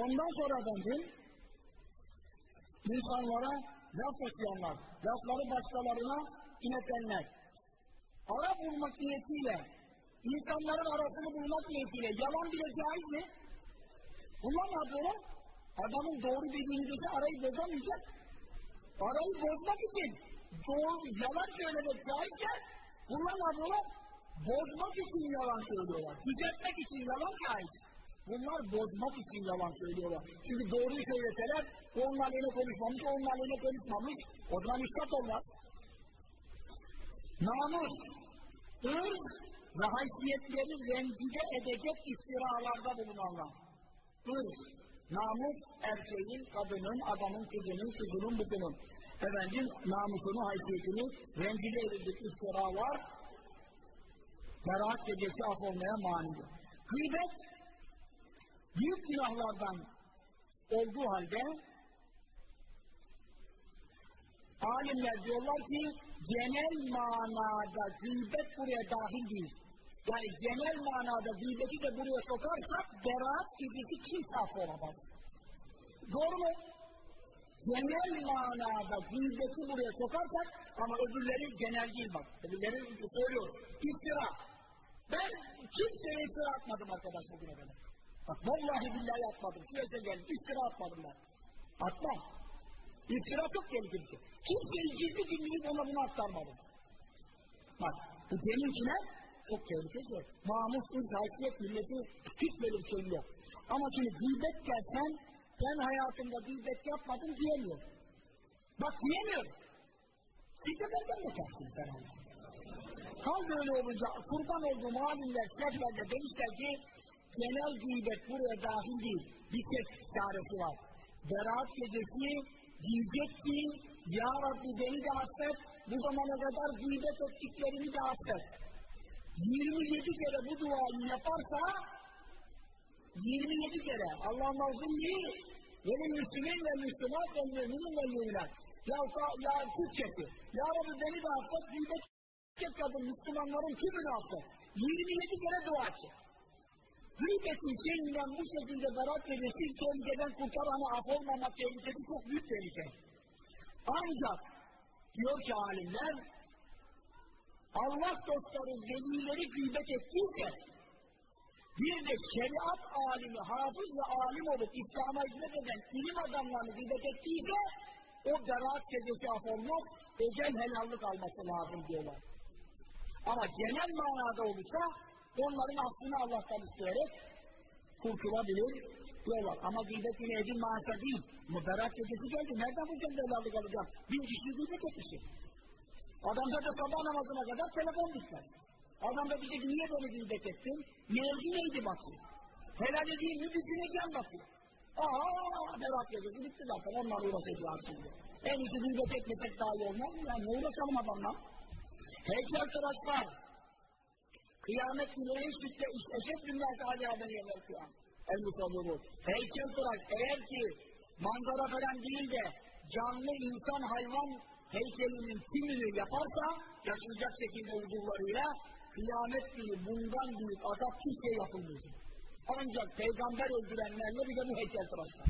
Ondan sonra efendim insanlara laf taşıyanlar, lafları başkalarına iletenler, ara bulmak niyetiyle, insanların arasını bulmak niyetiyle yalan bile caiz mi? Bunlar ne yapıyorlar? Adamın doğru dediğini dese arayı bozamayacak. Arayı bozmak için doğru, yalan söylemek caizken bunlar ne yapıyorlar? Bozmak için yalan söylüyorlar. Düzeltmek için yalan caiz. Bunlar bozmak için yalan söylüyorlar. Çünkü doğruyu söyleseler, o onun aleyhine konuşmamış, o onun aleyhine konuşmamış, o zaman ispat olmaz. Namus, ırz ve haysiyetleri rencide edecek iftiralarda bulunanlar. Irz, namus erkeğin, kadının, adamın, kızının, kızının, butunun. Efendim, namusunu, haysiyetini rencide edecek iftiralar, beraat gecesi af olmaya manidir. Gıybet, büyük günahlardan olduğu halde alimler diyorlar ki genel manada gıybet buraya dahil değil. Yani genel manada gıybeti de buraya sokarsak beraat gecesi kimse olamaz. Doğru mu? Genel manada gıybeti buraya sokarsak ama öbürleri genel değil bak. Öbürleri söylüyorum. İftira. Ben kimseye iftira atmadım arkadaş bugüne kadar. Bak vallahi billahi atmadım. Şuraya geldim. İftira atmadım ben. Atmam. İftira çok tehlikeli şey. Kimseyi gizli dinleyip ona bunu aktarmadım. Bak bu deminkiler çok tehlikeli şey. Namussuz, haysiyet milleti hiç böyle bir şey. Ama şimdi gıybet dersen ben hayatımda gıybet yapmadım diyemiyorum. Bak diyemiyorum. Siz de benden bakarsınız herhalde. Hal böyle olunca kurban olduğum alimler, şeflerde demişler ki genel gıybet buraya dahil değil. Bir tek çaresi var. Berat gecesi diyecek ki Ya Rabbi beni de affet, bu zamana kadar gıybet ettiklerimi de affet. 27 kere bu duayı yaparsa 27 kere Allah mazlum değil. Benim Müslümin ve Müslüman ve müminin ve müminat. Ya, ya Türkçesi. Ya Rabbi beni de affet, gıybet kadın Müslümanların tümünü affet. 27 kere dua edecek. Gıybetin şeyinden bu şekilde berat gecesi tehlikeden kurtaranı af olmamak tehlikesi çok büyük tehlike. Ancak diyor ki alimler Allah dostları velileri gıybet ettiyse bir de şeriat alimi, hafız ve alim olup İslam'a hizmet eden ilim adamlarını gıybet ettiyse o berat gecesi af olmaz, özel helallik alması lazım diyorlar. Ama genel manada olursa onların aslını Allah'tan isteyerek kurtulabilir diyorlar. Ama gıybet yine edin manasında değil. Müberrak gecesi geldi. Nereden bu cemde helallik alacağım? Bin kişi gıybet etmişim. Adam zaten sabah namazına kadar telefon bitmez. Adam da bize niye böyle gıybet ettin? Mevzu neydi bakayım? Helal edeyim mi düşüneceğim bakayım. Aa, merak gecesi bitti zaten. Onlarla uğraşacağız şimdi. En iyisi gıybet etmesek daha iyi olmaz mı? Yani uğraşalım adamla? Heykeltıraşlar, kıyamet günü en şiddet işleşet dünyası alâben yemek kıyam. El musavvuru. Heykeltıraş eğer ki manzara falan değil de canlı insan hayvan heykelinin tümünü yaparsa yaşayacak şekilde uzuvlarıyla kıyamet günü bundan büyük azap kimseye yapılmayacak. Ancak peygamber öldürenlerle bir de bu heykeltıraşlar.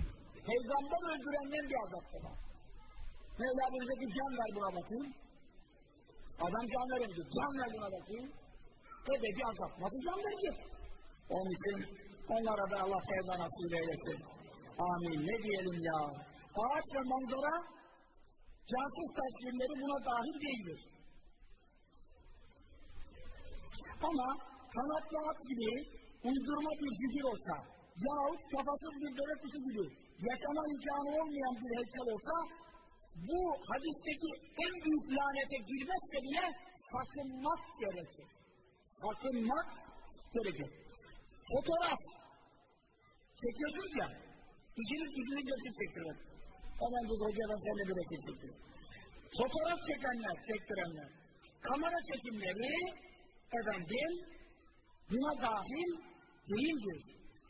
Peygamber öldürenler bir azapta var. Mevla buyuruyor ki can ver buna bakayım. Adam can veremedi. Can ver buna bakayım. Ebedi azap. Nasıl can verecek? Onun için onlara da Allah tevbe nasip eylesin. Amin. Ne diyelim ya? Ağaç ve manzara cansız tasvirleri buna dahil değildir. Ama kanatlı at gibi uydurma bir figür olsa yahut kafasız bir deve kuşu gibi yaşama imkanı olmayan bir heykel olsa bu hadisteki en büyük lanete girmezse bile sakınmak gerekir. Sakınmak gerekir. Fotoğraf çekiyorsunuz ya, işiniz gücünü resim çektiriyor. Hemen biz hocadan seninle resim çektiriyor. Fotoğraf çekenler, çektirenler, kamera çekimleri efendim buna dahil değildir.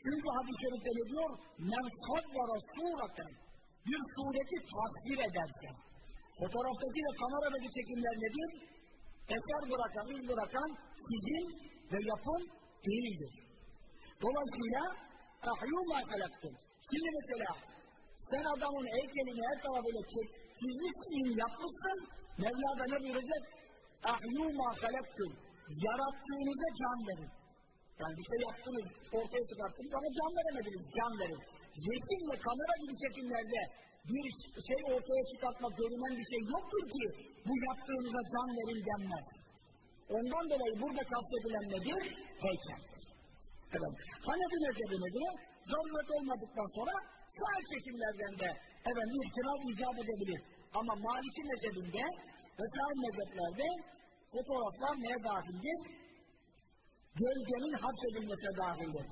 Çünkü hadis-i şerifte ne diyor? Men savvara suraten bir sureti tasvir ederse. Fotoğraftaki ve kameradaki çekimler nedir? Eser bırakan, iz bırakan çizim ve yapım değildir. Dolayısıyla ahyu ma halaktım. Şimdi mesela sen adamın heykelini her tarafıyla çizmişsin, yapmışsın. Mevla da ne buyuracak? Ahyu ma halaktım. Yarattığınıza can verin. Yani bir şey yaptınız, ortaya çıkarttınız ama can veremediniz, can verin. Resim kamera gibi çekimlerde bir şey ortaya çıkartmak, görünen bir şey yoktur ki bu yaptığınıza can verin denmez. Ondan dolayı burada kastedilen nedir? Heykel. Evet. Hanefi mezhebi nedir? Zaruret olmadıktan sonra sağ çekimlerden de evet, ihtilaf icap edebilir. Ama Maliki mezhebinde ve sağ mezheplerde fotoğraflar neye dahildir? Gölgenin hapsedilmesine dahildir.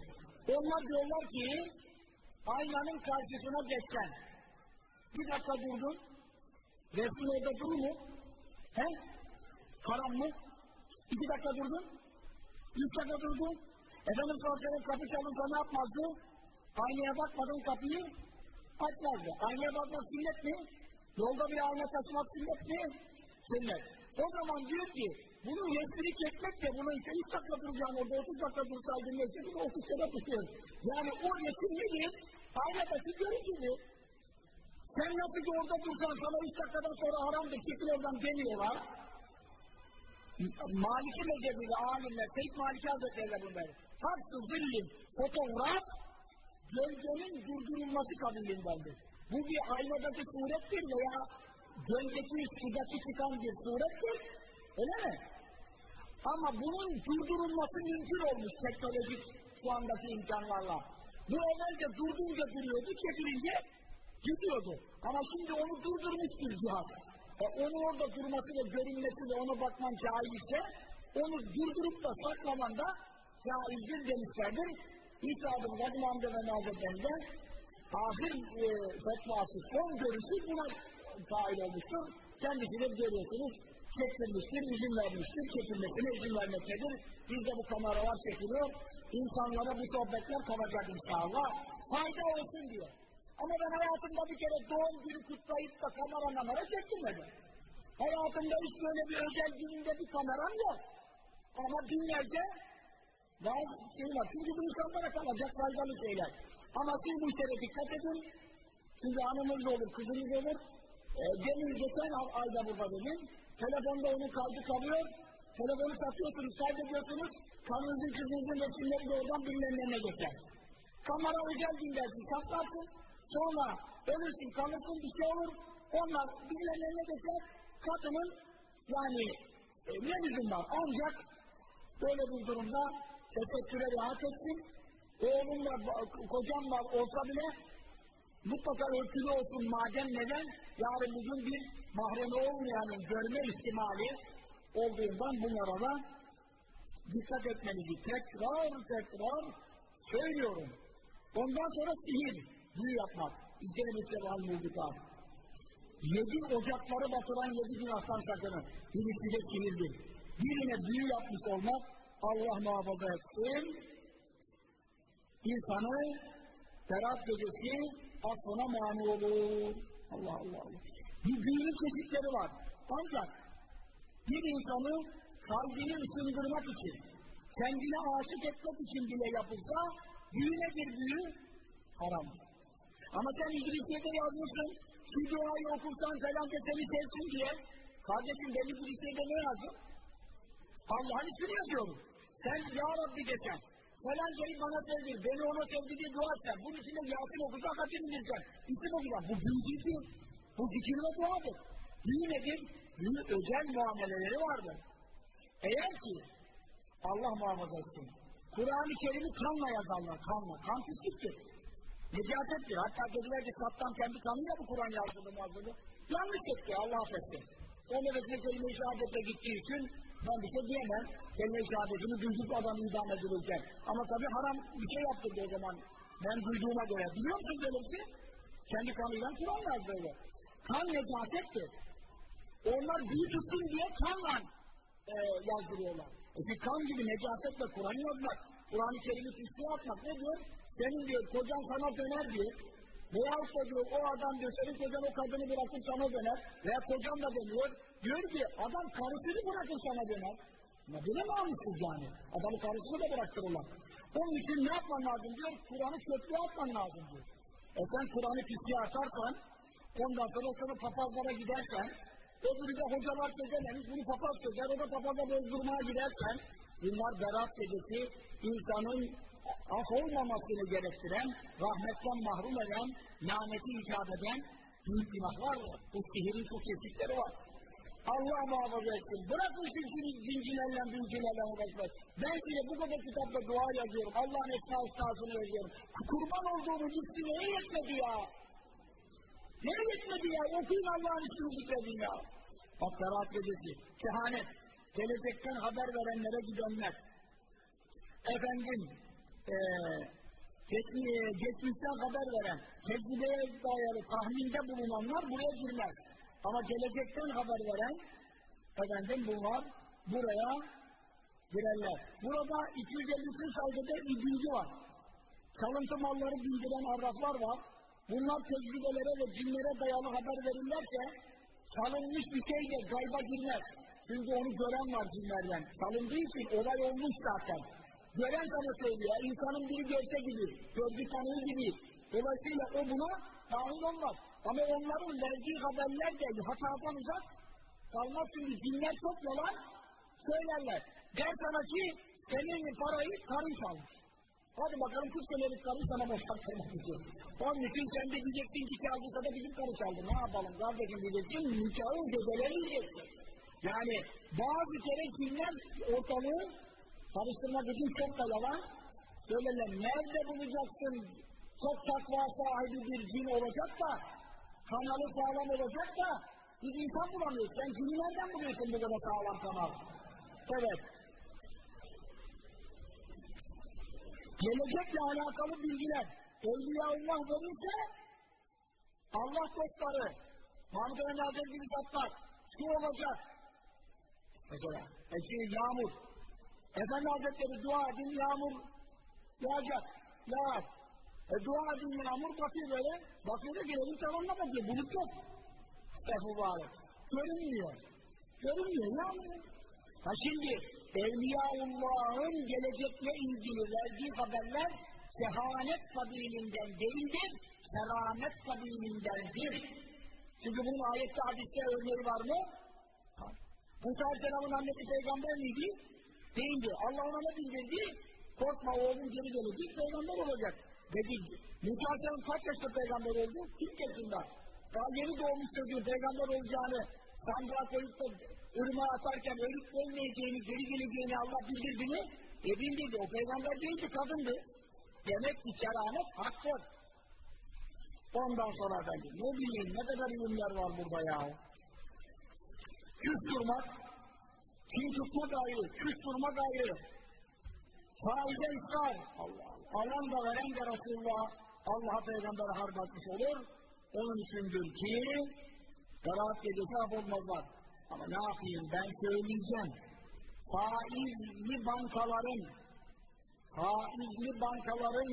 Onlar diyorlar ki aynanın karşısına geçsen bir dakika durdun resmin orada durur mu? He? Karanlık iki dakika durdun üç dakika durdun Efendimiz sallallahu kapı çalınsa ne yapmazdı? Aynaya bakmadın kapıyı açmazdı. Aynaya bakmak sünnet mi? Yolda bir ayna taşımak sünnet mi? Sünnet. O zaman diyor ki bunun resmini çekmek de bunun işte 3 dakika duracağım orada 30 dakika dursaydın neyse bunu 30 sene tutuyor. Yani o resim nedir? Aynadaki görüntüdür. Sen nasıl ki orada dursan sana 3 dakikadan sonra haramdır kesin oradan demiyorlar. Maliki mezhebiyle alimler, Seyyid Maliki Hazretleri'yle bunları. Haksız zillin fotoğraf gölgenin durdurulması kabilindendir. Bu bir aynadaki surettir veya göldeki sudaki çıkan bir surettir. Öyle mi? Ama bunun durdurulması mümkün olmuş teknolojik şu andaki imkanlarla. Bu evvelce durdunca duruyordu, çekilince gidiyordu. Ama şimdi onu durdurmuş bir cihaz. E onun orada durması ve görünmesi ve ona bakman caizse onu durdurup da saklaman da caizdir demişlerdir. İsa-ı Kadim Hamdi ve Hazretleri'nde ahir e, fetvası son görüşü buna dahil olmuştur. Kendisi de görüyorsunuz çekilmiştir, izin vermiştir, çekilmesine izin vermektedir. Bizde bu kameralar çekiliyor. İnsanlara bu sohbetler kalacak inşallah. Fayda olsun diyor. Ama ben hayatımda bir kere doğum günü kutlayıp da kamera namara çektirmedim. Hayatımda hiç böyle bir özel gününde bir kameram yok. Ama binlerce bazı şey var. Çünkü bu insanlara kalacak faydalı şeyler. Ama siz bu işlere dikkat edin. Çünkü hanımınız olur, kızınız olur. E, demin geçen ayda burada dedim. Telefonda onun kaydı kalıyor. Telefonu satıyorsunuz, kaydediyorsunuz. Karınızın, kızınızın resimleri de oradan birilerine geçer. Kamera özel gün dersin, saklarsın. Sonra ölürsün, kalırsın, bir şey olur. Onlar birilerine geçer. Kadının yani e, ne lüzum var? Ancak böyle bir durumda tesettüre rahat etsin. Oğlum var, kocam var olsa bile mutlaka örtülü olsun madem neden? Yarın bugün bir mahremi olmayanın görme ihtimali olduğundan bunlara da dikkat etmenizi tekrar tekrar söylüyorum. Ondan sonra sihir, büyü yapmak. İzlemesi var mülkütar. Yedi ocakları batıran yedi günahtan sakının. Birisi de sihirdir. Birine büyü yapmış olmak Allah muhafaza etsin. İnsanı Berat gecesi affına mani olur. Allah Allah Allah. Bir büyünün çeşitleri var. Ancak bir insanı kalbini ısındırmak için, kendine aşık etmek için bile yapılsa Büyü nedir büyü? Haram. Ama sen İngilizce'de yazmışsın, şu duayı okursan falan da seni sevsin diye. Kardeşim ben İngilizce'de ne yazdım? Allah'ın ismini yazıyorum. Sen Ya Rabbi desen, falan şeyi bana sevdir, beni ona sevdi diye dua etsen, bunun içinde Yasin okusan, hatim indirsen, isim okusan, bu büyü değil ki. Bu zikir ve duadır. Büyü nedir? Büyü özel muameleleri vardır. Eğer ki Allah muhafaza etsin, Kur'an-ı Kerim'i kanla yazarlar, kanla. Kan pisliktir. Necasettir. Hatta dediler ki Saddam kendi kanıyla bu Kur'an yazdırdı muhafaza. Yanlış etti, Allah affetsin. O nefesine kelime-i şehadetle gittiği için ben bir şey diyemem. Kelime-i şehadetini duyduk adam idam edilirken. Ama tabii haram bir şey yaptırdı o zaman. Ben duyduğuma göre. Biliyor musunuz öyle bir şey? Kendi kanıyla Kur'an yazdırdı. Kan necasettir. Onlar büyü diye kanla e, yazdırıyorlar. E kan gibi necasetle Kur'an yazmak, Kur'an-ı Kerim'i pisliğe atmak ne diyor? Senin diyor kocan sana döner diyor. Veyahut da diyor o adam diyor senin kocan o kadını bırakıp sana döner. Veya kocan da dönüyor. Diyor ki adam karısını bırakıp sana döner. Ama namussuz yani. Adamı karısını da bıraktırırlar. Onun için ne yapman lazım diyor? Kur'an'ı çöplüğe atman lazım diyor. E sen Kur'an'ı pisliğe atarsan, ondan sonra sonra papazlara gidersen, öbürü de hocalar çözememiş, bunu papaz çözer, o da papaza bozdurmaya gidersen, bunlar berat gecesi insanın af olmamasını gerektiren, rahmetten mahrum eden, laneti icap eden büyük günahlar var. Bu sihirin çok çeşitleri var. Allah muhafaza etsin. Bırakın şu cin, cincilerle, büyücülerle uğraşmak. Ben size bu kadar kitapta dua yazıyorum. Allah'ın esna esnasını yazıyorum. Kurban olduğumu ismi neye yetmedi ya? Neye yetmedi ya? Okuyun Allah'ın ismini zikredin ya. Bak Berat Gecesi, kehanet, gelecekten haber verenlere gidenler. Efendim, ee, geçmişten haber veren, tecrübeye dayalı tahminde bulunanlar buraya girmez. Ama gelecekten haber veren, efendim bunlar buraya girerler. Burada 253 sayfada bir bilgi var. Çalıntı malları bildiren arraflar var. Bunlar tecrübelere ve cinlere dayalı haber verirlerse çalınmış bir şey de gayba girmez. Çünkü onu gören var cinlerden. Çalındığı için olay olmuş zaten. Gören sana söylüyor. İnsanın biri görse gibi, gördü tanığı gibi. Dolayısıyla o buna dahil olmaz. Ama onların verdiği haberler de hatadan uzak kalmaz çünkü cinler çok yalan söylerler. Der sana ki senin parayı karın çalmış. Hadi bakalım 40 senelik karı sana boşaltmak istiyor. Onun için sen de diyeceksin ki çaldıysa da bizim karı çaldı. Ne yapalım kardeşim diyeceksin, nikahın geceleri diyeceksin. Yani bazı kere cinler ortalığı karıştırmak için çok da yalan söylerler. Nerede bulacaksın çok takva sahibi bir cin olacak da kanalı sağlam olacak da biz insan bulamıyoruz. Sen cini nereden buluyorsun bu kadar sağlam kanal? Evet. Gelecekle alakalı bilgiler. Evliyaullah verirse Allah dostları, Mahmud Efendi Hazretleri gibi zatlar, şu olacak. Mesela, e, yağmur. Efendi Hazretleri dua edin, yağmur yağacak. Yağar. E dua edin yağmur bakıyor böyle. Bakıyor da gelelim tavanına bakıyor. Bulut yok. Estağfurullah. Görünmüyor. Görünmüyor yağmur. Ha şimdi Evliyaullah'ın gelecekle ilgili verdiği haberler sehanet kabilinden değildir, seramet kabilindendir. Çünkü bunun ayette hadiste örneği var mı? Musa Aleyhisselam'ın annesi peygamber miydi? Değildi. Allah ona ne bildirdi? Korkma oğlum geri gelecek, peygamber olacak. Dedi. Musa kaç yaşta peygamber oldu? 40 yaşında. Daha yeni doğmuş çocuğun peygamber olacağını sandığa koyup da ırmağa atarken ölüp ölmeyeceğini, geri geleceğini Allah bildirdi mi? E bildirdi. O peygamber değildi, kadındı. Demek ki keramet haktır. Ondan sonra efendim, ne bileyim ne kadar ilimler var burada ya. Küs kim tutmak ayrı, küs durmak ayrı. Faize ısrar, Allah Allah. Alan da veren de Resulullah, Allah'a peygambere harp atmış olur. Onun içindir ki, Berat gecesi olmazlar. Ama ne yapayım ben söyleyeceğim. Faizli bankaların, faizli bankaların,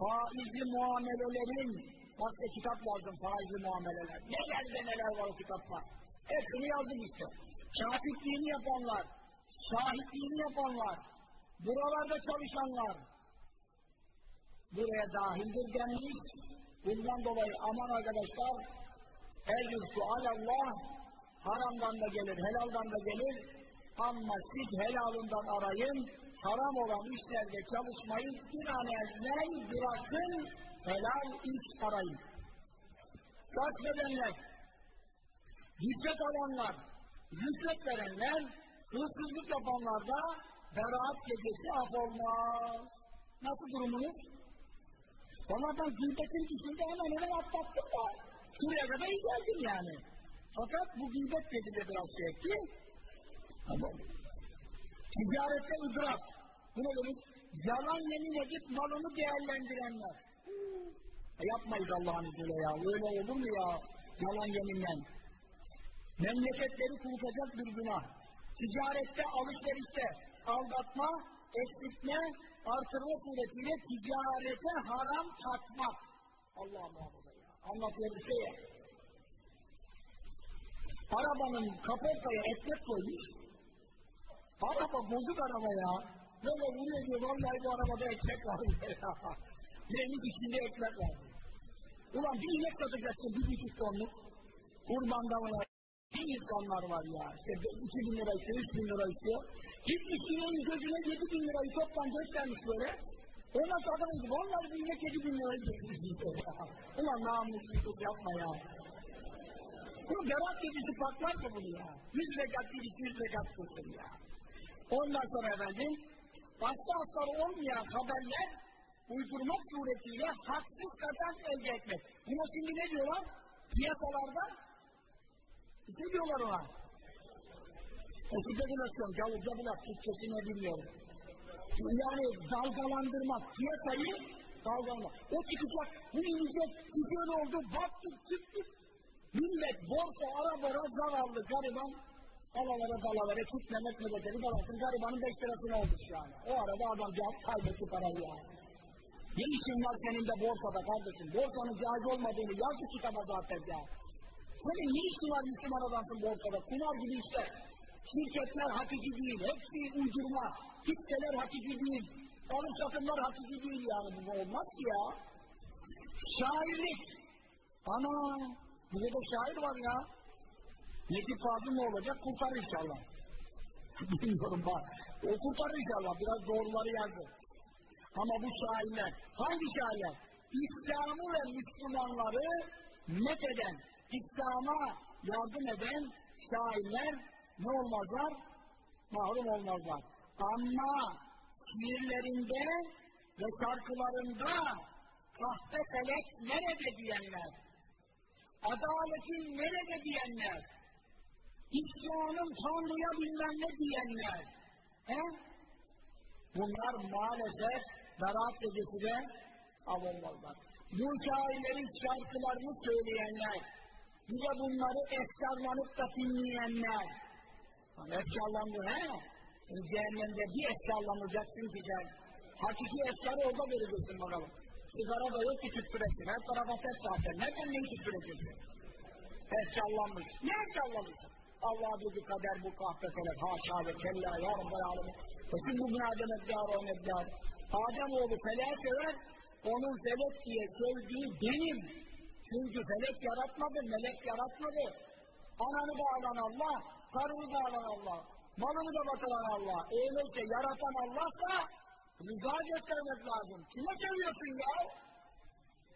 faizli muamelelerin, size kitap yazdım faizli muameleler. Neler de neler var o kitapta. Hepsini yazdım işte. Katipliğini yapanlar, şahitliğini yapanlar, buralarda çalışanlar, buraya dahildir denmiş. Bundan dolayı aman arkadaşlar el rızkı alallah haramdan da gelir, helaldan da gelir ama siz helalından arayın haram olan işlerde çalışmayın bir an evvel bırakın helal iş arayın. Gasp edenler, rüşvet alanlar, rüşvet verenler, hırsızlık yapanlar da beraat gecesi af olmaz. Nasıl durumunuz? Ben gıybetin dışında hemen hemen atlattım da şuraya kadar geldim yani. Fakat bu gıybet beni de biraz şey etti. Ama ticarette ıdrak. Bu ne demek? Yalan yemin edip malını değerlendirenler. E yapmayız Allah'ın izniyle ya. Öyle olur mu ya? Yalan yeminle. Memleketleri kurutacak bir günah. Ticarette, alışverişte aldatma, eksiltme, artırma suretiyle ticarete haram katmak. Allah muhafaza ya. Anlatıyor bir şey ya. Arabanın kaportaya ekmek koymuş. Araba bozuk araba ya. Böyle vuruyor diyor, vallahi bu arabada ekmek var ya. Yemiş içinde ekmek var. Ulan bir inek satacaksın bir buçuk tonluk. Kurbanda mı ne insanlar var ya. İşte iki bin lira istiyor, üç bin lira istiyor. Gitmiş ineğin gözüne yedi bin lirayı toptan göstermiş böyle. Ondan sonra adam dedi, vallahi bir inek yedi bin lirayı göstermiş. Ulan namussuzluk yapma ya. Bu berat gecesi patlar mı bunu ya? Yüz rekat değil, iki yüz rekat kılsın ya. Ondan sonra efendim, hasta hastaları olmayan haberler uydurmak suretiyle haksız kazanç elde etmek. Buna şimdi ne diyorlar? Piyasalarda ne diyorlar ona? O spekülasyon, gavur gavulak, Türkçesi ne bilmiyorum. Yani dalgalandırmak, piyasayı dalgalandırmak. O çıkacak, bu inecek, şöyle oldu, battık, çıktık. Millet borsa, arabara zararlı gariban alalara dalalara kitlemek medetleri dalasın garibanın beş lirasına olmuş yani. O arada adam cevap kaybetti parayı yani. Ne işin var senin de borsada kardeşim? Borsanın caiz olmadığını yaz kitaba zaten ya. Senin ne işin var Müslüman adamsın borsada? Kumar gibi işler. Şirketler hakiki değil. Hepsi uydurma. Hisseler hakiki değil. Alım satımlar hakiki değil yani. Bu olmaz ki ya. Şairlik. Ana. Burada da şair var ya. Necip Fazıl ne olacak? Kurtar inşallah. Bilmiyorum bak. O kurtar inşallah. Biraz doğruları yazdı. Ama bu şairler. Hangi şairler? İslam'ı ve Müslümanları met eden, İslam'a yardım eden şairler ne olmazlar? Mahrum olmazlar. Ama şiirlerinde ve şarkılarında kahpe felek nerede diyenler, adaletin nerede diyenler, İslam'ın Tanrı'ya bilmem ne diyenler, he? bunlar maalesef Berat gecesine av olmazlar. Bu şairlerin şarkılarını söyleyenler, bir de bunları efkarlanıp da dinleyenler. Yani efkarlandı he? Cehennemde bir efkarlanacaksın ki sen. Hakiki efkarı orada vereceksin bakalım. Sigara da yok ki tüttüresin. Her tarafa ters zaten. Nereden neyi tüttüreceksin? Efkarlanmış. Ne efkarlanmışsın? Allah dedi kader bu kahpefeler. Haşa ve kella ya Rabbel alemin. Kesin bu bin Adem eddâr o neddâr. Adem oğlu feleğe sever, onun felek diye sevdiği benim. Çünkü felek yaratmadı, melek yaratmadı. Ananı bağlan Allah, karını bağlan Allah, malını da batıran Allah. Öyleyse yaratan Allah'sa rıza göstermek lazım. Kime seviyorsun ya?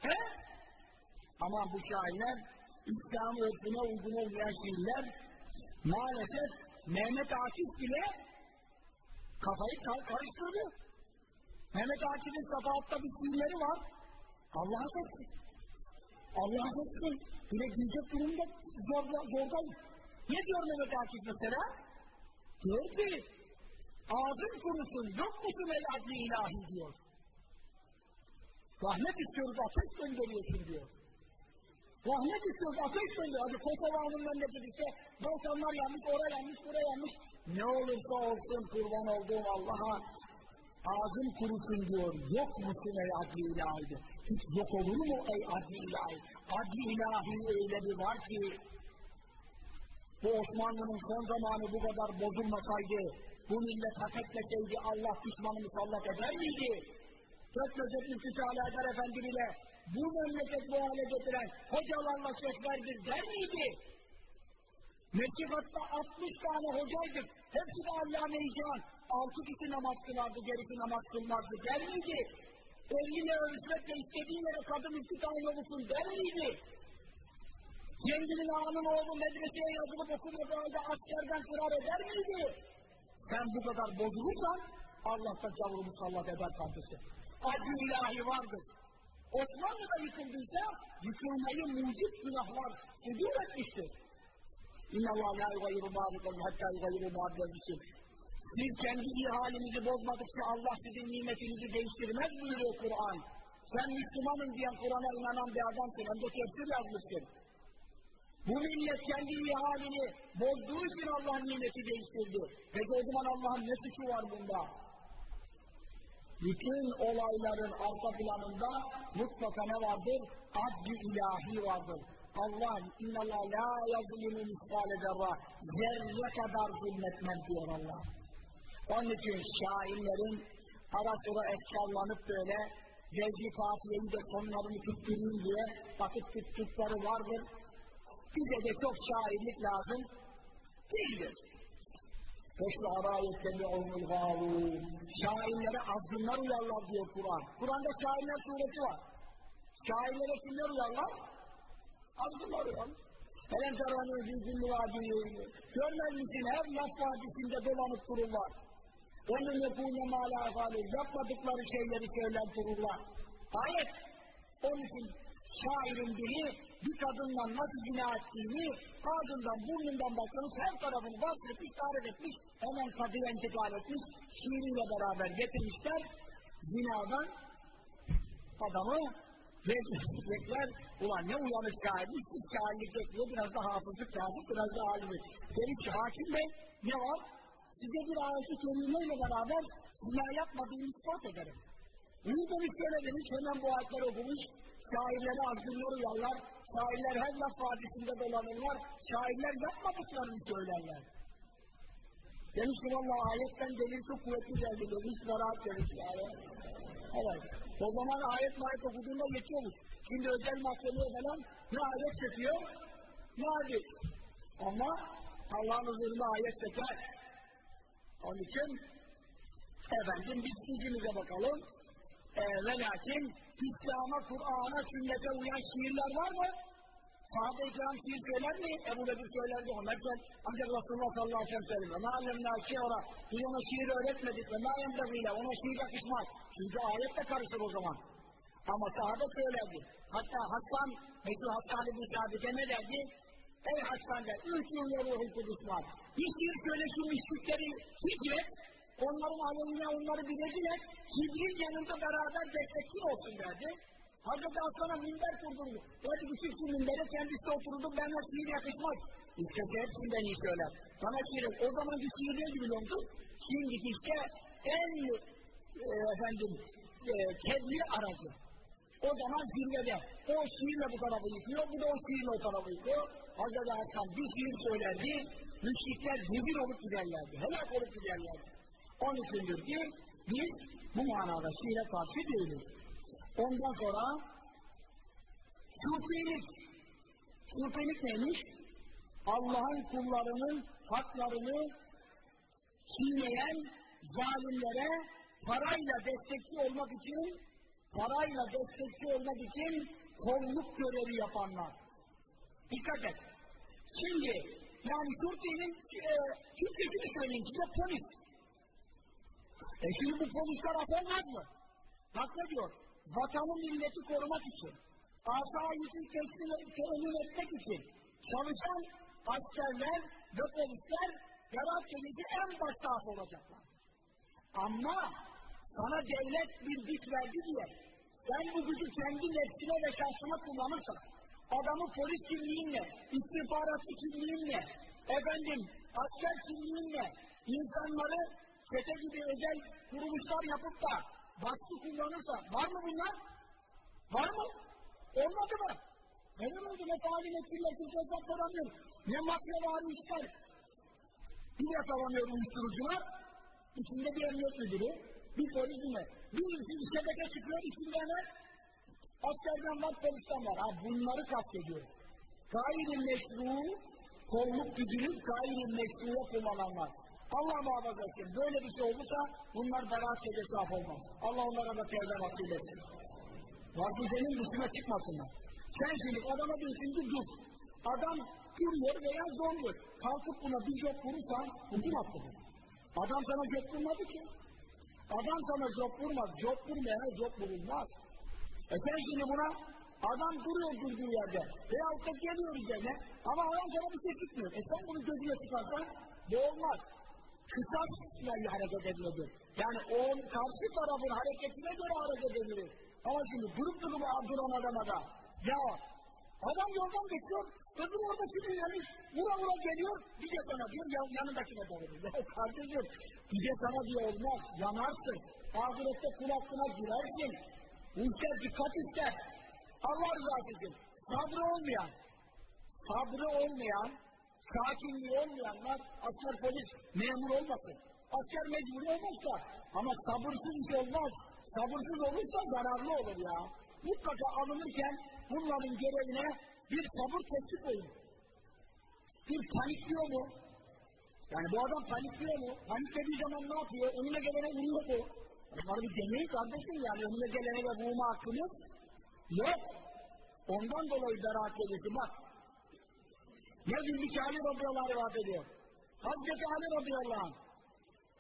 He? Ama bu şairler, İslam örfüne uygun olmayan şiirler, maalesef Mehmet Akif bile kafayı kar karıştırdı. Mehmet Akif'in Safahat'ta bir şiirleri var. Allah affetsin. Allah affetsin. Bile diyecek durumda zor, zordayım. Ne diyor Mehmet Akif mesela? Diyor ki, ağzın kurusun, yok musun el adli ilahi diyor. Rahmet istiyoruz, ateş gönderiyorsun diyor. Rahmet istiyoruz, ateş gönderiyor. Hadi Kosova'nın memleketi işte, Balkanlar yanmış, oraya yanmış, buraya yanmış. Ne olursa olsun kurban olduğum Allah'a ağzın kurusun diyor. Yok musun ey adli ilahi? Hiç yok olur mu ey adli ilahi? Adli ilahi öyle bir var ki bu Osmanlı'nın son zamanı bu kadar bozulmasaydı, bu millet hak etmeseydi Allah düşmanı musallat eder miydi? Gökmezet Müftüsü Ali Haydar Efendi bu memleket bu hale getiren hocalarla şeyhlerdir der miydi? Meşrikatta 60 tane hocaydık. Hepsi de Allame-i Cihan. 6 kişi namaz kılardı, gerisi namaz kılmazdı der miydi? Eline ölçmekle istediğin yere kadın iftitahın olursun der miydi? Zenginin ağanın oğlu medreseye yazılıp okumadığı halde askerden firar eder miydi? Sen bu kadar bozulursan Allah da gavuru musallat eder kardeşim. Adli ilahi vardır. Osmanlı da yıkıldıysa yıkılmayı mucit günahlar sudur etmiştir. İnna Allah la yugayyiru ma'bikum hatta yugayyiru ma'bikum. Siz kendi iyi bozmadıkça Allah sizin nimetinizi değiştirmez buyuruyor Kur'an. Sen Müslümanım diyen Kur'an'a inanan bir adamsın. Hem de tefsir yazmışsın. Bu millet kendi iyi halini bozduğu için Allah'ın nimeti değiştirdi. Peki o zaman Allah'ın ne suçu var bunda? Bütün olayların arka planında mutlaka ne vardır? Adli ilahi vardır. Allah innallah la yazlimu miskale zerre kadar zulmetmem diyor Allah. Onun için şairlerin ara sıra efkarlanıp böyle vezli kafiyeyi de sonlarını tutturayım diye vakit tuttukları vardır. Bize de çok şairlik lazım değildir. Feşru'ara yettebi'unul gâvûn. Şairlere azgınlar uyarlar diyor Kur'an. Kur'an'da şairler suresi var. Şairlere kimler uyarlar? Azgınlar uyarlar. Helen teranı yüzün vadiyi. Görmez misin her laf vadisinde dolanıp dururlar. Onun yapûne mâlâ gâlûn. Yapmadıkları şeyleri söyler dururlar. Ayet. Onun için şairin biri bir kadınla nasıl zina ettiğini ağzından burnundan bakmış her tarafını bastırmış, tarif etmiş, hemen kadıya intikal etmiş, şiiriyle beraber getirmişler, zinadan adamı rezil ulan ne uyanık şairmiş, hiç şairlik etmiyor, biraz da hafızlık lazım, biraz da alimlik. Demiş ki hakim bey, ne var? Size bir ayeti kerimeyle beraber zina yapmadığını ispat ederim. İyi demiş söylediniz, hemen bu ayetleri okumuş, şairlere azgınlar uyarlar, şairler her laf vadisinde dolanırlar, şairler yapmadıklarını söylerler. Demiş ki valla ayetten delil çok kuvvetli geldi demiş, beraat demiş yani. Evet. O zaman ayet mayet okuduğunda yetiyormuş. Şimdi özel mahkemeye falan ne ayet çekiyor, ne hadis. Ama Allah'ın huzurunda ayet çeker. Onun için efendim biz izimize bakalım. E, ve lakin İslam'a, Kur'an'a, sünnete uyan şiirler var mı? Sahabe-i kiram şiir söyler mi? Ebu Bekir söylerdi. Ömer sen ancak Resulullah sallallahu aleyhi ve sellem. Ma alemna şiira. Biz ona şiir öğretmedik ve ma yembegiyle. Ona şiir yakışmaz. Çünkü ayet de karışır o zaman. Ama sahabe söylerdi. Hatta Hasan, meşhur Hasan ibn Sabit'e ne derdi? Ey yıl ruhul kudüs var. Bir şiir söyle şu müşrikleri hicret, onların aleyhine onları bir rezil et, kibrin yanında beraber destekçi olsun derdi. Hazreti Aslan'a minber kurdurdu. Dedi bütün şu minbere kendisi oturdu, bana şiir yakışmaz. İstese hepsinden iyi söyler. Bana şiir, o zaman bir şiir neydi biliyor musun? Şimdiki işte en e, efendim e, tebliğ aracı. O zaman zirvede. O şiirle bu tarafı yıkıyor, bu da o şiirle o tarafı yıkıyor. Hazreti Aslan bir şiir söylerdi, müşrikler rezil olup giderlerdi, helak olup giderlerdi. Onun içindir ki biz bu manada şiire karşı değiliz. Ondan sonra şufilik. Şufilik neymiş? Allah'ın kullarının haklarını çiğneyen zalimlere parayla destekçi olmak için parayla destekçi olmak için kolluk görevi yapanlar. Dikkat et. Şimdi yani şurtinin e, Türkçesini söyleyeyim size polis. E şimdi bu polisler affolmaz mı? Bak ne diyor? Vatanı milleti korumak için, asayişi temin etmek için çalışan askerler ve polisler yarat denizi en baş sahip olacaklar. Ama sana devlet bir güç verdi diye sen bu gücü kendi nefsine ve şahsına kullanırsan adamı polis kimliğinle, istihbaratçı kimliğinle, efendim asker kimliğinle insanları çete gibi özel kuruluşlar yapıp da baskı kullanırsa var mı bunlar? Var mı? Olmadı mı? Neden oldu? Ne talim etsinler, kimse hesap soramıyor. Ne mafya var işler. Bir yakalanıyor uyuşturucular. İçinde bir emniyet müdürü, bir polis mi? Bir şebeke çıkıyor, içinde hemen askerden var, polisten var. Ha bunları kastediyor. Gayrimeşru, kolluk gücünü gayrimeşruya kullananlar. Allah muhafaza etsin. Böyle bir şey olursa bunlar beraat gecesi af olmaz. Allah onlara da tevbe nasip etsin. Vazifenin dışına çıkmasınlar. Sen şimdi adama diyorsun ki dur. Adam duruyor veya zorluyor. Kalkıp buna bir jop vurursan hukuk hakkıdır. Adam sana jop vurmadı ki. Adam sana jop vurmaz. Jop vurmayana jop vurulmaz. E sen şimdi buna adam duruyor durduğu yerde veyahut da geliyor üzerine ama adam sana bir şey çıkmıyor. E sen bunu gözüne çıkarsan bu olmaz. Kısasla hareket edilir. Yani o karşı tarafın hareketine göre hareket edilir. Ama şimdi durup durup duran adama da ya adam yoldan geçiyor öbür orada sinirlenmiş vura vura geliyor bir de sana diyor ya, yanındakine doğru. Ya kardeşim bir de sana diyor olmaz yanarsın. Ahirette kul hakkına girersin. İşler dikkat ister. Allah rızası için. Sabrı olmayan, sabrı olmayan, sakinliği olmayanlar asker polis memur olmasın. Asker mecbur olmaz da ama sabırsız iş olmaz. Sabırsız olursa zararlı olur ya. Mutlaka alınırken bunların görevine bir sabır testi koyun. Bir panikliyor mu? Yani bu adam panikliyor mu? Paniklediği zaman ne yapıyor? Önüne gelene vuruyor mu? Bunları bir deneyin kardeşim yani önüne gelene de vurma hakkımız yok. Ondan dolayı beraat gecesi bak. Ne Zülfikü Ali radıyallahu anh ediyor. Hazreti Ali radıyallahu anh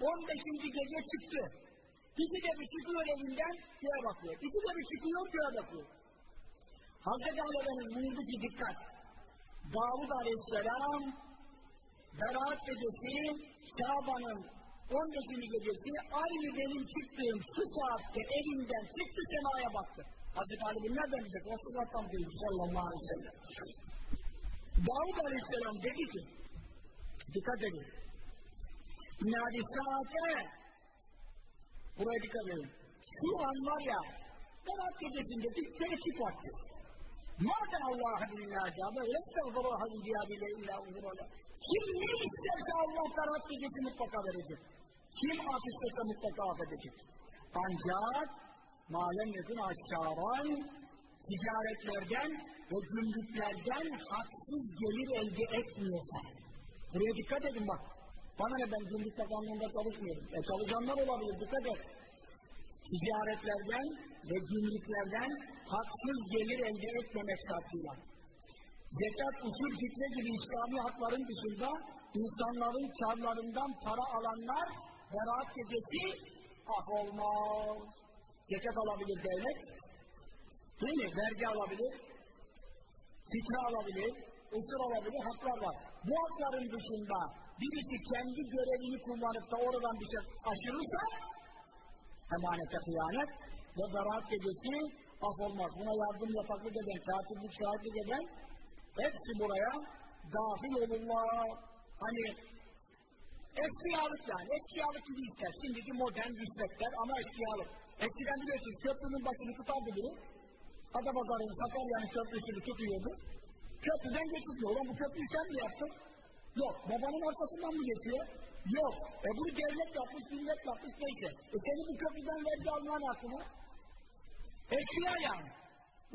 15. gece çıktı. İki de bir çıkıyor evinden göğe bakıyor. İki de bir çıkıyor göğe bakıyor. Hazreti Ali Efendimiz buyurdu ki dikkat. Davud aleyhisselam Berat gecesi Şaban'ın 15. gecesi aynı benim çıktığım şu saatte evinden çıktı semaya baktı. Hazreti Ali bunu nereden bilecek? Resulullah'tan duymuş sallallahu aleyhi ve sellem. Davud aleyhisselam dedi ki dikkat edin. İnadi saate buraya dikkat edin. Şu an var ya Berat gecesindeki tehdit vakti. Mâde Allah'a ve estağfurâha bi ziyâdile illâ uzurâle. Kim ne isterse Allah Berat gecesi mutlaka verecek. Kim af istese mutlaka affedecek. Ancak malem yakın aşağıran ticaretlerden ve gümrüklerden haksız gelir elde etmiyorsa. Buraya dikkat edin bak. Bana ne ben gümrük bakanlığında çalışmıyorum. E çalışanlar olabilir dikkat et. Ticaretlerden ve gümrüklerden haksız gelir elde etmemek şartıyla. Zekat, usul, fitne gibi İslami hakların dışında insanların karlarından para alanlar beraat gecesi af olmaz. Zekat alabilir devlet, değil mi? Vergi alabilir, fitne alabilir, usul alabilir, haklar var. Bu hakların dışında birisi kendi görevini kullanıp da oradan bir şey aşırırsa emanete hıyanet ve beraat gecesi af olmaz. Buna yardım yapaklık eden, katiplik, şahitlik eden hepsi buraya dahil olurlar. Hani eskiyalık yani, eskiyalık gibi ister. Şimdiki modern rüşvetler ama eskiyalık. Eskiden biliyorsunuz köprünün başını tutardı biri. Adapazarı'nın Sakarya'nın köprüsünü tutuyordu. Köprüden geçirmiyor. Ulan bu köprüyü sen mi yaptın? Yok. Babanın arkasından mı geçiyor? Yok. E bunu devlet yapmış, millet yapmış neyse. E senin bu köprüden vergi alman hakkını. Eskiya yani.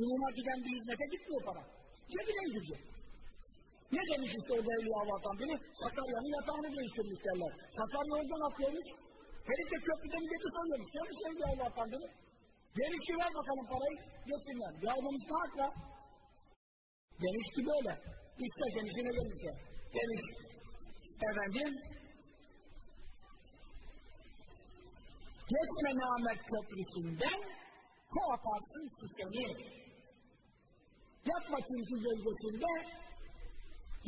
Umuma giden bir hizmete gitmiyor para. Cebine gidiyor. Ne demiş işte o Evliya Allah'tan biri? Sakarya'nın yatağını değiştirmiş derler. Sakarya oradan atıyormuş. Herif de köprüden milleti soruyormuş. Demiş Evliya Allah'tan biri. Demiş ki ver bakalım parayı geçsinler. Ya demiş ne hakla? Demiş ki böyle. İster kendisine gelirse. Demiş efendim geçme namet köprüsünden koparsın su seni. Yapma çünkü gölgesinde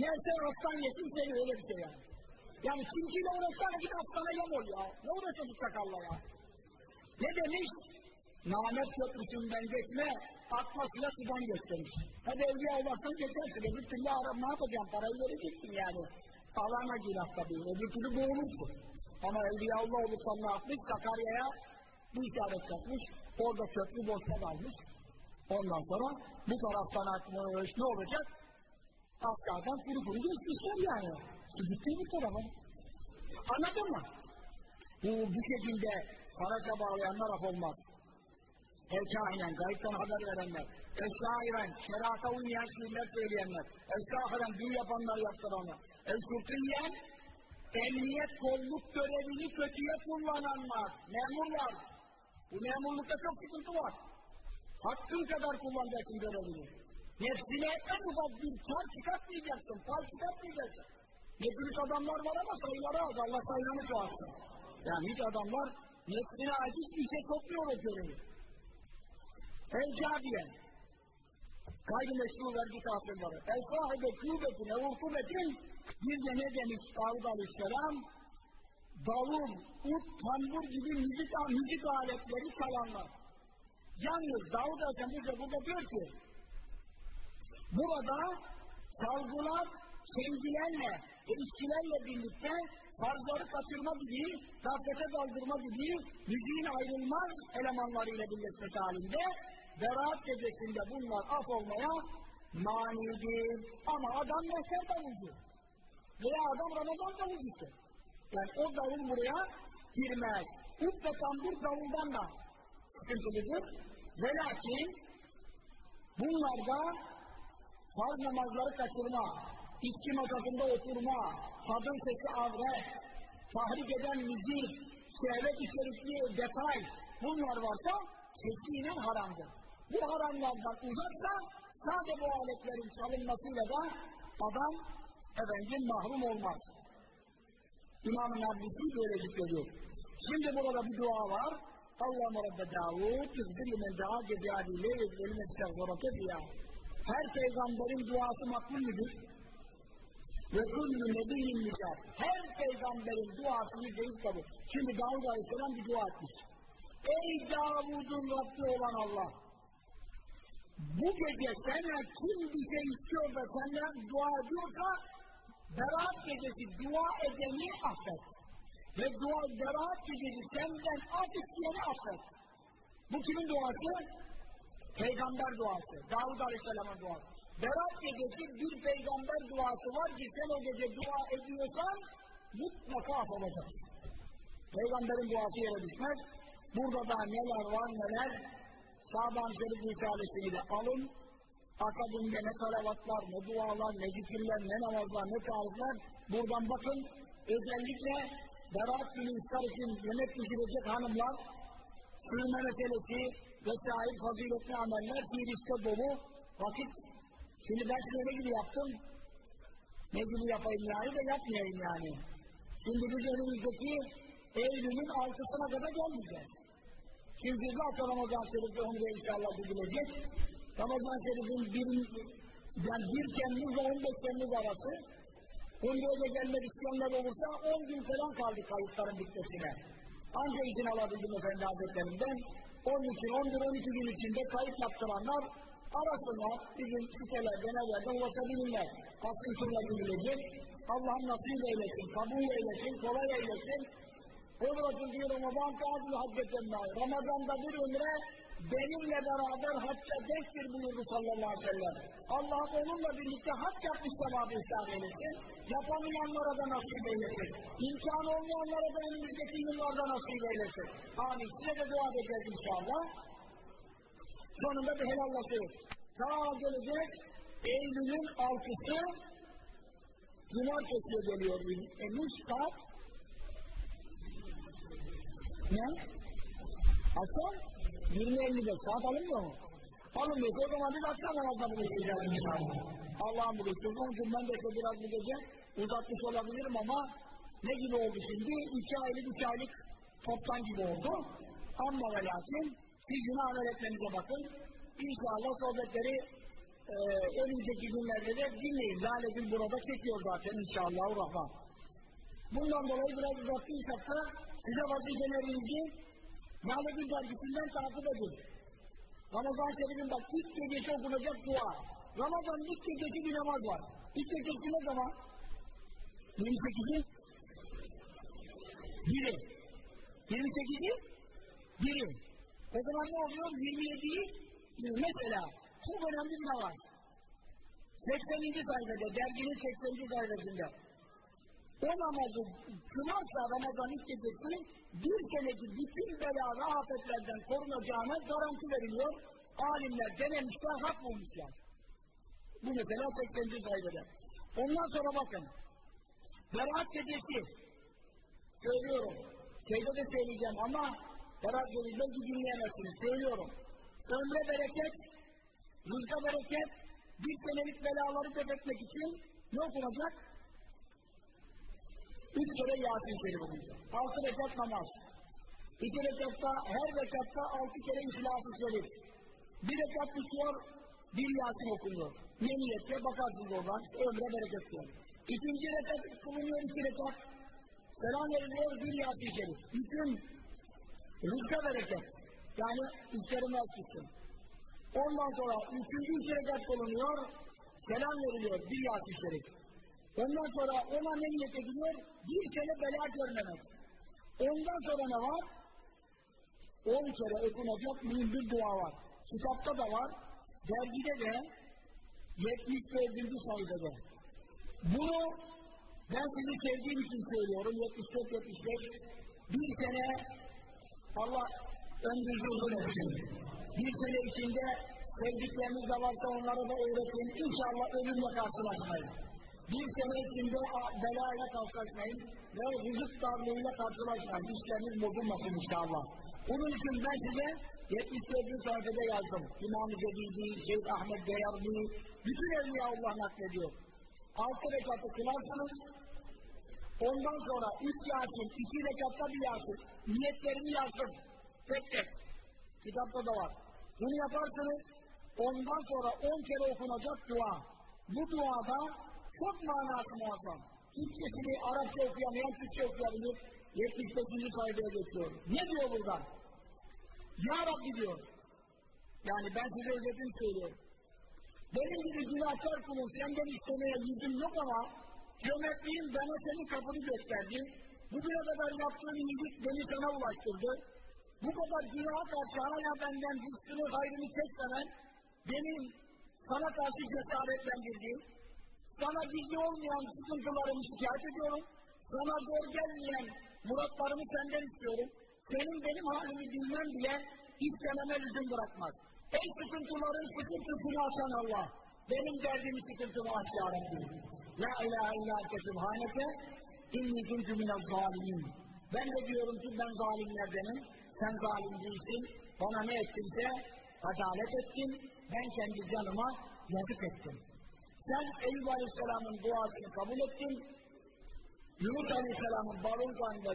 yerse aslan yesin seni öyle bir şey yani. Yani kimkiyle uğraşsana git aslana yem ol ya. Ne uğraşa bu çakalla ya? Ne demiş? Namet köprüsünden geçme, atmasıyla sudan göstermiş. Tabi evliya olmazsan geçersin. Öbür türlü aram ne yapacağım? Parayı vereceksin yani. Alana günah tabii. Öbür türlü boğulursun. Ama evliya Allah olursan ne yapmış? Sakarya'ya bu işaret yapmış. Orada köprü boşta kalmış. Ondan sonra bu taraftan akmış ne olacak? Aşağıdan kuru kuru geçmişler yani. Su gitti bu tarafa. Anladın mı? Bu, bu şekilde faraca bağlayanlar af olmaz. Elkâhinen, gayipten haber verenler, esrairen, şerata uymayan şiirler söyleyenler, esrahiren, büyü yapanlar yaptıranlar, el-sürtüyen, emniyet kolluk görevini kötüye kullananlar, memurlar. Bu memurlukta çok sıkıntı var. Hakkın kadar kullanacaksın görevini. Nefsine en ufak bir kar çıkartmayacaksın, pay çıkartmayacaksın. Ne dürüst adamlar var ama sayıları az, Allah sayılarını çoğalsın. Yani hiç adamlar nefsine ait hiçbir şey sokmuyor o görevi. El-Câbiye, gayrimeşru vergi tahsilleri, el-sahibe kûbetin, ev-urtubetin, bir de ne demiş Davud Aleyhisselam? Davul, ut, tambur gibi müzik, müzik aletleri çalanlar. Yalnız Davud Aleyhisselam burada diyor ki, burada çalgılar, çengilerle ve içkilerle birlikte farzları kaçırma gibi, gaflete daldırma gibi müziğin ayrılmaz elemanlarıyla birleşmesi halinde Berat gecesinde bunlar af olmaya manidir. Ama adam mehter davulcu. Veya adam Ramazan davulcusu. Yani o davul buraya girmez. Ut ve tambur davuldan da sıkıntılıdır. Ve lakin bunlarda farz namazları kaçırma, içki masasında oturma, kadın sesi avret, tahrik eden müzik, şehvet içerikli detay bunlar varsa kesinen haramdır. Bu haramlardan uzaksa sadece bu aletlerin çalınmasıyla da adam efendim mahrum olmaz. İmam-ı Nabbisi böyle zikrediyor. Şimdi burada bir dua var. Allahümme Rabbe Davud, izdir men daa gecadiyle ve elime istağfirake fiyâ. Her peygamberin duası makbul müdür? Ve kullu nebiyyin misal. Her peygamberin duasını yüzde kabul. Şimdi Davud Aleyhisselam bir dua etmiş. Ey Davud'un Rabbi olan Allah! Bu gece sana kim bir şey istiyor da senden dua ediyorsa Berat gecesi dua edeni affet. Ve dua Berat gecesi senden af isteyeni affet. Bu kimin duası? Peygamber duası. Davud Aleyhisselam'ın duası. Berat gecesi bir peygamber duası var ki sen o gece dua ediyorsan mutlaka af olacaksın. Peygamberin duası yere düşmez. Burada da neler var neler Şaban Şerif Risalesi'ni alın. Akabinde ne salavatlar, ne dualar, ne zikirler, ne namazlar, ne tarifler. Buradan bakın. Özellikle Berat günü iftar için yemek pişirecek hanımlar, sürme meselesi vesaire faziletli ameller fiiliste dolu vakit. Şimdi ben size ne gibi yaptım? Ne gibi yapayım yani de yapmayayım yani. Şimdi biz önümüzdeki Eylül'ün altısına kadar gelmeyeceğiz. Çünkü zaten Ramazan Şerif'te onu da inşallah gidilecek. Ramazan Şerif'in bir, yani 1 Temmuz ile 15 Temmuz arası Umre'ye gelmek isteyenler olursa 10 gün falan kaldı kayıtların bitmesine. Anca izin alabildim Efendi Hazretlerinden. Onun için 11-12 gün içinde kayıt yaptıranlar arasınlar. Bizim sitelerde nelerde ulaşabilirler. Aslı isimler bilecek. Allah'ın nasip eylesin, kabul eylesin, kolay eylesin. Kudretun fi Ramazan kâdil hacceten Ramazan'da bir ömre benimle beraber hacca dektir buyurdu sallallahu aleyhi ve sellem. Allah onunla birlikte hac yapmış sevabı ihsan eylesin. Yapamayanlara da nasip eylesin. İmkanı olmayanlara da önümüzdeki yıllarda nasip eylesin. Amin. Size de dua edeceğiz inşallah. Sonunda bir helallaşırız. Ta gelecek Eylül'ün altısı Cumartesi'ye geliyor. Emiş saat ne? Akşam 20.55 saat alınmıyor mu? Alınmıyorsa o zaman biz akşam namazına buluşacağız inşallah. Allah'ın buluştuğu. Onun için ben de size biraz bu gece uzatmış olabilirim ama ne gibi oldu şimdi? İki aylık, üç aylık toptan gibi oldu. Ama ve lakin siz yine amel etmenize bakın. İnşallah sohbetleri e, önümüzdeki günlerde de dinleyin. Lale Gül burada çekiyor zaten inşallah. Rahman. Bundan dolayı biraz uzattıysak da size vazifelerinizi Lale Gül dergisinden takip edin. Ramazan Şerif'in bak ilk gecesi okunacak dua. Ramazan'ın ilk gecesi bir namaz var. İlk gecesi ne zaman? 28'i? Biri. 28'i? Biri. O zaman ne oluyor? 27'yi? Mesela çok önemli bir namaz. 80. sayfada, derginin 80. sayfasında. o namazı kılarsa Ramazan ilk gecesi bir seneki bütün bela ve afetlerden korunacağına garanti veriliyor. Alimler denemişler, hak bulmuşlar. Bu mesela 80. sayfada. Ondan sonra bakın. Berat gecesi söylüyorum. Şeyde de söyleyeceğim ama Berat gecesi belki dinleyemezsiniz. Söylüyorum. Ömre bereket, rızka bereket, bir senelik belaları defetmek için ne okunacak? Üç kere Yasin Şerif okunacak. Altı rekat namaz. İki rekatta, her rekatta altı kere İhlas-ı Şerif. Bir rekat bitiyor, bir Yasin okunuyor. Ne niyetle bakarsınız oradan, ömre bereket diyor. İkinci rekat kılınuyor, iki rekat. Selam veriliyor, bir Yasin Şerif. Bütün rızka bereket. Yani işlerime açmışsın. Ondan sonra üçüncü iki rekat kılınuyor, selam veriliyor, bir Yasin Şerif. Ondan sonra ona ne niyet ediliyor? Bir kere bela görmemek. Ondan sonra ne var? On kere okunacak mühim bir dua var. Kitapta da var, dergide de, 74. sayfada. Bunu ben sizi sevdiğim için söylüyorum, 74-75. Bir sene Allah ömrünüzü uzun etsin. Bir sene içinde sevdikleriniz de varsa onları da öğretin. İnşallah ölümle karşılaşmayın. Bir sene içinde belayla karşılaşmayın ve rızık darlığıyla karşılaşmayın. İşleriniz bozulmasın inşallah. Bunun için ben size 74. sayfada yazdım. İmam-ı Cedidi, Şeyh Ahmet Beyarbi, bütün Evliyaullah naklediyor. Altı rekatı kılarsınız, ondan sonra üç Yasin, iki rekatta bir Yasin. Niyetlerini yazdım. Tek tek. Kitapta da var. Bunu yaparsınız, ondan sonra on kere okunacak dua. Bu duada çok manası muazzam. Türkçesini Arapça okuyamayan Türkçe okuyabilir. 75. sayfaya geçiyor. Ne diyor burada? Ya Rabbi diyor. Yani ben size özetini söylüyorum. Benim gibi günahkar kulun senden istemeye yüzüm yok ama cömertliğin bana senin kapını gösterdi. Bugüne kadar yaptığın iyilik beni sana ulaştırdı. Bu kadar günaha karşı hala benden rızkını, hayrını çekmemen benim sana karşı cesaretlendirdi. Sana gizli olmayan sıkıntılarımı şikayet ediyorum. Sana zor gelmeyen muratlarımı senden istiyorum. Senin benim halimi bilmem bile istememe lüzum bırakmaz. Ey sıkıntıların sıkıntısını açan Allah. Benim derdimi sıkıntımı aç ya Rabbi. La ilahe illa ente subhaneke inni kuntu minel zalimin. Ben de diyorum ki ben zalimlerdenim. Sen zalim değilsin. Bana ne ettinse adalet ettin. Ben kendi canıma yazık ettim. Sen Eyüp Aleyhisselam'ın duasını kabul ettin. Yunus Aleyhisselam'ın balon kanında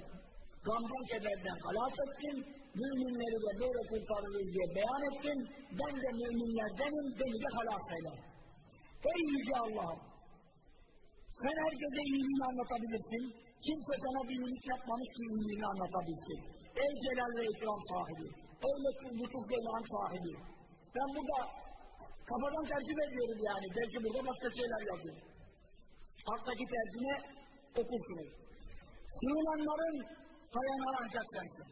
gamdan kederden halas ettin. Müminleri de böyle kurtarırız diye beyan ettin. Ben de müminlerdenim, beni de halas eyle. Ey Yüce Allah'ım! Sen herkese iyiliğini anlatabilirsin. Kimse sana bir iyilik yapmamış ki iyiliğini anlatabilsin. Ey celal ve ikram sahibi, ey lütuf ve ilham sahibi. Ben burada kafadan tercüme ediyorum yani. Belki burada başka şeyler yazıyor. Alttaki tercüme okursunuz. Sığınanların dayanağı ancak sensin.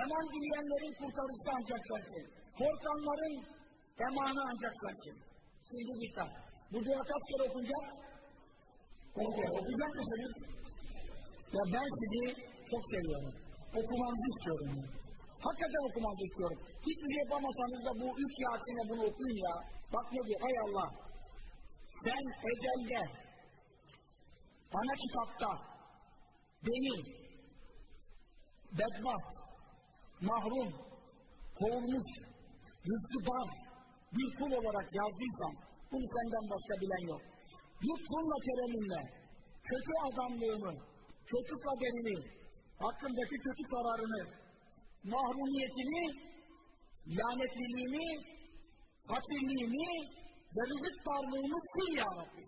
Eman dileyenlerin kurtarıcısı ancak sensin. Korkanların emanı ancak sensin. Şimdi dikkat. Bu dua kaç kere okunacak? Okuyacak. Okuyacak mısınız? Ya ben sizi çok seviyorum. Okumanızı istiyorum. Yani. Hakikaten okumanızı istiyorum. Hiçbir şey yapamasanız da bu üç Yasin'e bunu okuyun ya. Bak ne diyor? Ey Allah! Sen ezelde, ana kitapta beni bedbaht, mahrum, kovulmuş, rızkı dar bir kul olarak yazdıysam bunu senden başka bilen yok. Lütfunla kereminle kötü adamlığımı, kötü kaderini, hakkındaki kötü kararını, mahrumiyetini, lanetliliğimi, fakirliğimi ve rızık darlığımı sil ya Rabbi.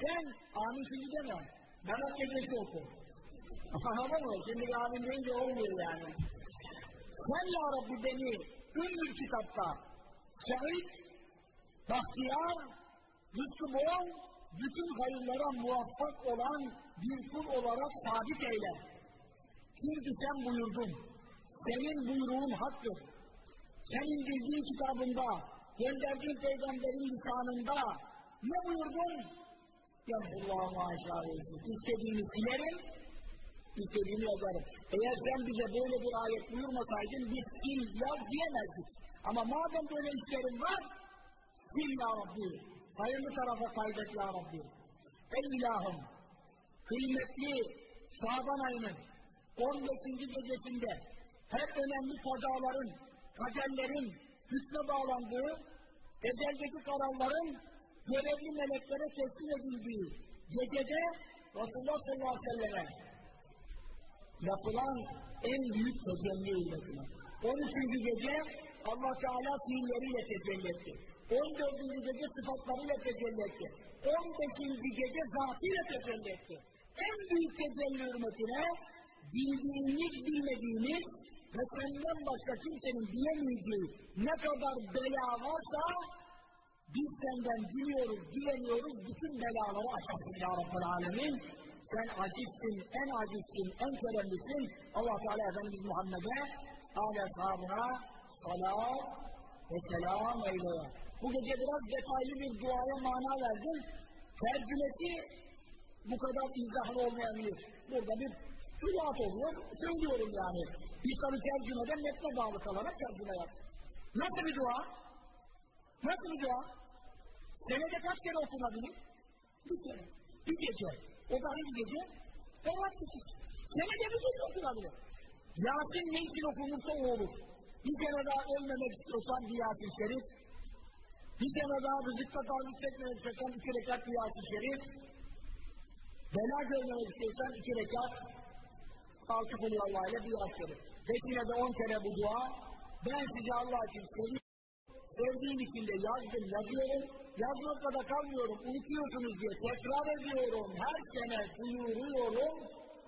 Sen amin şimdi deme. Merak gecesi oku. Anladın mı? Şimdi amin deyince olmuyor yani. Sen ya Rabbi beni ümmül kitapta şehit, bahtiyar, rızkı bol, bütün hayırlara muvaffak olan bir kul olarak sabit eyle. Çünkü sen buyurdun. Senin buyruğun haktır. Senin bildiğin kitabında, gönderdiğin peygamberin lisanında ne buyurdun? Yamhullahu maşallah eylesin. İstediğimi silerim, istediğimi yazarım. Eğer sen bize böyle bir ayet buyurmasaydın biz sil yaz diyemezdik. Ama madem böyle işlerin var, sil ya Rabbi. Hayırlı tarafa kaydet ya Rabbi. Ey ilahım, kıymetli Şaban ayının 15. gecesinde her önemli kazaların, kaderlerin hükme bağlandığı, ezeldeki kararların görevli meleklere teslim edildiği gecede Resulullah sallallahu aleyhi ve selleme yapılan en büyük tecelli ile 13. gece Allah Teala fiilleriyle tecelli etti. 14. gece sıfatlarıyla tecelli etti. 15. gece zatıyla tecelli etti. En büyük tecelli hürmetine bildiğimiz bilmediğimiz ve senden başka kimsenin diyemeyeceği ne kadar bela varsa biz senden diliyoruz, dileniyoruz, bütün belaları açarsın ya Rabbel Alemin. Sen acizsin, en acizsin, en keremlisin. Allah Teala Efendimiz Muhammed'e, âle ashabına salat ve selam eyle. Bu gece biraz detaylı bir duaya mana verdim. Tercümesi bu kadar izahlı olmayabilir. Burada bir külat oluyor, söylüyorum yani. Tabi tercümeden metne bağlı kalarak tercüme yaptım. Nasıl bir dua? Nasıl bir dua? Senede kaç kere okunabilir? Bir kere. Bir gece. O da hangi gece? Berat gecesi. Senede bir gece okunabilir. Yasin ne için okunursa o olur. Bir sene daha ölmemek istiyorsan bir Yasin Şerif. Bir sene daha rızıkta darlık çekmemek istiyorsan iki rekat bir Yasin Şerif. Bela görmemek istiyorsan iki rekat altı kulu Allah ile bir Şerif. Peşine de on kere bu dua. Ben sizi Allah için seviyorum. Sevdiğim için de yazdım, yazıyorum. Yazmakla da kalmıyorum, unutuyorsunuz diye tekrar ediyorum. Her sene duyuruyorum.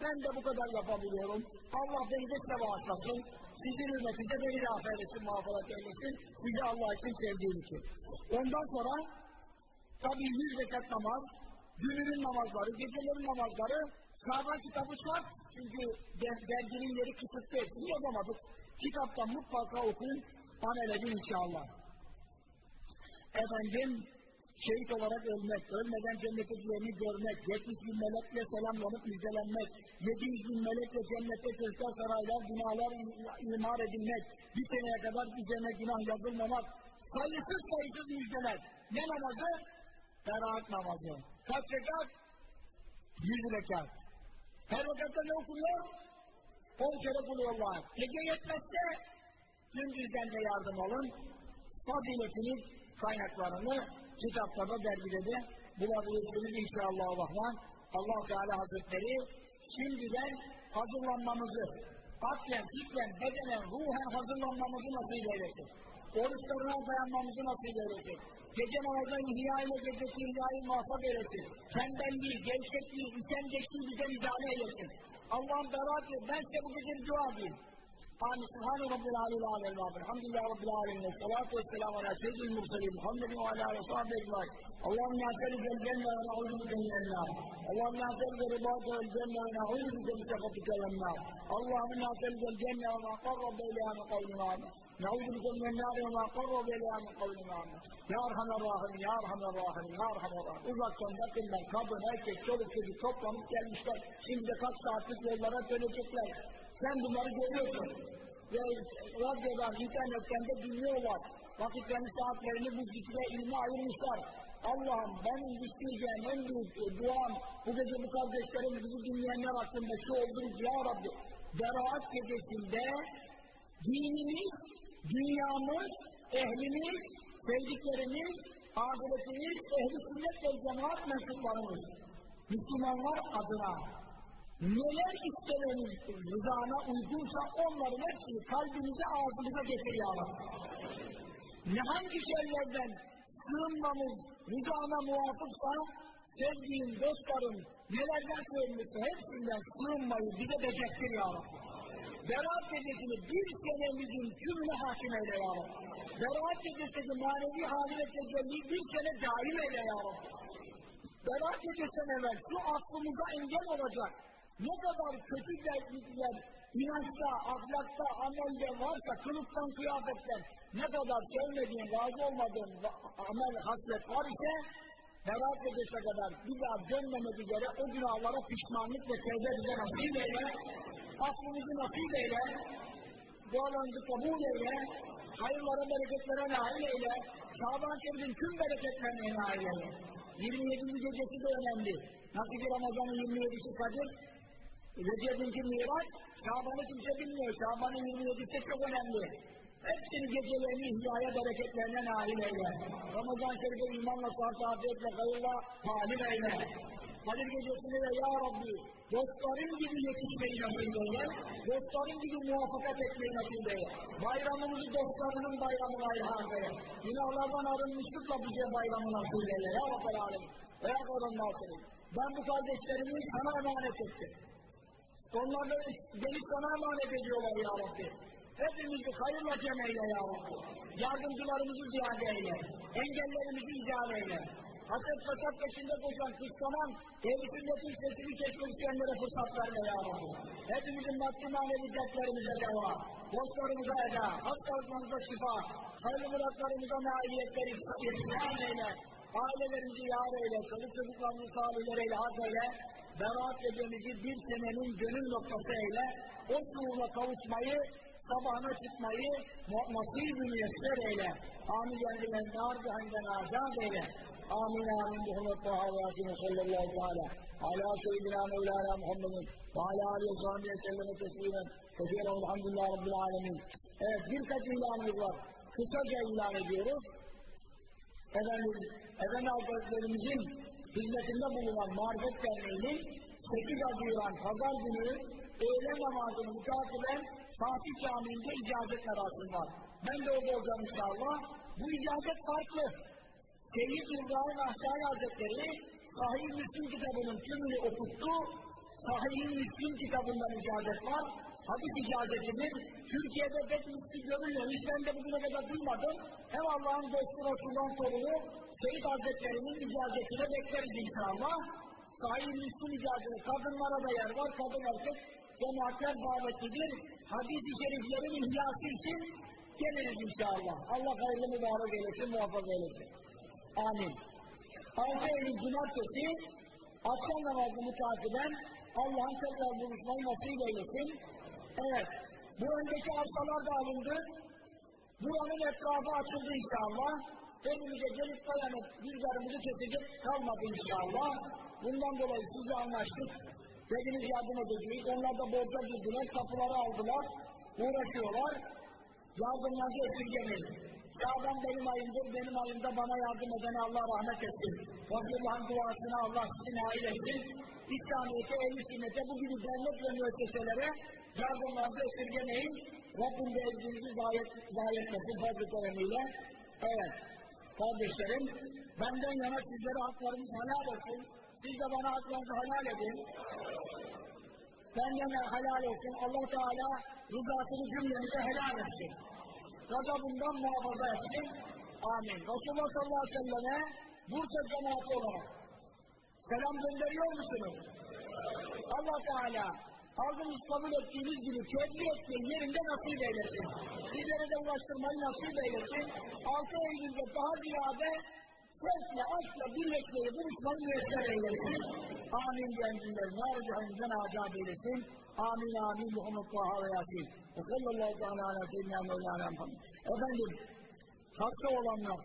Ben de bu kadar yapabiliyorum. Allah beni de size bağışlasın. Sizin hürmetinize beni de affeylesin, mağfiret eylesin. Sizi Allah için sevdiğim için. Ondan sonra tabii yüz rekat namaz, gününün namazları, gecelerin namazları, Şaban kitabı şart. Çünkü derginin yeri kısıtlı hepsini yazamadık. Kitaptan mutlaka okuyun, amel edin inşallah. Efendim, şehit olarak ölmek, ölmeden cennete girerini görmek, 70 bin melekle selamlanıp müjdelenmek, 700 bin melekle cennette köşkler saraylar, binalar imar edilmek, bir seneye kadar üzerine günah yazılmamak, sayısız sayısız müjdeler. Ne namazı? Beraat namazı. Kaç rekat? Yüz rekat. Her rekatta ne okunuyor? On kere buluyorlar. Gece yetmezse gündüzden de yardım alın. Faziletini, kaynaklarını kitaplarda, dergide de bulabilirsiniz inşallah Rahman. Allah Teala Hazretleri şimdiden hazırlanmamızı, aklen, fikren, bedenen, ruhen hazırlanmamızı nasip eylesin. Oruçlarına dayanmamızı nasip eylesin. Gece namazına ihya ile gecesi ihyayı muvaffak eylesin. Tembelliği, gevşekliği, üşengeçliği bize müdahale eylesin. Allah'ım beraat ben size bu gece dua edeyim. Amin. Subhane Rabbil Aleyhi ve Aleyhi ve Aleyhi. Rabbil Alemin. Ve salatu ve selamu ala seyyidil mursalin. Muhammedin ve ala ve sahibi ecmaîn. Allahümme nâseli gel cenne ve na'udhu bike minen nâr. Allahümme nâseli gel ribâte vel cenne ve bike min sefatike vel nâr. Allahümme nâseli gel cenne ve ma qarrabe ileyha min kavlin amin. نعوذ بك من النار وما قرب إليها من قول معنا Ya Erhamer Rahim, Ya Erhamer Rahim, Ya Erhamer Rahim. Uzaktan yakından kadın, erkek, çoluk çocuk toplanıp gelmişler. Şimdi kaç saatlik yollara dönecekler. Sen bunları görüyorsun. Ve radyodan, internetten de dinliyorlar. Vakitlerini, saatlerini bu zikre, ilme ayırmışlar. Allah'ım benim isteyeceğim en büyük duam bu gece bu kardeşlerim bizi dinleyenler hakkında şu oldu ya Rabbi. Beraat gecesinde dinimiz, dünyamız, ehlimiz, sevdiklerimiz, ahiretimiz, ehli sünnet ve cemaat mensuplarımız, Müslümanlar adına neler istememiz rızana uygunsa onların hepsini kalbimize, ağzımıza getir ya Ne hangi şeylerden sığınmamız rızana muvafıksa sevdiğin dostların nelerden sığınmışsa hepsinden sığınmayı bize becertir ya Rabbi. Berat gecesini bir senemizin tümüne hakim eyle ya Rabbi. Berat gecesindeki manevi hali ve bir sene daim eyle ya Rabbi. Berat gecesinden evvel şu aklımıza engel olacak ne kadar kötü dertlikler inançta, ahlakta, amelde varsa, kılıktan, kıyafetten ne kadar sevmediğin, razı olmadığın amel, hasret var ise Berat edilse kadar bir daha dönmemek üzere o günahlara pişmanlık ve tevbe bize nasip eyle. Affımızı nasip eyle. Dualarımızı kabul eyle. Hayırlara, bereketlere nail eyle. Şaban Şerif'in tüm bereketlerine nail eyle. 27. gecesi de önemli. Nasıl ki Ramazan'ın 27'si Kadir, Recep'inki Miraç, Şaban'ı kimse bilmiyor. Şaban'ın 27'si çok önemli. Hepsini gecelerini ihyaya bereketlerine nail eyle. Ramazan Şerif'e imanla, sağlık, afiyetle, hayırla talip eyle. Kadir gecesinde de Ya Rabbi dostların gibi yetişmeyi nasip eyle. Dostların gibi muvaffakat etmeyi nasip eyle. Bayramımızı dostlarının bayramına ilham eyle. Günahlardan arınmışlıkla bize bayramı nasip eyle. Ya Rabbel Alem. Ya Rabbel Nasır'ım. Ben bu kardeşlerimi sana emanet ettim. Onlar da beni sana emanet ediyorlar Ya Rabbi. Hepimizi hayırla cem eyle Ya Rabbi. Yardımcılarımızı ziyade eyle. Engellerimizi icale eyle. Haset fesat peşinde koşan, kıskanan, ehl-i sünnetin sesini kesmek isteyenlere fırsat verme Ya Rabbi. Hepimizin maddi manevi dertlerimize deva, borçlarımıza eda, hastalıklarımıza şifa, hayırlı muratlarımıza nailiyetleri ihsan eyle. Ailelerimizi yar eyle, çocuk çocuklarımızı salihler eyle, hak eyle. Berat gecemizi bir senenin gönül noktası eyle. O şuurla kavuşmayı, sabahına çıkmayı nasip-i müyesser eyle. Amin nar cehennem azad eyle. Amin. Muhammed Taha ve Yasin sallallahu teala. Ala seyyidina Mevlana Muhammedin ve ala aleyhi ve sahbihi selleme teslimen. Kesiren elhamdülillah Rabbil alemin. Evet birkaç ilanımız var. Kısaca ilan ediyoruz. Efendim, Efendi Hazretlerimizin hizmetinde bulunan Marifet Derneği'nin 8 Haziran Pazar günü öğle namazını mütakiben Fatih Camii'nde icazet merasimi var. Ben de orada olacağım inşallah. Bu icazet farklı. Seyyid İbrahim Ahsani Hazretleri Sahih Müslim kitabının tümünü okuttu. Sahih Müslim kitabından icazet var. Hadis icazetidir. Türkiye'de pek misli görülmemiş. Ben de bugüne kadar duymadım. Hem Allah'ın dostu Resul'dan torunu Seyyid Hazretleri'nin icazetine bekleriz inşallah. Sahih Müslim icazeti. Kadınlara da yer var. Kadın erkek cemaatler davetlidir. Hadis-i şeriflerin ihyası için geliriz inşallah. Allah hayırlı mübarek eylesin, muvaffak eylesin. Amin. Altı Eylül Cumartesi akşam namazını takiben Allah'ın tekrar buluşmayı nasip eylesin. Evet. Bu öndeki arsalar da alındı. Buranın etrafı açıldı inşallah. Evimize gelip dayanıp rüzgarımızı kesecek kalmadı inşallah. Bundan dolayı sizle anlaştık. Dediniz yardım edeceğiz. Onlar da borca girdiler, kapıları aldılar, uğraşıyorlar. Yardımlarınızı esirgemeyin. Şaban benim ayımdır, benim ayımda bana yardım edene Allah rahmet etsin. Fazlıllah'ın duasına Allah sizi nail etsin. İslamiyet'e, ehl sünnete, bu gibi dernek ve müesseselere yardımlarınızı esirgemeyin. Rabbim de eldinizi zayi etmesin fazl keremiyle. Evet, kardeşlerim, benden yana sizlere haklarınız helal olsun. Siz de bana haklarınızı helal edin. Benden helal olsun. allah Teala rızasını cümlemize helal etsin. Gazabından muhafaza etsin. Amin. Resulullah sallallahu aleyhi ve selleme Bursa cemaati olarak selam gönderiyor musunuz? allah Teala aldığınız kabul ettiğiniz gibi tebliğ etmeyi yerinde nasip eylesin. Sizlere de ulaştırmayı nasip eylesin. 6 Eylül'de daha ziyade sevkle, aşkla, birleşmeyi, buluşmayı müyesser eylesin. Amin diyen nar cehennemden azat eylesin. Amin amin Muhammed Taha ve Yasin. Ve sallallahu ala seyyidina Mevlana. Efendim, hasta olanlar,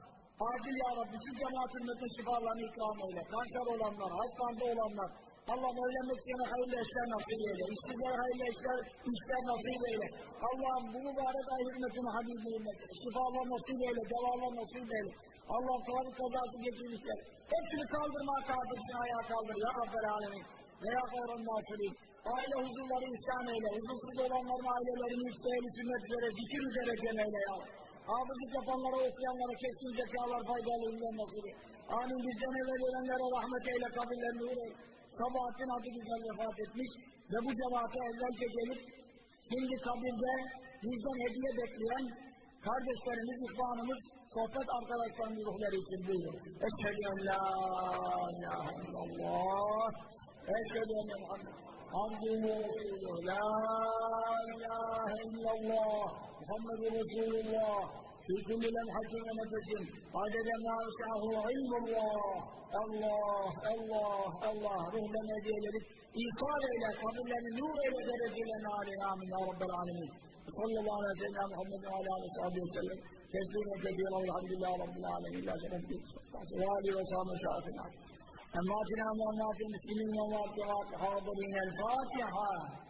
acil ya Rabbi şu cemaat ümmetin şifalarını ikram eyle. Kanser olanlar, hastanda olanlar, Allah evlenmek isteyene hayırlı eşler nasip eyle. İşsizlere hayırlı eşler, işler nasip eyle. Allah'ım bu mübarek ay hürmetine Habib hürmetine, şifalar nasip eyle, devalar nasip eyle. Allah trafik kazası geçirmişler. Hepsini kaldırma kadirsin ayağa kaldır ya Rabbel Alemin. Ve ya Kavran Nasirin. Aile huzurları ihsan eyle. Huzursuz olanların ailelerini üstte eli sünnet üzere, zikir üzere cemeyle ya. Hafızlık yapanlara, okuyanlara kesin zekalar faydalı ünlem nasip Amin. Bizden evvel ölenlere rahmet eyle, kabirlerini uğrayın. Sabahattin adı güzel vefat etmiş ve bu cemaate evvelce gelip şimdi kabirde bizden hediye bekleyen kardeşlerimiz, ihvanımız, sohbet arkadaşlarımız ruhları için buyurun. Eşhedü en la ilahe illallah Eşhedü enne Muhammed عبده لا إله إلا الله محمد رسول الله في كل لمحة ونفس عدد ما وسعه علم الله الله الله الله ربنا بيدك إيصال إلى قبل النور إلى درجة لنا من يا رب العالمين صلى الله على سيدنا محمد وعلى آله وصحبه وسلم تسليما كثيرا والحمد لله رب العالمين لا شريك له وآله وصحبه وسلم أما تنام وما تنسلم وما تغاق حاضرين. الفاتحة.